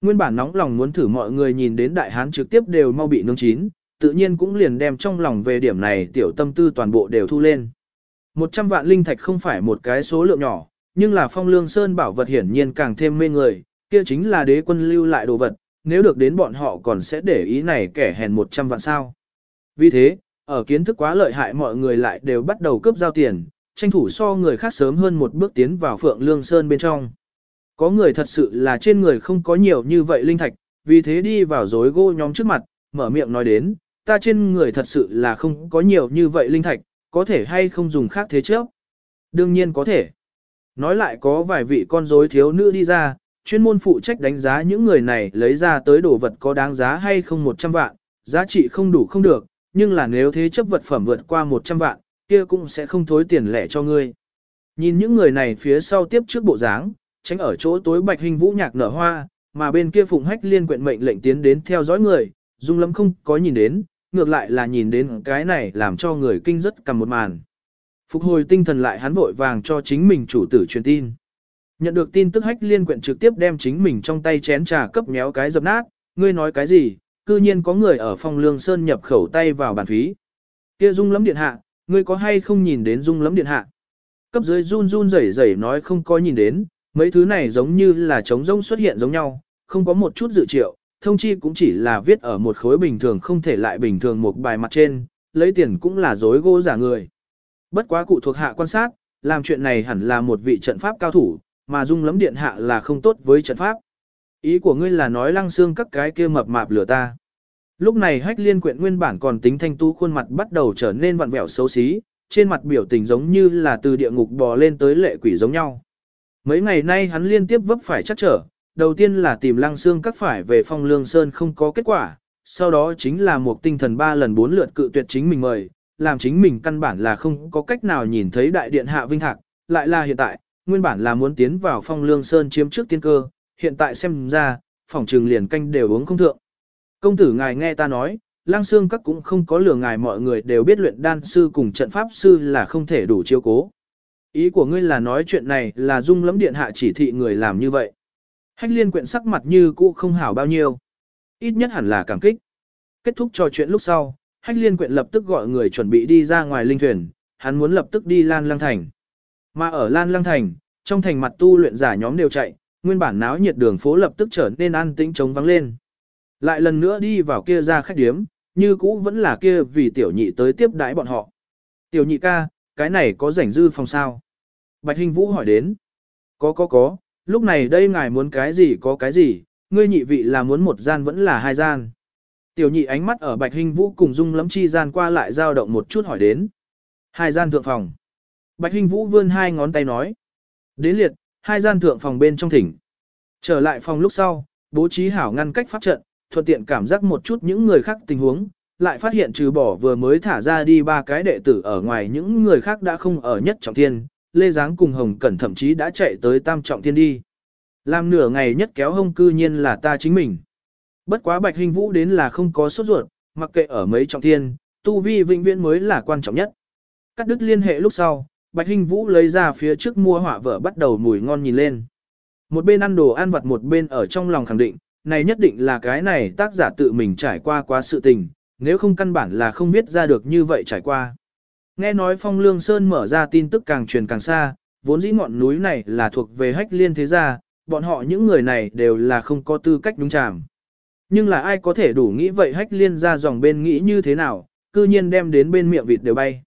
Nguyên bản nóng lòng muốn thử mọi người nhìn đến đại hán trực tiếp đều mau bị nướng chín, tự nhiên cũng liền đem trong lòng về điểm này tiểu tâm tư toàn bộ đều thu lên. 100 vạn linh thạch không phải một cái số lượng nhỏ, nhưng là phong lương sơn bảo vật hiển nhiên càng thêm mê người, kia chính là đế quân lưu lại đồ vật, nếu được đến bọn họ còn sẽ để ý này kẻ hèn 100 vạn sao. Vì thế, ở kiến thức quá lợi hại mọi người lại đều bắt đầu cướp giao tiền, tranh thủ so người khác sớm hơn một bước tiến vào phượng lương sơn bên trong. Có người thật sự là trên người không có nhiều như vậy linh thạch, vì thế đi vào dối gô nhóm trước mặt, mở miệng nói đến, ta trên người thật sự là không có nhiều như vậy linh thạch, có thể hay không dùng khác thế trước? Đương nhiên có thể. Nói lại có vài vị con rối thiếu nữ đi ra, chuyên môn phụ trách đánh giá những người này lấy ra tới đồ vật có đáng giá hay không 100 vạn, giá trị không đủ không được, nhưng là nếu thế chấp vật phẩm vượt qua 100 vạn, kia cũng sẽ không thối tiền lẻ cho ngươi. Nhìn những người này phía sau tiếp trước bộ dáng, tránh ở chỗ tối bạch hình vũ nhạc nở hoa, mà bên kia phụng hách liên quyện mệnh lệnh tiến đến theo dõi người, dung lắm không có nhìn đến, ngược lại là nhìn đến cái này làm cho người kinh rất cầm một màn. Phục hồi tinh thần lại hắn vội vàng cho chính mình chủ tử truyền tin. Nhận được tin tức hách liên quyện trực tiếp đem chính mình trong tay chén trà cấp méo cái dập nát, ngươi nói cái gì, cư nhiên có người ở phòng lương sơn nhập khẩu tay vào bàn phí. Kia dung lắm điện hạ, ngươi có hay không nhìn đến dung lắm điện hạ? Cấp dưới run run rẩy rẩy nói không có nhìn đến, mấy thứ này giống như là trống rông xuất hiện giống nhau, không có một chút dự triệu, thông chi cũng chỉ là viết ở một khối bình thường không thể lại bình thường một bài mặt trên, lấy tiền cũng là dối gỗ giả người. Bất quá cụ thuộc hạ quan sát, làm chuyện này hẳn là một vị trận pháp cao thủ, mà dung lắm điện hạ là không tốt với trận pháp. Ý của ngươi là nói lăng xương các cái kia mập mạp lửa ta. Lúc này hách liên quyện nguyên bản còn tính thanh tú khuôn mặt bắt đầu trở nên vặn vẹo xấu xí, trên mặt biểu tình giống như là từ địa ngục bò lên tới lệ quỷ giống nhau. Mấy ngày nay hắn liên tiếp vấp phải chắc trở, đầu tiên là tìm lăng xương các phải về phong lương sơn không có kết quả, sau đó chính là một tinh thần ba lần bốn lượt cự tuyệt chính mình mời, làm chính mình căn bản là không có cách nào nhìn thấy đại điện hạ vinh thạc, lại là hiện tại, nguyên bản là muốn tiến vào phong lương sơn chiếm trước tiên cơ, hiện tại xem ra, phòng trường liền canh đều uống không thượng. Công tử ngài nghe ta nói, lang xương các cũng không có lừa ngài mọi người đều biết luyện đan sư cùng trận pháp sư là không thể đủ chiêu cố. Ý của ngươi là nói chuyện này là dung lẫm điện hạ chỉ thị người làm như vậy. Hách liên quyện sắc mặt như cũ không hảo bao nhiêu. Ít nhất hẳn là cảm kích. Kết thúc trò chuyện lúc sau, hách liên quyện lập tức gọi người chuẩn bị đi ra ngoài linh thuyền, hắn muốn lập tức đi Lan Lăng Thành. Mà ở Lan Lăng Thành, trong thành mặt tu luyện giả nhóm đều chạy, nguyên bản náo nhiệt đường phố lập tức trở nên an tĩnh trống vắng lên. Lại lần nữa đi vào kia ra khách điếm, như cũ vẫn là kia vì tiểu nhị tới tiếp đãi bọn họ. Tiểu nhị ca, cái này có rảnh dư phòng sao? Bạch Hình Vũ hỏi đến. Có có có, lúc này đây ngài muốn cái gì có cái gì, ngươi nhị vị là muốn một gian vẫn là hai gian. Tiểu nhị ánh mắt ở Bạch Hình Vũ cùng Dung lắm chi gian qua lại dao động một chút hỏi đến. Hai gian thượng phòng. Bạch Hình Vũ vươn hai ngón tay nói. Đến liệt, hai gian thượng phòng bên trong thỉnh. Trở lại phòng lúc sau, bố trí hảo ngăn cách pháp trận, thuận tiện cảm giác một chút những người khác tình huống, lại phát hiện trừ bỏ vừa mới thả ra đi ba cái đệ tử ở ngoài những người khác đã không ở nhất trọng thiên, Lê Giáng cùng Hồng Cẩn thậm chí đã chạy tới tam trọng thiên đi. Làm nửa ngày nhất kéo hông cư nhiên là ta chính mình. Bất quá Bạch Hình Vũ đến là không có sốt ruột, mặc kệ ở mấy trọng thiên, tu vi vĩnh viễn mới là quan trọng nhất. Cắt đứt liên hệ lúc sau, Bạch hình Vũ lấy ra phía trước mua họa vợ bắt đầu mùi ngon nhìn lên. Một bên ăn đồ ăn vặt một bên ở trong lòng khẳng định, này nhất định là cái này tác giả tự mình trải qua quá sự tình, nếu không căn bản là không viết ra được như vậy trải qua. Nghe nói Phong Lương Sơn mở ra tin tức càng truyền càng xa, vốn dĩ ngọn núi này là thuộc về hách liên thế gia, bọn họ những người này đều là không có tư cách đúng chàm. Nhưng là ai có thể đủ nghĩ vậy hách liên ra dòng bên nghĩ như thế nào, cư nhiên đem đến bên miệng vịt đều bay.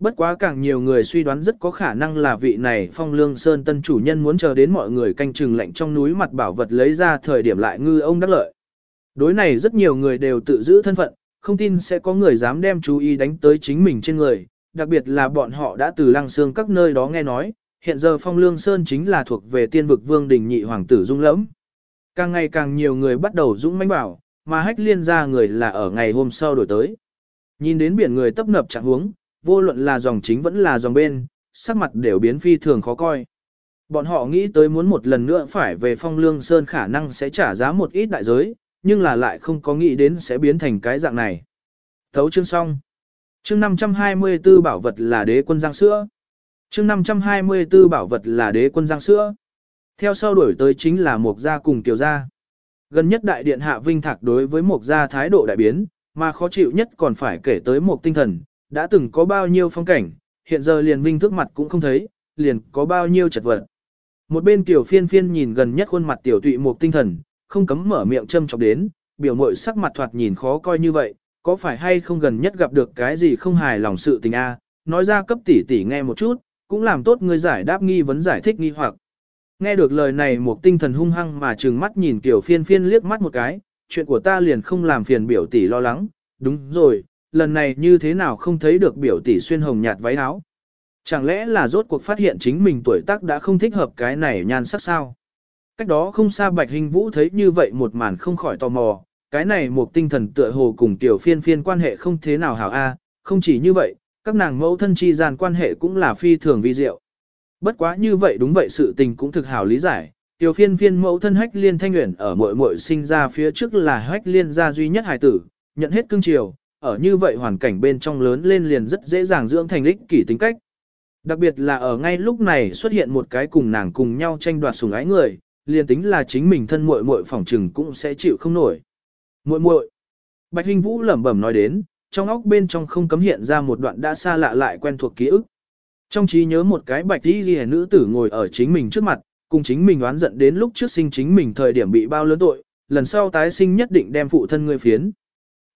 Bất quá càng nhiều người suy đoán rất có khả năng là vị này phong lương sơn tân chủ nhân muốn chờ đến mọi người canh chừng lạnh trong núi mặt bảo vật lấy ra thời điểm lại ngư ông đắc lợi. Đối này rất nhiều người đều tự giữ thân phận, không tin sẽ có người dám đem chú ý đánh tới chính mình trên người, đặc biệt là bọn họ đã từ lăng xương các nơi đó nghe nói, hiện giờ phong lương sơn chính là thuộc về tiên vực vương đình nhị hoàng tử dung lẫm. Càng ngày càng nhiều người bắt đầu dũng mãnh bảo, mà hách liên ra người là ở ngày hôm sau đổi tới. Nhìn đến biển người tấp nập chẳng huống, vô luận là dòng chính vẫn là dòng bên, sắc mặt đều biến phi thường khó coi. Bọn họ nghĩ tới muốn một lần nữa phải về phong lương sơn khả năng sẽ trả giá một ít đại giới, nhưng là lại không có nghĩ đến sẽ biến thành cái dạng này. Thấu chương xong. Chương 524 bảo vật là đế quân giang sữa. Chương 524 bảo vật là đế quân giang sữa. Theo sau đuổi tới chính là Mộc Gia cùng Kiều Gia. Gần nhất đại điện hạ Vinh Thạc đối với Mộc Gia thái độ đại biến, mà khó chịu nhất còn phải kể tới một tinh thần, đã từng có bao nhiêu phong cảnh, hiện giờ liền Vinh thước mặt cũng không thấy, liền có bao nhiêu chật vật. Một bên tiểu Phiên Phiên nhìn gần nhất khuôn mặt tiểu tụy một tinh thần, không cấm mở miệng châm chọc đến, biểu mội sắc mặt thoạt nhìn khó coi như vậy, có phải hay không gần nhất gặp được cái gì không hài lòng sự tình a? nói ra cấp tỷ tỷ nghe một chút, cũng làm tốt người giải đáp nghi vấn giải thích nghi hoặc. Nghe được lời này một tinh thần hung hăng mà trừng mắt nhìn kiểu phiên phiên liếc mắt một cái, chuyện của ta liền không làm phiền biểu tỷ lo lắng, đúng rồi, lần này như thế nào không thấy được biểu tỷ xuyên hồng nhạt váy áo. Chẳng lẽ là rốt cuộc phát hiện chính mình tuổi tác đã không thích hợp cái này nhan sắc sao? Cách đó không xa Bạch Hình Vũ thấy như vậy một màn không khỏi tò mò, cái này một tinh thần tựa hồ cùng tiểu phiên phiên quan hệ không thế nào hảo a, không chỉ như vậy, các nàng mẫu thân chi gian quan hệ cũng là phi thường vi diệu. Bất quá như vậy đúng vậy sự tình cũng thực hảo lý giải, tiểu phiên phiên mẫu thân hách liên thanh nguyện ở muội muội sinh ra phía trước là hách liên gia duy nhất hài tử, nhận hết cương triều, ở như vậy hoàn cảnh bên trong lớn lên liền rất dễ dàng dưỡng thành lích kỷ tính cách. Đặc biệt là ở ngay lúc này xuất hiện một cái cùng nàng cùng nhau tranh đoạt sủng ái người, liền tính là chính mình thân muội muội phỏng trừng cũng sẽ chịu không nổi. Muội muội. Bạch Hinh Vũ lẩm bẩm nói đến, trong óc bên trong không cấm hiện ra một đoạn đã xa lạ lại quen thuộc ký ức. Trong trí nhớ một cái bạch y ghi nữ tử ngồi ở chính mình trước mặt, cùng chính mình oán giận đến lúc trước sinh chính mình thời điểm bị bao lớn tội, lần sau tái sinh nhất định đem phụ thân ngươi phiến.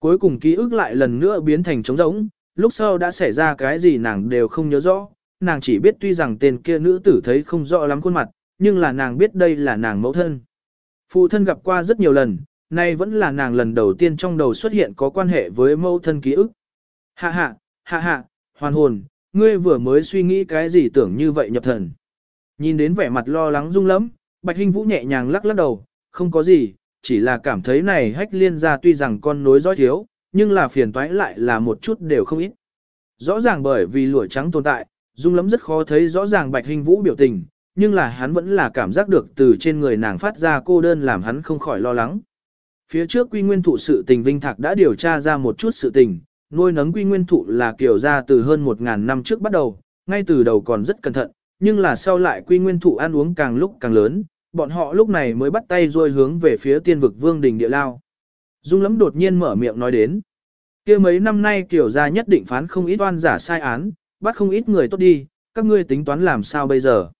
Cuối cùng ký ức lại lần nữa biến thành trống rỗng, lúc sau đã xảy ra cái gì nàng đều không nhớ rõ, nàng chỉ biết tuy rằng tên kia nữ tử thấy không rõ lắm khuôn mặt, nhưng là nàng biết đây là nàng mẫu thân. Phụ thân gặp qua rất nhiều lần, nay vẫn là nàng lần đầu tiên trong đầu xuất hiện có quan hệ với mẫu thân ký ức. Hạ hạ, hạ hạ, hoàn hồn, ngươi vừa mới suy nghĩ cái gì tưởng như vậy nhập thần. Nhìn đến vẻ mặt lo lắng rung lắm, Bạch Hinh Vũ nhẹ nhàng lắc lắc đầu, không có gì, chỉ là cảm thấy này hách liên gia tuy rằng con nối dõi thiếu, nhưng là phiền toái lại là một chút đều không ít. Rõ ràng bởi vì lụa trắng tồn tại, dung lắm rất khó thấy rõ ràng Bạch Hinh Vũ biểu tình, nhưng là hắn vẫn là cảm giác được từ trên người nàng phát ra cô đơn làm hắn không khỏi lo lắng. Phía trước quy nguyên thụ sự tình Vinh Thạc đã điều tra ra một chút sự tình, nuôi nấng quy nguyên thụ là kiểu ra từ hơn 1.000 năm trước bắt đầu, ngay từ đầu còn rất cẩn thận, nhưng là sau lại quy nguyên thụ ăn uống càng lúc càng lớn, bọn họ lúc này mới bắt tay rồi hướng về phía tiên vực vương đình địa lao. Dung lắm đột nhiên mở miệng nói đến. kia mấy năm nay kiểu ra nhất định phán không ít oan giả sai án, bắt không ít người tốt đi, các ngươi tính toán làm sao bây giờ.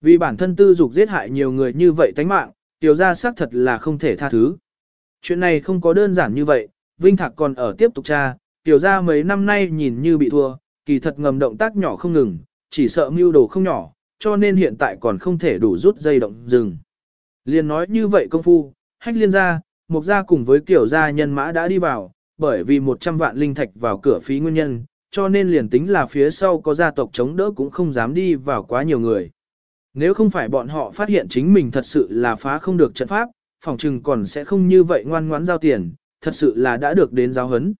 Vì bản thân tư dục giết hại nhiều người như vậy tánh mạng, tiểu ra xác thật là không thể tha thứ. Chuyện này không có đơn giản như vậy, Vinh Thạc còn ở tiếp tục tra, tiểu ra mấy năm nay nhìn như bị thua, kỳ thật ngầm động tác nhỏ không ngừng, chỉ sợ mưu đồ không nhỏ, cho nên hiện tại còn không thể đủ rút dây động dừng. Liên nói như vậy công phu, hách liên gia, mục gia cùng với kiểu gia nhân mã đã đi vào, bởi vì 100 vạn linh thạch vào cửa phí nguyên nhân, cho nên liền tính là phía sau có gia tộc chống đỡ cũng không dám đi vào quá nhiều người. Nếu không phải bọn họ phát hiện chính mình thật sự là phá không được trận pháp, phòng trừng còn sẽ không như vậy ngoan ngoãn giao tiền, thật sự là đã được đến giáo hấn.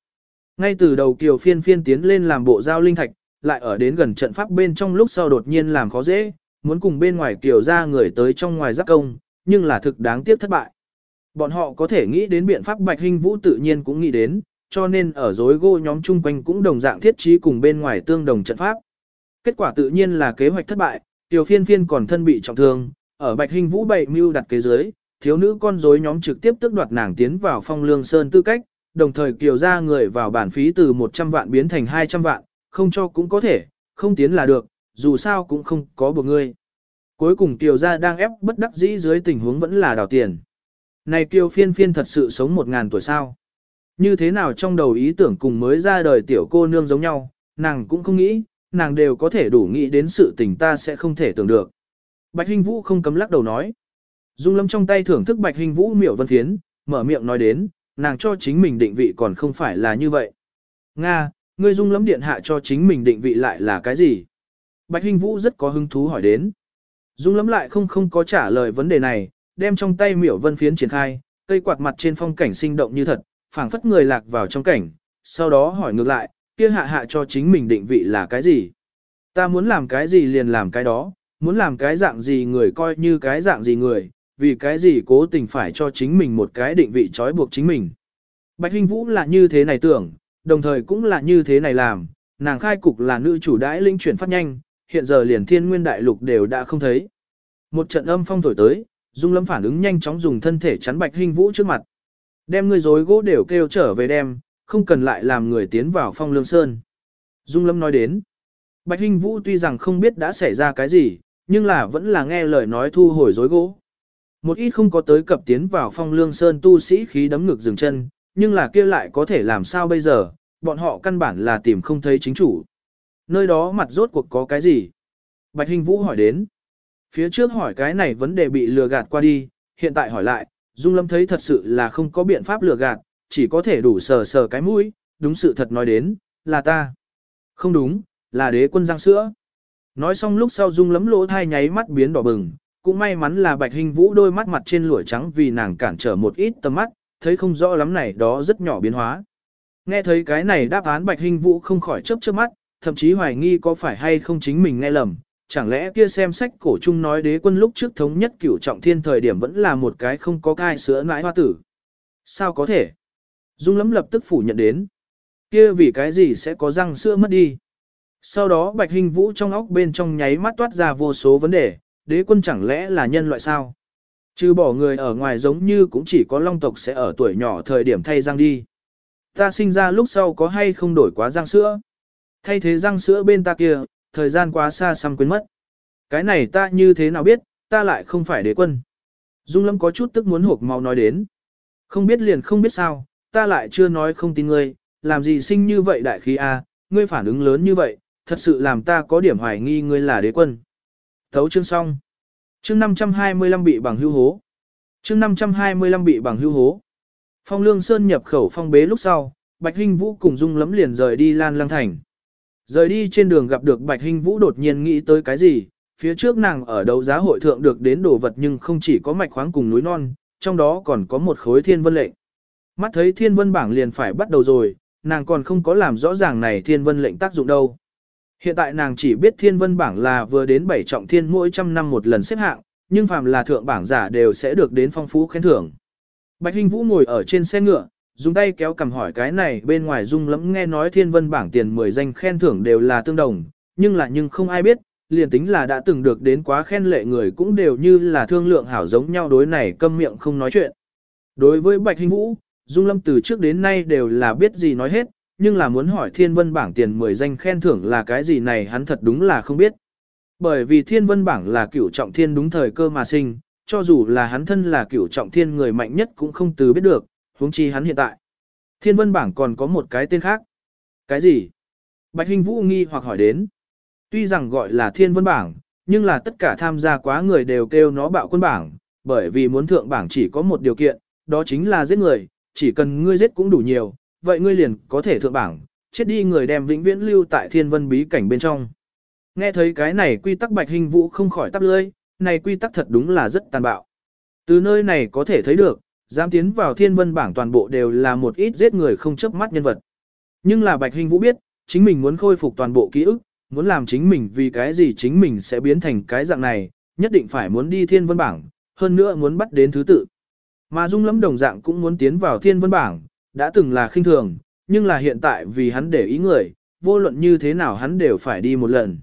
Ngay từ đầu kiều phiên phiên tiến lên làm bộ giao linh thạch, lại ở đến gần trận pháp bên trong lúc sau đột nhiên làm khó dễ, muốn cùng bên ngoài kiểu ra người tới trong ngoài giáp công, nhưng là thực đáng tiếc thất bại. Bọn họ có thể nghĩ đến biện pháp bạch hình vũ tự nhiên cũng nghĩ đến, cho nên ở dối gô nhóm chung quanh cũng đồng dạng thiết trí cùng bên ngoài tương đồng trận pháp. Kết quả tự nhiên là kế hoạch thất bại, tiểu phiên phiên còn thân bị trọng thương, ở bạch hình vũ bậy mưu đặt kế dưới, thiếu nữ con rối nhóm trực tiếp tước đoạt nàng tiến vào phong lương sơn tư cách, đồng thời kiều ra người vào bản phí từ 100 vạn biến thành 200 vạn, không cho cũng có thể, không tiến là được, dù sao cũng không có buộc ngươi. Cuối cùng kiều gia đang ép bất đắc dĩ dưới tình huống vẫn là đào tiền. Này kiều phiên phiên thật sự sống một ngàn tuổi sao? Như thế nào trong đầu ý tưởng cùng mới ra đời tiểu cô nương giống nhau, nàng cũng không nghĩ, nàng đều có thể đủ nghĩ đến sự tình ta sẽ không thể tưởng được. Bạch Hình Vũ không cấm lắc đầu nói. Dung Lâm trong tay thưởng thức Bạch Hình Vũ miểu vân phiến, mở miệng nói đến, nàng cho chính mình định vị còn không phải là như vậy. Nga, ngươi Dung lắm điện hạ cho chính mình định vị lại là cái gì? Bạch Hinh Vũ rất có hứng thú hỏi đến. Dung lắm lại không không có trả lời vấn đề này, đem trong tay miểu vân phiến triển khai, cây quạt mặt trên phong cảnh sinh động như thật, phảng phất người lạc vào trong cảnh, sau đó hỏi ngược lại, kia hạ hạ cho chính mình định vị là cái gì? Ta muốn làm cái gì liền làm cái đó, muốn làm cái dạng gì người coi như cái dạng gì người, vì cái gì cố tình phải cho chính mình một cái định vị trói buộc chính mình. Bạch Hinh Vũ là như thế này tưởng, đồng thời cũng là như thế này làm, nàng khai cục là nữ chủ đãi linh chuyển phát nhanh, hiện giờ liền thiên nguyên đại lục đều đã không thấy. Một trận âm phong thổi tới, Dung Lâm phản ứng nhanh chóng dùng thân thể chắn Bạch Hinh Vũ trước mặt. Đem người dối gỗ đều kêu trở về đem, không cần lại làm người tiến vào phong lương sơn. Dung Lâm nói đến. Bạch Hinh Vũ tuy rằng không biết đã xảy ra cái gì, nhưng là vẫn là nghe lời nói thu hồi dối gỗ. Một ít không có tới cập tiến vào phong lương sơn tu sĩ khí đấm ngực dừng chân, nhưng là kia lại có thể làm sao bây giờ, bọn họ căn bản là tìm không thấy chính chủ. Nơi đó mặt rốt cuộc có cái gì? Bạch Hình Vũ hỏi đến. Phía trước hỏi cái này vấn đề bị lừa gạt qua đi, hiện tại hỏi lại, Dung Lâm thấy thật sự là không có biện pháp lừa gạt, chỉ có thể đủ sờ sờ cái mũi, đúng sự thật nói đến, là ta. Không đúng, là đế quân giang sữa. Nói xong lúc sau Dung Lâm lỗ thai nháy mắt biến đỏ bừng, cũng may mắn là Bạch Hình Vũ đôi mắt mặt trên lụa trắng vì nàng cản trở một ít tầm mắt, thấy không rõ lắm này đó rất nhỏ biến hóa. Nghe thấy cái này đáp án Bạch Hình Vũ không khỏi chớp chớp mắt, thậm chí hoài nghi có phải hay không chính mình nghe lầm, chẳng lẽ kia xem sách cổ trung nói đế quân lúc trước thống nhất cửu trọng thiên thời điểm vẫn là một cái không có cai sữa nãi hoa tử. Sao có thể? Dung lắm lập tức phủ nhận đến. Kia vì cái gì sẽ có răng sữa mất đi? Sau đó Bạch Hình Vũ trong óc bên trong nháy mắt toát ra vô số vấn đề, đế quân chẳng lẽ là nhân loại sao? Trừ bỏ người ở ngoài giống như cũng chỉ có long tộc sẽ ở tuổi nhỏ thời điểm thay răng đi. Ta sinh ra lúc sau có hay không đổi quá răng sữa? Thay thế răng sữa bên ta kia, thời gian quá xa xăm quên mất. Cái này ta như thế nào biết, ta lại không phải đế quân. Dung Lâm có chút tức muốn hộp mau nói đến. Không biết liền không biết sao, ta lại chưa nói không tin ngươi, làm gì sinh như vậy đại khí a, ngươi phản ứng lớn như vậy, thật sự làm ta có điểm hoài nghi ngươi là đế quân. Thấu chương xong. Chương 525 bị bằng hưu hố. Chương 525 bị bằng hưu hố. Phong Lương Sơn nhập khẩu phong bế lúc sau, Bạch Hinh Vũ cùng Dung lấm liền rời đi Lan Lăng Thành. Rời đi trên đường gặp được Bạch Hinh Vũ đột nhiên nghĩ tới cái gì, phía trước nàng ở đấu giá hội thượng được đến đồ vật nhưng không chỉ có mạch khoáng cùng núi non, trong đó còn có một khối thiên vân lệnh. Mắt thấy thiên vân bảng liền phải bắt đầu rồi, nàng còn không có làm rõ ràng này thiên vân lệnh tác dụng đâu. Hiện tại nàng chỉ biết thiên vân bảng là vừa đến bảy trọng thiên mỗi trăm năm một lần xếp hạng, nhưng phàm là thượng bảng giả đều sẽ được đến phong phú khen thưởng. Bạch Hinh Vũ ngồi ở trên xe ngựa, dùng tay kéo cầm hỏi cái này bên ngoài dung lẫm nghe nói thiên vân bảng tiền 10 danh khen thưởng đều là tương đồng, nhưng là nhưng không ai biết, liền tính là đã từng được đến quá khen lệ người cũng đều như là thương lượng hảo giống nhau đối này câm miệng không nói chuyện. Đối với Bạch Hinh Vũ, Dung Lâm từ trước đến nay đều là biết gì nói hết, nhưng là muốn hỏi thiên vân bảng tiền 10 danh khen thưởng là cái gì này hắn thật đúng là không biết. Bởi vì thiên vân bảng là cựu trọng thiên đúng thời cơ mà sinh, cho dù là hắn thân là cửu trọng thiên người mạnh nhất cũng không từ biết được, huống chi hắn hiện tại. Thiên vân bảng còn có một cái tên khác. Cái gì? Bạch Hình Vũ nghi hoặc hỏi đến. Tuy rằng gọi là thiên vân bảng, nhưng là tất cả tham gia quá người đều kêu nó bạo quân bảng, bởi vì muốn thượng bảng chỉ có một điều kiện, đó chính là giết người, chỉ cần ngươi giết cũng đủ nhiều, vậy ngươi liền có thể thượng bảng, chết đi người đem vĩnh viễn lưu tại thiên vân bí cảnh bên trong. Nghe thấy cái này quy tắc bạch hình vũ không khỏi tắp lưỡi, này quy tắc thật đúng là rất tàn bạo. Từ nơi này có thể thấy được, dám tiến vào thiên vân bảng toàn bộ đều là một ít giết người không chớp mắt nhân vật. Nhưng là bạch hình vũ biết, chính mình muốn khôi phục toàn bộ ký ức, muốn làm chính mình vì cái gì chính mình sẽ biến thành cái dạng này, nhất định phải muốn đi thiên vân bảng, hơn nữa muốn bắt đến thứ tự. Mà Dung Lâm đồng dạng cũng muốn tiến vào thiên vân bảng, đã từng là khinh thường, nhưng là hiện tại vì hắn để ý người, vô luận như thế nào hắn đều phải đi một lần.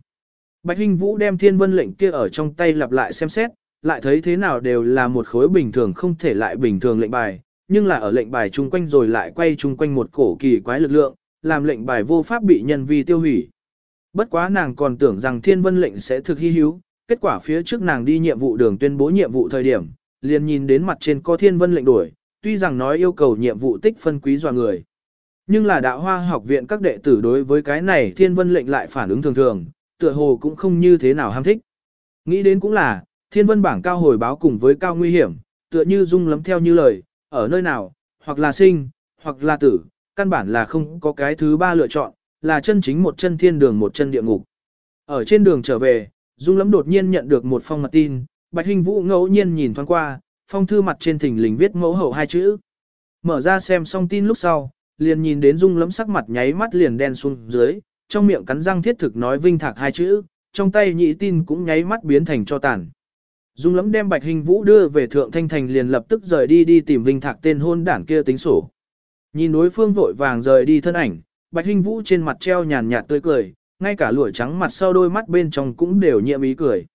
Bạch Hinh Vũ đem thiên vân lệnh kia ở trong tay lặp lại xem xét, lại thấy thế nào đều là một khối bình thường không thể lại bình thường lệnh bài, nhưng là ở lệnh bài chung quanh rồi lại quay chung quanh một cổ kỳ quái lực lượng, làm lệnh bài vô pháp bị nhân vi tiêu hủy. Bất quá nàng còn tưởng rằng thiên vân lệnh sẽ thực hy hữu, kết quả phía trước nàng đi nhiệm vụ đường tuyên bố nhiệm vụ thời điểm, liền nhìn đến mặt trên có thiên vân lệnh đuổi, tuy rằng nói yêu cầu nhiệm vụ tích phân quý dò người. Nhưng là đạo hoa học viện các đệ tử đối với cái này thiên vân lệnh lại phản ứng thường thường, tựa hồ cũng không như thế nào ham thích. Nghĩ đến cũng là, thiên vân bảng cao hồi báo cùng với cao nguy hiểm, tựa như dung lắm theo như lời, ở nơi nào, hoặc là sinh, hoặc là tử, căn bản là không có cái thứ ba lựa chọn, là chân chính một chân thiên đường một chân địa ngục. Ở trên đường trở về, Dung lắm đột nhiên nhận được một phong mật tin, Bạch Hình Vũ ngẫu nhiên nhìn thoáng qua, phong thư mặt trên thỉnh lình viết mẫu hậu hai chữ. Mở ra xem xong tin lúc sau, liền nhìn đến Dung lắm sắc mặt nháy mắt liền đen xuống dưới, trong miệng cắn răng thiết thực nói vinh thạc hai chữ, trong tay nhị tin cũng nháy mắt biến thành cho tàn. Dung lắm đem Bạch Hình Vũ đưa về Thượng Thanh Thành liền lập tức rời đi đi tìm vinh thạc tên hôn đảng kia tính sổ. Nhìn đối phương vội vàng rời đi thân ảnh, Bạch Hình Vũ trên mặt treo nhàn nhạt tươi cười, ngay cả lụa trắng mặt sau đôi mắt bên trong cũng đều nhiệm ý cười.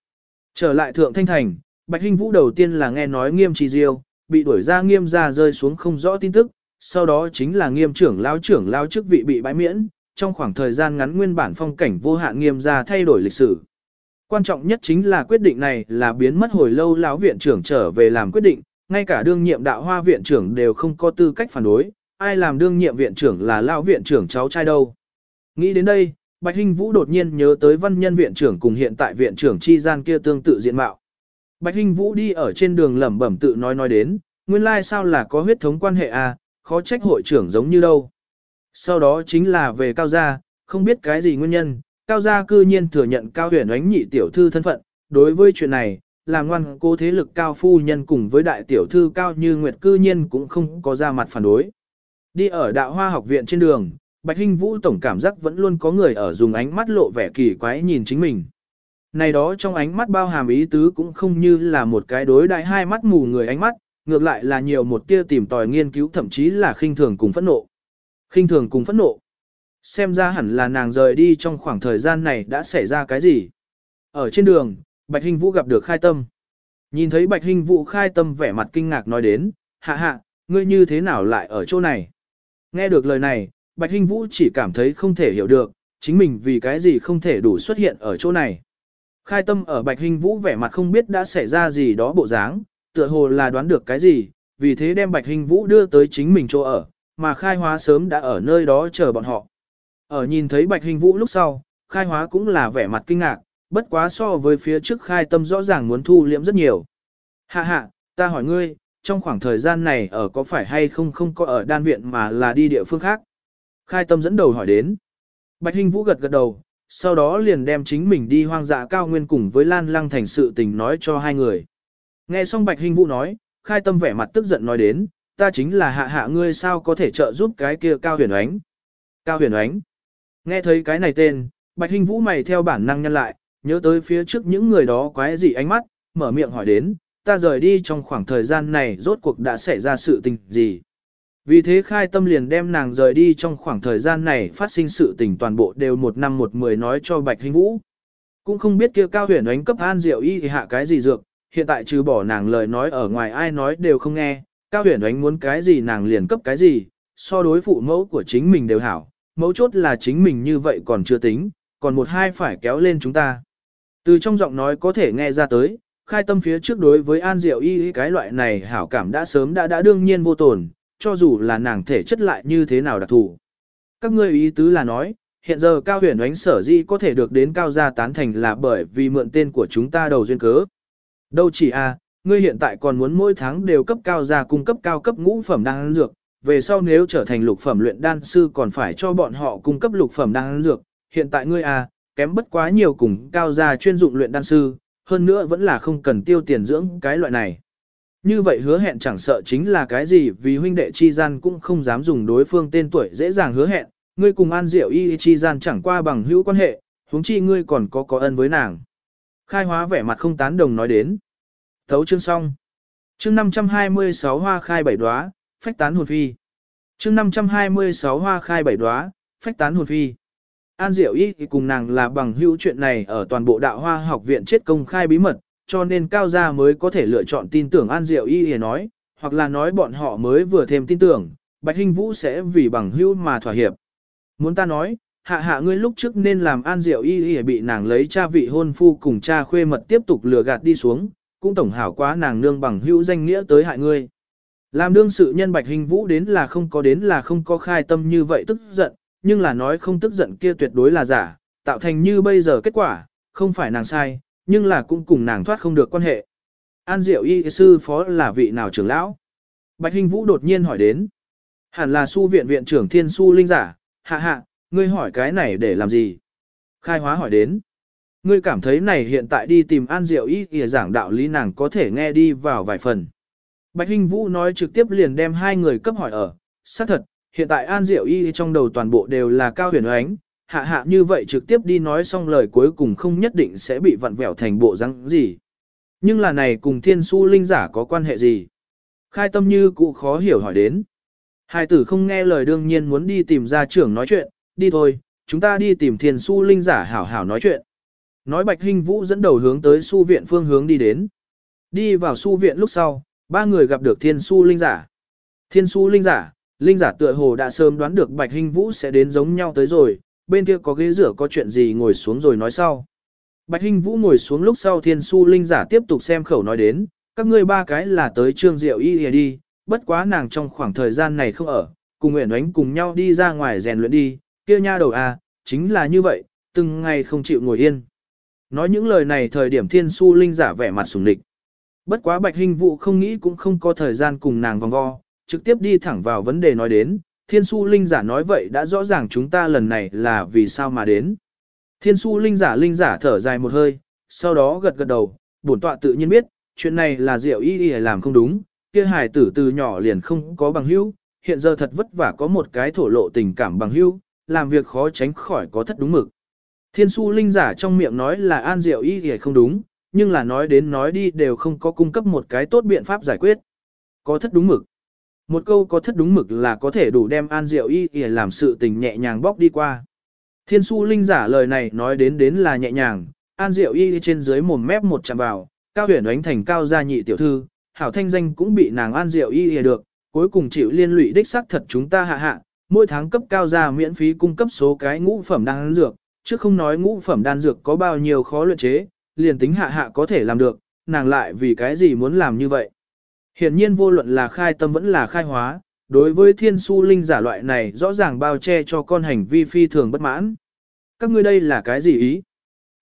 Trở lại Thượng Thanh Thành, Bạch Hình Vũ đầu tiên là nghe nói nghiêm trì diêu, bị đuổi ra nghiêm ra rơi xuống không rõ tin tức, sau đó chính là nghiêm trưởng lao trưởng lao chức vị bị bãi miễn, trong khoảng thời gian ngắn nguyên bản phong cảnh vô hạn nghiêm ra thay đổi lịch sử. Quan trọng nhất chính là quyết định này là biến mất hồi lâu lão viện trưởng trở về làm quyết định, ngay cả đương nhiệm đạo hoa viện trưởng đều không có tư cách phản đối, ai làm đương nhiệm viện trưởng là lão viện trưởng cháu trai đâu. Nghĩ đến đây, Bạch Hinh Vũ đột nhiên nhớ tới văn nhân viện trưởng cùng hiện tại viện trưởng chi gian kia tương tự diện mạo. Bạch Hinh Vũ đi ở trên đường lẩm bẩm tự nói nói đến, nguyên lai sao là có huyết thống quan hệ à, khó trách hội trưởng giống như đâu. Sau đó chính là về Cao Gia, không biết cái gì nguyên nhân, Cao Gia cư nhiên thừa nhận Cao huyền ánh nhị tiểu thư thân phận, đối với chuyện này, làm ngoan cô thế lực Cao Phu Nhân cùng với đại tiểu thư Cao Như Nguyệt cư nhiên cũng không có ra mặt phản đối. Đi ở đạo hoa học viện trên đường, Bạch Hinh Vũ tổng cảm giác vẫn luôn có người ở dùng ánh mắt lộ vẻ kỳ quái nhìn chính mình. Này đó trong ánh mắt bao hàm ý tứ cũng không như là một cái đối đại hai mắt mù người ánh mắt, ngược lại là nhiều một tia tìm tòi nghiên cứu thậm chí là khinh thường cùng phẫn nộ. Khinh thường cùng phẫn nộ. Xem ra hẳn là nàng rời đi trong khoảng thời gian này đã xảy ra cái gì. Ở trên đường, Bạch hình Vũ gặp được khai tâm. Nhìn thấy Bạch hình Vũ khai tâm vẻ mặt kinh ngạc nói đến, hạ hạ, ngươi như thế nào lại ở chỗ này? Nghe được lời này, Bạch hình Vũ chỉ cảm thấy không thể hiểu được, chính mình vì cái gì không thể đủ xuất hiện ở chỗ này. Khai tâm ở Bạch hình Vũ vẻ mặt không biết đã xảy ra gì đó bộ dáng, tựa hồ là đoán được cái gì, vì thế đem Bạch hình Vũ đưa tới chính mình chỗ ở, mà khai hóa sớm đã ở nơi đó chờ bọn họ. Ở nhìn thấy Bạch hình Vũ lúc sau, khai hóa cũng là vẻ mặt kinh ngạc, bất quá so với phía trước khai tâm rõ ràng muốn thu liễm rất nhiều. Hạ hạ, ta hỏi ngươi, trong khoảng thời gian này ở có phải hay không không có ở đan viện mà là đi địa phương khác? Khai tâm dẫn đầu hỏi đến. Bạch Hinh Vũ gật gật đầu, sau đó liền đem chính mình đi hoang dã cao nguyên cùng với Lan Lăng thành sự tình nói cho hai người. Nghe xong Bạch Hinh Vũ nói, khai tâm vẻ mặt tức giận nói đến, ta chính là hạ hạ ngươi sao có thể trợ giúp cái kia cao huyền ánh. Cao huyền ánh. Nghe thấy cái này tên, Bạch Hinh Vũ mày theo bản năng nhân lại, nhớ tới phía trước những người đó quái gì ánh mắt, mở miệng hỏi đến, ta rời đi trong khoảng thời gian này rốt cuộc đã xảy ra sự tình gì. Vì thế khai tâm liền đem nàng rời đi trong khoảng thời gian này phát sinh sự tình toàn bộ đều một năm một mười nói cho Bạch Hình Vũ. Cũng không biết kia cao huyền ánh cấp an diệu y thì hạ cái gì dược, hiện tại trừ bỏ nàng lời nói ở ngoài ai nói đều không nghe, cao huyền ánh muốn cái gì nàng liền cấp cái gì, so đối phụ mẫu của chính mình đều hảo, mẫu chốt là chính mình như vậy còn chưa tính, còn một hai phải kéo lên chúng ta. Từ trong giọng nói có thể nghe ra tới, khai tâm phía trước đối với an diệu y cái loại này hảo cảm đã sớm đã đã đương nhiên vô tồn, cho dù là nàng thể chất lại như thế nào đặc thù. Các ngươi ý tứ là nói, hiện giờ cao huyền ánh sở di có thể được đến cao gia tán thành là bởi vì mượn tên của chúng ta đầu duyên cớ. Đâu chỉ a, à, ngươi hiện tại còn muốn mỗi tháng đều cấp cao gia cung cấp cao cấp ngũ phẩm đan dược, về sau nếu trở thành lục phẩm luyện đan sư còn phải cho bọn họ cung cấp lục phẩm đan dược, hiện tại ngươi a, à, kém bất quá nhiều cùng cao gia chuyên dụng luyện đan sư, hơn nữa vẫn là không cần tiêu tiền dưỡng cái loại này. Như vậy hứa hẹn chẳng sợ chính là cái gì vì huynh đệ chi gian cũng không dám dùng đối phương tên tuổi dễ dàng hứa hẹn, ngươi cùng An Diệu y chi gian chẳng qua bằng hữu quan hệ, huống chi ngươi còn có có ân với nàng. Khai hóa vẻ mặt không tán đồng nói đến. Thấu chương xong. Chương 526 hoa khai bảy đóa, phách tán hồn phi. Chương 526 hoa khai bảy đóa, phách tán hồn phi. An Diệu Y cùng nàng là bằng hữu chuyện này ở toàn bộ đạo hoa học viện chết công khai bí mật, cho nên cao gia mới có thể lựa chọn tin tưởng An Diệu Y nói, hoặc là nói bọn họ mới vừa thêm tin tưởng, Bạch Hinh Vũ sẽ vì bằng hữu mà thỏa hiệp. Muốn ta nói, hạ hạ ngươi lúc trước nên làm An Diệu Y Y bị nàng lấy cha vị hôn phu cùng cha khuê mật tiếp tục lừa gạt đi xuống, cũng tổng hảo quá nàng nương bằng hữu danh nghĩa tới hại ngươi. Làm đương sự nhân Bạch Hình Vũ đến là không có đến là không có khai tâm như vậy tức giận, nhưng là nói không tức giận kia tuyệt đối là giả, tạo thành như bây giờ kết quả, không phải nàng sai, nhưng là cũng cùng nàng thoát không được quan hệ. An Diệu Y sư phó là vị nào trưởng lão? Bạch Hình Vũ đột nhiên hỏi đến. Hẳn là su viện viện trưởng Thiên Su Linh giả, hạ hạ, ngươi hỏi cái này để làm gì? Khai hóa hỏi đến. Ngươi cảm thấy này hiện tại đi tìm An Diệu Y kìa giảng đạo lý nàng có thể nghe đi vào vài phần. Bạch Hinh Vũ nói trực tiếp liền đem hai người cấp hỏi ở. xác thật, hiện tại An Diệu Y trong đầu toàn bộ đều là cao huyền ánh, hạ hạ như vậy trực tiếp đi nói xong lời cuối cùng không nhất định sẽ bị vặn vẹo thành bộ răng gì. Nhưng là này cùng thiên su linh giả có quan hệ gì? Khai tâm như cụ khó hiểu hỏi đến. Hai tử không nghe lời đương nhiên muốn đi tìm gia trưởng nói chuyện, đi thôi, chúng ta đi tìm thiên su linh giả hảo hảo nói chuyện. Nói Bạch Hinh Vũ dẫn đầu hướng tới su viện phương hướng đi đến. Đi vào su viện lúc sau, ba người gặp được thiên su linh giả. Thiên su linh giả, linh giả tựa hồ đã sớm đoán được Bạch Hinh Vũ sẽ đến giống nhau tới rồi, bên kia có ghế rửa có chuyện gì ngồi xuống rồi nói sau. Bạch Hinh Vũ ngồi xuống lúc sau thiên su linh giả tiếp tục xem khẩu nói đến, các ngươi ba cái là tới trương diệu y đi, bất quá nàng trong khoảng thời gian này không ở, cùng Nguyễn Oánh cùng nhau đi ra ngoài rèn luyện đi, kia nha đầu à, chính là như vậy, từng ngày không chịu ngồi yên. Nói những lời này thời điểm thiên su linh giả vẻ mặt sùng địch. Bất quá bạch hình vụ không nghĩ cũng không có thời gian cùng nàng vòng vo, trực tiếp đi thẳng vào vấn đề nói đến, thiên su linh giả nói vậy đã rõ ràng chúng ta lần này là vì sao mà đến. Thiên su linh giả linh giả thở dài một hơi, sau đó gật gật đầu, bổn tọa tự nhiên biết, chuyện này là diệu y y làm không đúng, kia hài tử từ nhỏ liền không có bằng hữu, hiện giờ thật vất vả có một cái thổ lộ tình cảm bằng hữu, làm việc khó tránh khỏi có thất đúng mực. Thiên su linh giả trong miệng nói là an diệu y thì không đúng, nhưng là nói đến nói đi đều không có cung cấp một cái tốt biện pháp giải quyết. Có thất đúng mực. Một câu có thất đúng mực là có thể đủ đem an diệu y thì làm sự tình nhẹ nhàng bóc đi qua. Thiên su linh giả lời này nói đến đến là nhẹ nhàng, an diệu y trên dưới mồm mép một chạm vào, cao huyền đánh thành cao gia nhị tiểu thư, hảo thanh danh cũng bị nàng an diệu y thì được, cuối cùng chịu liên lụy đích xác thật chúng ta hạ hạ, mỗi tháng cấp cao gia miễn phí cung cấp số cái ngũ phẩm đang dược, chứ không nói ngũ phẩm đan dược có bao nhiêu khó luyện chế, liền tính hạ hạ có thể làm được, nàng lại vì cái gì muốn làm như vậy. Hiện nhiên vô luận là khai tâm vẫn là khai hóa, đối với thiên su linh giả loại này rõ ràng bao che cho con hành vi phi thường bất mãn. Các ngươi đây là cái gì ý?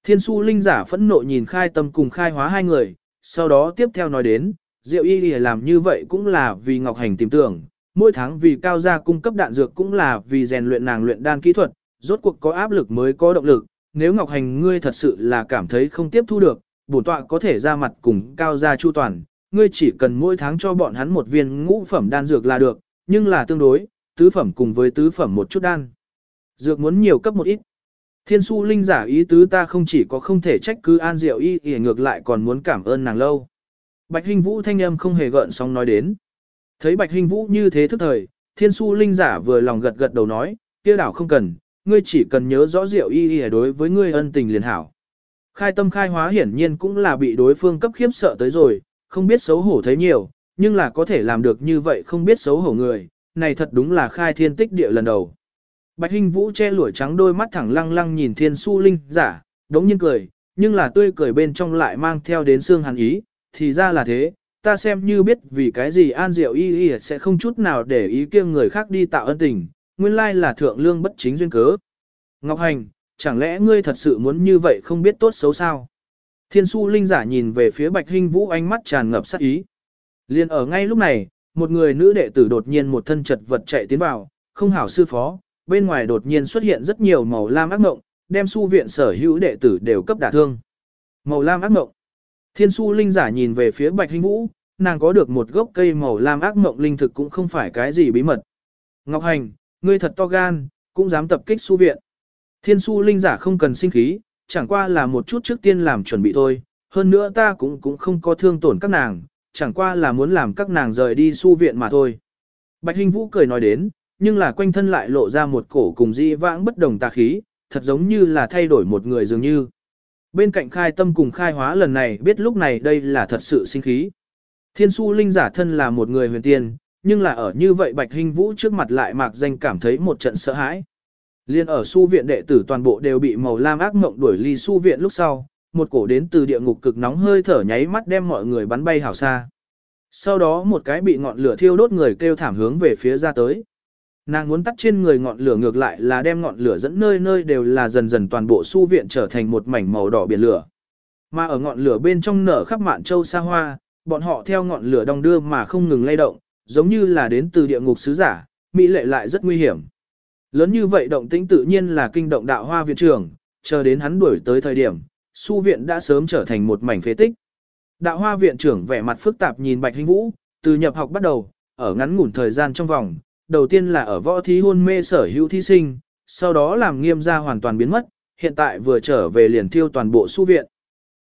Thiên su linh giả phẫn nộ nhìn khai tâm cùng khai hóa hai người, sau đó tiếp theo nói đến, Diệu y làm như vậy cũng là vì Ngọc Hành tìm tưởng, mỗi tháng vì cao gia cung cấp đạn dược cũng là vì rèn luyện nàng luyện đan kỹ thuật, rốt cuộc có áp lực mới có động lực, nếu Ngọc Hành ngươi thật sự là cảm thấy không tiếp thu được, bổn tọa có thể ra mặt cùng cao gia chu toàn, ngươi chỉ cần mỗi tháng cho bọn hắn một viên ngũ phẩm đan dược là được, nhưng là tương đối, tứ phẩm cùng với tứ phẩm một chút đan. Dược muốn nhiều cấp một ít. Thiên su linh giả ý tứ ta không chỉ có không thể trách cứ an diệu y, y ngược lại còn muốn cảm ơn nàng lâu. Bạch Hinh Vũ thanh âm không hề gợn sóng nói đến. Thấy Bạch Hinh Vũ như thế thức thời, Thiên Su Linh giả vừa lòng gật gật đầu nói, kia đảo không cần, ngươi chỉ cần nhớ rõ Diệu Y Y đối với ngươi ân tình liền hảo. Khai tâm khai hóa hiển nhiên cũng là bị đối phương cấp khiếp sợ tới rồi, không biết xấu hổ thấy nhiều, nhưng là có thể làm được như vậy không biết xấu hổ người, này thật đúng là khai thiên tích địa lần đầu. Bạch Hinh Vũ che lũi trắng đôi mắt thẳng lăng lăng nhìn Thiên Su Linh giả, đống nhiên cười, nhưng là tươi cười bên trong lại mang theo đến xương hàn ý, thì ra là thế, ta xem như biết vì cái gì An Diệu Y Y sẽ không chút nào để ý kia người khác đi tạo ân tình, nguyên lai là thượng lương bất chính duyên cớ. Ngọc Hành, chẳng lẽ ngươi thật sự muốn như vậy không biết tốt xấu sao? Thiên su linh giả nhìn về phía Bạch Hinh Vũ ánh mắt tràn ngập sát ý. Liên ở ngay lúc này, một người nữ đệ tử đột nhiên một thân chật vật chạy tiến vào, không hảo sư phó, bên ngoài đột nhiên xuất hiện rất nhiều màu lam ác mộng, đem su viện sở hữu đệ tử đều cấp đả thương. Màu lam ác mộng. Thiên su linh giả nhìn về phía bạch hình vũ, nàng có được một gốc cây màu lam ác mộng linh thực cũng không phải cái gì bí mật. Ngọc Hành, ngươi thật to gan, cũng dám tập kích su viện. Thiên su linh giả không cần sinh khí, chẳng qua là một chút trước tiên làm chuẩn bị thôi, hơn nữa ta cũng cũng không có thương tổn các nàng, chẳng qua là muốn làm các nàng rời đi su viện mà thôi. Bạch Hình Vũ cười nói đến, nhưng là quanh thân lại lộ ra một cổ cùng di vãng bất đồng tà khí, thật giống như là thay đổi một người dường như. Bên cạnh khai tâm cùng khai hóa lần này biết lúc này đây là thật sự sinh khí. Thiên su linh giả thân là một người huyền tiên, nhưng là ở như vậy bạch hình vũ trước mặt lại mạc danh cảm thấy một trận sợ hãi. Liên ở su viện đệ tử toàn bộ đều bị màu lam ác mộng đuổi ly su viện lúc sau, một cổ đến từ địa ngục cực nóng hơi thở nháy mắt đem mọi người bắn bay hảo xa. Sau đó một cái bị ngọn lửa thiêu đốt người kêu thảm hướng về phía ra tới. Nàng muốn tắt trên người ngọn lửa ngược lại là đem ngọn lửa dẫn nơi nơi đều là dần dần toàn bộ su viện trở thành một mảnh màu đỏ biển lửa. Mà ở ngọn lửa bên trong nở khắp mạn châu xa hoa, bọn họ theo ngọn lửa đong đưa mà không ngừng lay động, giống như là đến từ địa ngục sứ giả, mỹ lệ lại rất nguy hiểm. Lớn như vậy động tĩnh tự nhiên là kinh động đạo hoa viện trưởng, chờ đến hắn đuổi tới thời điểm, su viện đã sớm trở thành một mảnh phế tích. Đạo hoa viện trưởng vẻ mặt phức tạp nhìn Bạch Hinh Vũ, từ nhập học bắt đầu, ở ngắn ngủn thời gian trong vòng, đầu tiên là ở võ thí hôn mê sở hữu thí sinh, sau đó làm nghiêm gia hoàn toàn biến mất, hiện tại vừa trở về liền thiêu toàn bộ su viện.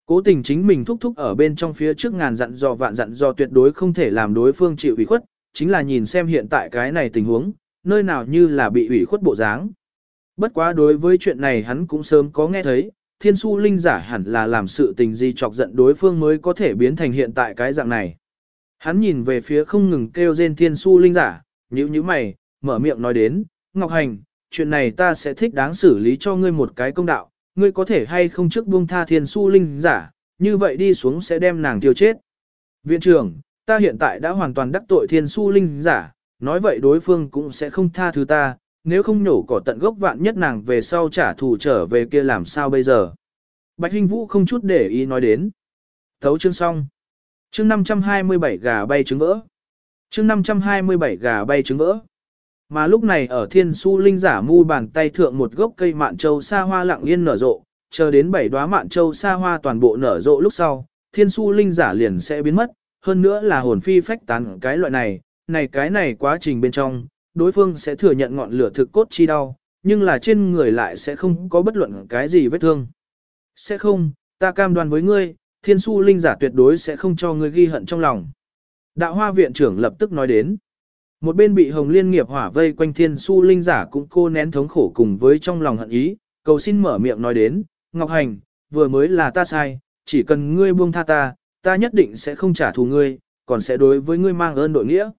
Cố tình chính mình thúc thúc ở bên trong phía trước ngàn dặn dò vạn dặn dò tuyệt đối không thể làm đối phương chịu ủy khuất, chính là nhìn xem hiện tại cái này tình huống, nơi nào như là bị ủy khuất bộ dáng. Bất quá đối với chuyện này hắn cũng sớm có nghe thấy, thiên su linh giả hẳn là làm sự tình gì chọc giận đối phương mới có thể biến thành hiện tại cái dạng này. Hắn nhìn về phía không ngừng kêu rên thiên su linh giả, nhíu nhíu mày, mở miệng nói đến, Ngọc Hành, chuyện này ta sẽ thích đáng xử lý cho ngươi một cái công đạo, ngươi có thể hay không trước buông tha thiên su linh giả, như vậy đi xuống sẽ đem nàng tiêu chết. Viện trưởng, ta hiện tại đã hoàn toàn đắc tội thiên su linh giả, nói vậy đối phương cũng sẽ không tha thứ ta, nếu không nổ cỏ tận gốc vạn nhất nàng về sau trả thù trở về kia làm sao bây giờ. Bạch Hinh Vũ không chút để ý nói đến. Thấu chương xong. Chương 527 gà bay trứng vỡ. Chương 527 gà bay trứng vỡ. Mà lúc này ở thiên su linh giả mu bàn tay thượng một gốc cây mạn châu sa hoa lặng yên nở rộ, chờ đến bảy đóa mạn châu sa hoa toàn bộ nở rộ lúc sau, thiên su linh giả liền sẽ biến mất, hơn nữa là hồn phi phách tán cái loại này, này cái này quá trình bên trong, đối phương sẽ thừa nhận ngọn lửa thực cốt chi đau, nhưng là trên người lại sẽ không có bất luận cái gì vết thương. Sẽ không, ta cam đoan với ngươi, thiên su linh giả tuyệt đối sẽ không cho ngươi ghi hận trong lòng. Đạo hoa viện trưởng lập tức nói đến. Một bên bị hồng liên nghiệp hỏa vây quanh thiên su linh giả cũng cô nén thống khổ cùng với trong lòng hận ý, cầu xin mở miệng nói đến, Ngọc Hành, vừa mới là ta sai, chỉ cần ngươi buông tha ta, ta nhất định sẽ không trả thù ngươi, còn sẽ đối với ngươi mang ơn đội nghĩa.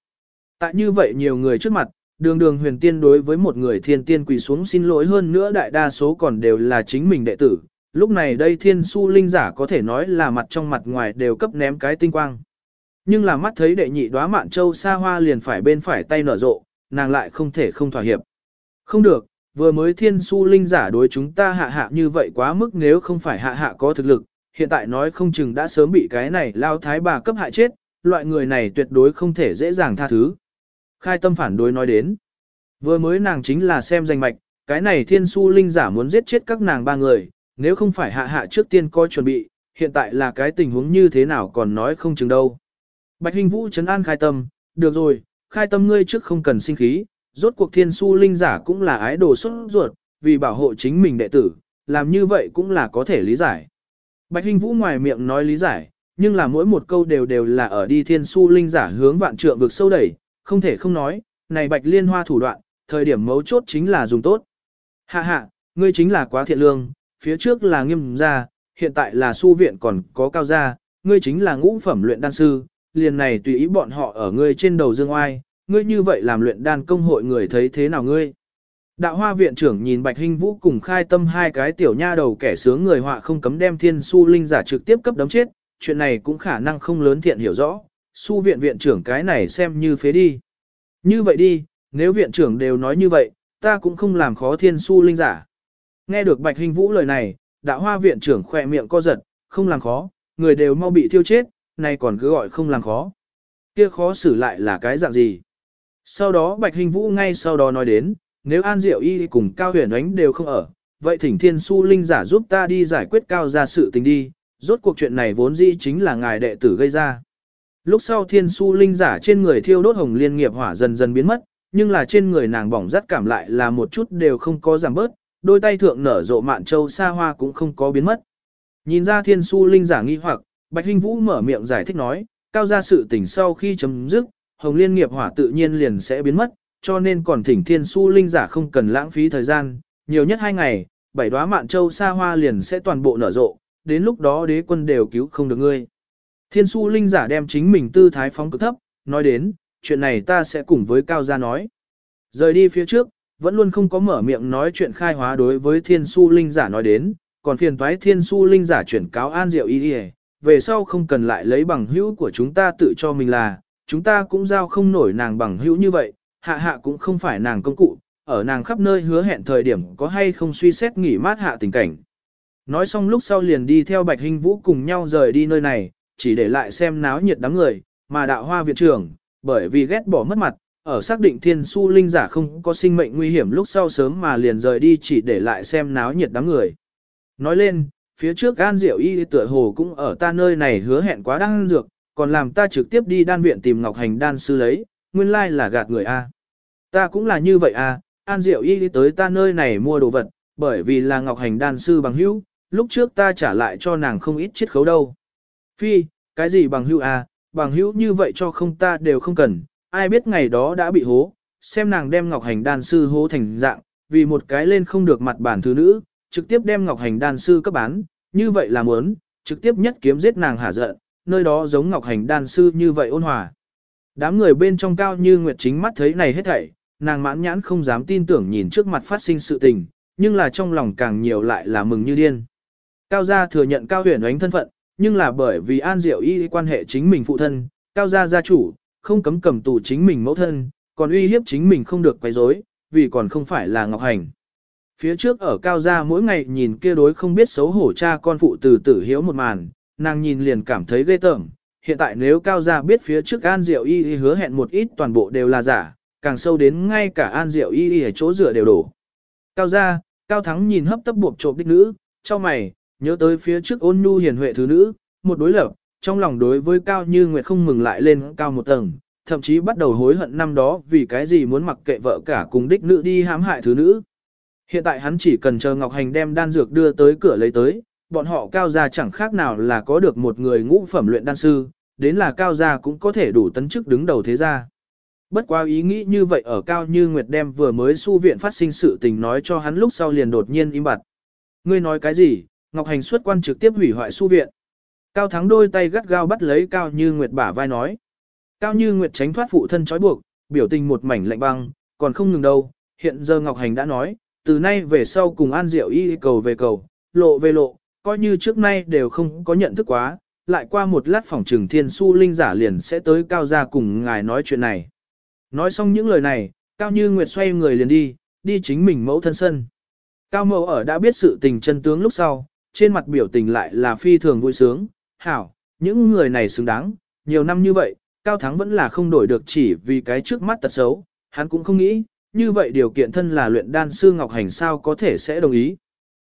Tại như vậy nhiều người trước mặt, đường đường huyền tiên đối với một người thiên tiên quỳ xuống xin lỗi hơn nữa đại đa số còn đều là chính mình đệ tử. Lúc này đây thiên su linh giả có thể nói là mặt trong mặt ngoài đều cấp ném cái tinh quang. Nhưng là mắt thấy đệ nhị đóa mạn châu xa hoa liền phải bên phải tay nở rộ, nàng lại không thể không thỏa hiệp. Không được, vừa mới thiên su linh giả đối chúng ta hạ hạ như vậy quá mức nếu không phải hạ hạ có thực lực, hiện tại nói không chừng đã sớm bị cái này lao thái bà cấp hại chết, loại người này tuyệt đối không thể dễ dàng tha thứ. Khai tâm phản đối nói đến. Vừa mới nàng chính là xem danh mạch, cái này thiên su linh giả muốn giết chết các nàng ba người, nếu không phải hạ hạ trước tiên coi chuẩn bị, hiện tại là cái tình huống như thế nào còn nói không chừng đâu. Bạch Hình Vũ chấn an khai tâm, được rồi, khai tâm ngươi trước không cần sinh khí, rốt cuộc thiên su linh giả cũng là ái đồ xuất ruột, vì bảo hộ chính mình đệ tử, làm như vậy cũng là có thể lý giải. Bạch Hình Vũ ngoài miệng nói lý giải, nhưng là mỗi một câu đều đều là ở đi thiên su linh giả hướng vạn trượng vực sâu đẩy, không thể không nói, này bạch liên hoa thủ đoạn, thời điểm mấu chốt chính là dùng tốt. Hạ hạ, ngươi chính là quá thiện lương, phía trước là nghiêm gia, hiện tại là su viện còn có cao gia, ngươi chính là ngũ phẩm luyện đan sư, liền này tùy ý bọn họ ở ngươi trên đầu dương oai, ngươi như vậy làm luyện đan công hội người thấy thế nào ngươi. Đạo hoa viện trưởng nhìn Bạch Hinh Vũ cùng khai tâm hai cái tiểu nha đầu kẻ sướng người họa không cấm đem thiên su linh giả trực tiếp cấp đấm chết, chuyện này cũng khả năng không lớn thiện hiểu rõ, su viện viện trưởng cái này xem như phế đi. Như vậy đi, nếu viện trưởng đều nói như vậy, ta cũng không làm khó thiên su linh giả. Nghe được Bạch Hình Vũ lời này, đạo hoa viện trưởng khỏe miệng co giật, không làm khó, người đều mau bị thiêu chết, này còn cứ gọi không làm khó. Kia khó xử lại là cái dạng gì? Sau đó Bạch Hình Vũ ngay sau đó nói đến, nếu An Diệu Y cùng Cao Huyền Ánh đều không ở, vậy thỉnh thiên su linh giả giúp ta đi giải quyết cao ra sự tình đi, rốt cuộc chuyện này vốn dĩ chính là ngài đệ tử gây ra. Lúc sau thiên su linh giả trên người thiêu đốt hồng liên nghiệp hỏa dần dần biến mất, nhưng là trên người nàng bỏng rất cảm lại là một chút đều không có giảm bớt, đôi tay thượng nở rộ mạn châu xa hoa cũng không có biến mất. Nhìn ra thiên su linh giả nghi hoặc, Bạch Hinh Vũ mở miệng giải thích nói, cao ra sự tình sau khi chấm dứt, hồng liên nghiệp hỏa tự nhiên liền sẽ biến mất, cho nên còn thỉnh thiên su linh giả không cần lãng phí thời gian, nhiều nhất hai ngày, bảy đóa mạn châu xa hoa liền sẽ toàn bộ nở rộ, đến lúc đó đế quân đều cứu không được ngươi. Thiên su linh giả đem chính mình tư thái phóng cực thấp, nói đến, chuyện này ta sẽ cùng với Cao Gia nói. Rời đi phía trước, vẫn luôn không có mở miệng nói chuyện khai hóa đối với thiên su linh giả nói đến, còn phiền toái thiên su linh giả chuyển cáo an diệu y đi về sau không cần lại lấy bằng hữu của chúng ta tự cho mình là, chúng ta cũng giao không nổi nàng bằng hữu như vậy, hạ hạ cũng không phải nàng công cụ, ở nàng khắp nơi hứa hẹn thời điểm có hay không suy xét nghỉ mát hạ tình cảnh. Nói xong lúc sau liền đi theo Bạch Hình Vũ cùng nhau rời đi nơi này, chỉ để lại xem náo nhiệt đám người, mà đạo hoa viện trưởng, bởi vì ghét bỏ mất mặt, ở xác định thiên su linh giả không có sinh mệnh nguy hiểm lúc sau sớm mà liền rời đi chỉ để lại xem náo nhiệt đám người. Nói lên, phía trước gan diệu y tựa hồ cũng ở ta nơi này hứa hẹn quá đăng dược, còn làm ta trực tiếp đi đan viện tìm Ngọc Hành đan sư lấy, nguyên lai là gạt người A. Ta cũng là như vậy A, An Diệu y đi tới ta nơi này mua đồ vật, bởi vì là Ngọc Hành đan sư bằng hữu, lúc trước ta trả lại cho nàng không ít chiết khấu đâu. Phi, cái gì bằng hữu A, bằng hữu như vậy cho không ta đều không cần, ai biết ngày đó đã bị hố, xem nàng đem Ngọc Hành đan sư hố thành dạng, vì một cái lên không được mặt bản thứ nữ, trực tiếp đem Ngọc Hành đan sư cấp bán, như vậy là muốn, trực tiếp nhất kiếm giết nàng hả giận, nơi đó giống Ngọc Hành đan sư như vậy ôn hòa. Đám người bên trong cao như Nguyệt chính mắt thấy này hết thảy, nàng mãn nhãn không dám tin tưởng nhìn trước mặt phát sinh sự tình, nhưng là trong lòng càng nhiều lại là mừng như điên. Cao gia thừa nhận cao huyền ánh thân phận, nhưng là bởi vì An Diệu y quan hệ chính mình phụ thân, cao gia gia chủ, không cấm cầm tù chính mình mẫu thân, còn uy hiếp chính mình không được quấy rối, vì còn không phải là Ngọc Hành. Phía trước ở cao gia mỗi ngày nhìn kia đối không biết xấu hổ cha con phụ từ tử hiếu một màn, nàng nhìn liền cảm thấy ghê tởm. Hiện tại nếu cao gia biết phía trước An Diệu Y hứa hẹn một ít toàn bộ đều là giả, càng sâu đến ngay cả An Diệu Y ở chỗ rửa đều đổ. Cao gia, cao thắng nhìn hấp tấp buộc trộm đích nữ, cho mày, nhớ tới phía trước ôn nhu hiền huệ thứ nữ, một đối lập, trong lòng đối với cao như nguyệt không mừng lại lên cao một tầng, thậm chí bắt đầu hối hận năm đó vì cái gì muốn mặc kệ vợ cả cùng đích nữ đi hãm hại thứ nữ. Hiện tại hắn chỉ cần chờ Ngọc Hành đem đan dược đưa tới cửa lấy tới, bọn họ cao gia chẳng khác nào là có được một người ngũ phẩm luyện đan sư, đến là cao gia cũng có thể đủ tấn chức đứng đầu thế gia. Bất quá ý nghĩ như vậy ở cao như Nguyệt đem vừa mới su viện phát sinh sự tình nói cho hắn lúc sau liền đột nhiên im bặt. Ngươi nói cái gì, Ngọc Hành xuất quan trực tiếp hủy hoại su viện. Cao Thắng đôi tay gắt gao bắt lấy Cao Như Nguyệt bả vai nói. Cao Như Nguyệt tránh thoát phụ thân trói buộc, biểu tình một mảnh lạnh băng, còn không ngừng đâu. Hiện giờ Ngọc Hành đã nói, từ nay về sau cùng An Diệu y cầu về cầu, lộ về lộ, coi như trước nay đều không có nhận thức quá, lại qua một lát phòng trừng thiên su linh giả liền sẽ tới Cao gia cùng ngài nói chuyện này. Nói xong những lời này, Cao Như Nguyệt xoay người liền đi, đi chính mình mẫu thân sân. Cao mẫu ở đã biết sự tình chân tướng lúc sau, trên mặt biểu tình lại là phi thường vui sướng, hảo, những người này xứng đáng, nhiều năm như vậy, Cao Thắng vẫn là không đổi được chỉ vì cái trước mắt tật xấu, hắn cũng không nghĩ, như vậy điều kiện thân là luyện đan sư Ngọc Hành sao có thể sẽ đồng ý.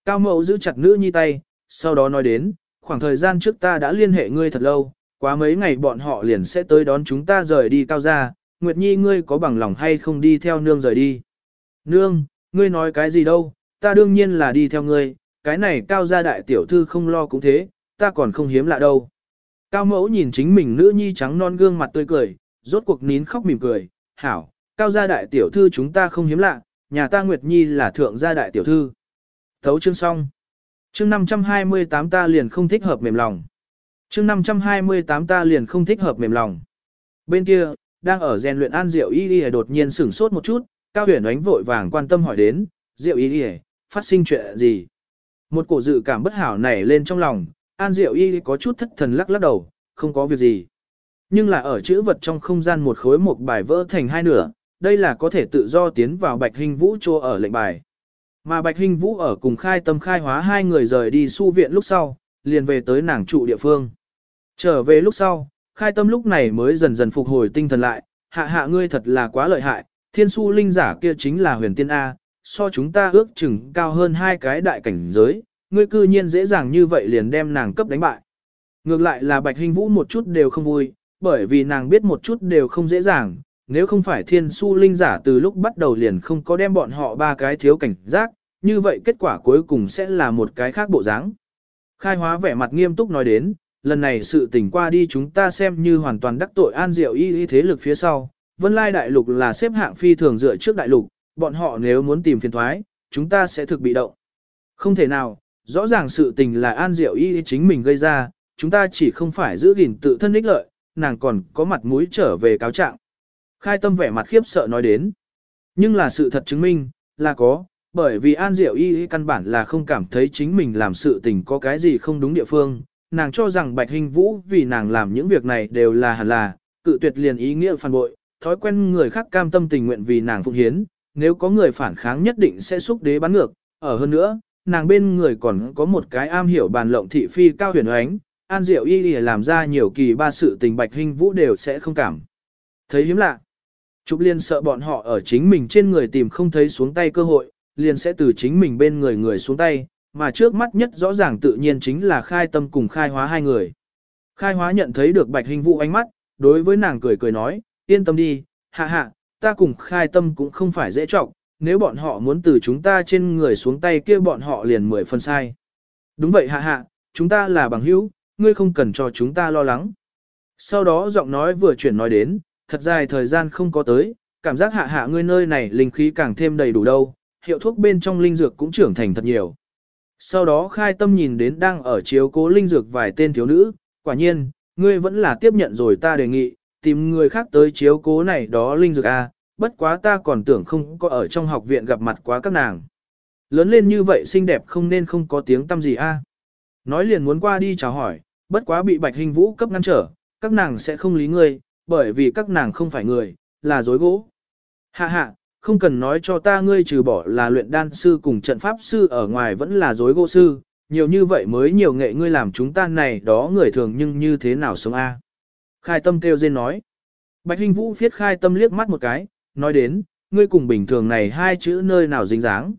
Cao Mậu giữ chặt nữ nhi tay, sau đó nói đến, khoảng thời gian trước ta đã liên hệ ngươi thật lâu, quá mấy ngày bọn họ liền sẽ tới đón chúng ta rời đi cao gia, Nguyệt Nhi ngươi có bằng lòng hay không đi theo nương rời đi. Nương, ngươi nói cái gì đâu, ta đương nhiên là đi theo ngươi, cái này cao gia đại tiểu thư không lo cũng thế, ta còn không hiếm lạ đâu. Cao mẫu nhìn chính mình nữ nhi trắng non gương mặt tươi cười, rốt cuộc nín khóc mỉm cười, hảo, cao gia đại tiểu thư chúng ta không hiếm lạ, nhà ta Nguyệt Nhi là thượng gia đại tiểu thư. Thấu chương xong. Chương 528 ta liền không thích hợp mềm lòng. Chương 528 ta liền không thích hợp mềm lòng. Bên kia, đang ở rèn luyện An Diệu Y Y đột nhiên sửng sốt một chút, Cao Huyền ánh vội vàng quan tâm hỏi đến, Diệu Y Y, phát sinh chuyện gì? Một cổ dự cảm bất hảo nảy lên trong lòng, An Diệu Y có chút thất thần lắc lắc đầu, không có việc gì. Nhưng là ở chữ vật trong không gian một khối một bài vỡ thành hai nửa, đây là có thể tự do tiến vào Bạch Hình Vũ chô ở lệnh bài. Mà Bạch Hinh Vũ ở cùng khai tâm khai hóa hai người rời đi su viện lúc sau, liền về tới nàng trụ địa phương. Trở về lúc sau, khai tâm lúc này mới dần dần phục hồi tinh thần lại, hạ hạ ngươi thật là quá lợi hại, thiên su linh giả kia chính là huyền tiên A, so chúng ta ước chừng cao hơn hai cái đại cảnh giới, ngươi cư nhiên dễ dàng như vậy liền đem nàng cấp đánh bại. Ngược lại là Bạch Hinh Vũ một chút đều không vui, bởi vì nàng biết một chút đều không dễ dàng, nếu không phải thiên su linh giả từ lúc bắt đầu liền không có đem bọn họ ba cái thiếu cảnh giác, như vậy kết quả cuối cùng sẽ là một cái khác bộ dáng. Khai hóa vẻ mặt nghiêm túc nói đến, lần này sự tình qua đi chúng ta xem như hoàn toàn đắc tội an diệu y y thế lực phía sau, vân lai đại lục là xếp hạng phi thường dựa trước đại lục, bọn họ nếu muốn tìm phiền thoái, chúng ta sẽ thực bị động. Không thể nào, rõ ràng sự tình là An Diệu Y chính mình gây ra, chúng ta chỉ không phải giữ gìn tự thân ích lợi, nàng còn có mặt mũi trở về cáo trạng. Khai tâm vẻ mặt khiếp sợ nói đến. Nhưng là sự thật chứng minh, là có, bởi vì An Diệu Y căn bản là không cảm thấy chính mình làm sự tình có cái gì không đúng địa phương. Nàng cho rằng Bạch Hình Vũ vì nàng làm những việc này đều là hẳn là, cự tuyệt liền ý nghĩa phản bội, thói quen người khác cam tâm tình nguyện vì nàng phụng hiến, nếu có người phản kháng nhất định sẽ xúc đế bắn ngược, ở hơn nữa, nàng bên người còn có một cái am hiểu bàn lộng thị phi cao huyền oánh, An Diệu Y Y làm ra nhiều kỳ ba sự tình Bạch Hình Vũ đều sẽ không cảm. Thấy hiếm lạ. Trúc Liên sợ bọn họ ở chính mình trên người tìm không thấy xuống tay cơ hội, liền sẽ từ chính mình bên người người xuống tay, mà trước mắt nhất rõ ràng tự nhiên chính là khai tâm cùng khai hóa hai người. Khai hóa nhận thấy được Bạch Hình Vũ ánh mắt, đối với nàng cười cười nói, yên tâm đi, hạ hạ, ta cùng khai tâm cũng không phải dễ trọng, nếu bọn họ muốn từ chúng ta trên người xuống tay kia bọn họ liền mười phân sai. Đúng vậy hạ hạ, chúng ta là bằng hữu, ngươi không cần cho chúng ta lo lắng. Sau đó giọng nói vừa chuyển nói đến, thật dài thời gian không có tới, cảm giác hạ hạ ngươi nơi này linh khí càng thêm đầy đủ đâu, hiệu thuốc bên trong linh dược cũng trưởng thành thật nhiều. Sau đó khai tâm nhìn đến đang ở chiếu cố linh dược vài tên thiếu nữ, quả nhiên, ngươi vẫn là tiếp nhận rồi ta đề nghị, tìm người khác tới chiếu cố này đó linh dược a, à, bất quá ta còn tưởng không có ở trong học viện gặp mặt quá các nàng. Lớn lên như vậy xinh đẹp không nên không có tiếng tâm gì a. À. Nói liền muốn qua đi chào hỏi, bất quá bị Bạch Hình Vũ cấp ngăn trở, các nàng sẽ không lý ngươi, bởi vì các nàng không phải người, là dối gỗ. Hạ hạ, không cần nói cho ta ngươi trừ bỏ là luyện đan sư cùng trận pháp sư ở ngoài vẫn là dối gỗ sư, nhiều như vậy mới nhiều nghệ ngươi làm chúng ta này đó người thường nhưng như thế nào sống a? Khai tâm kêu dên nói. Bạch Hinh Vũ phiết khai tâm liếc mắt một cái, nói đến, ngươi cùng bình thường này hai chữ nơi nào dính dáng.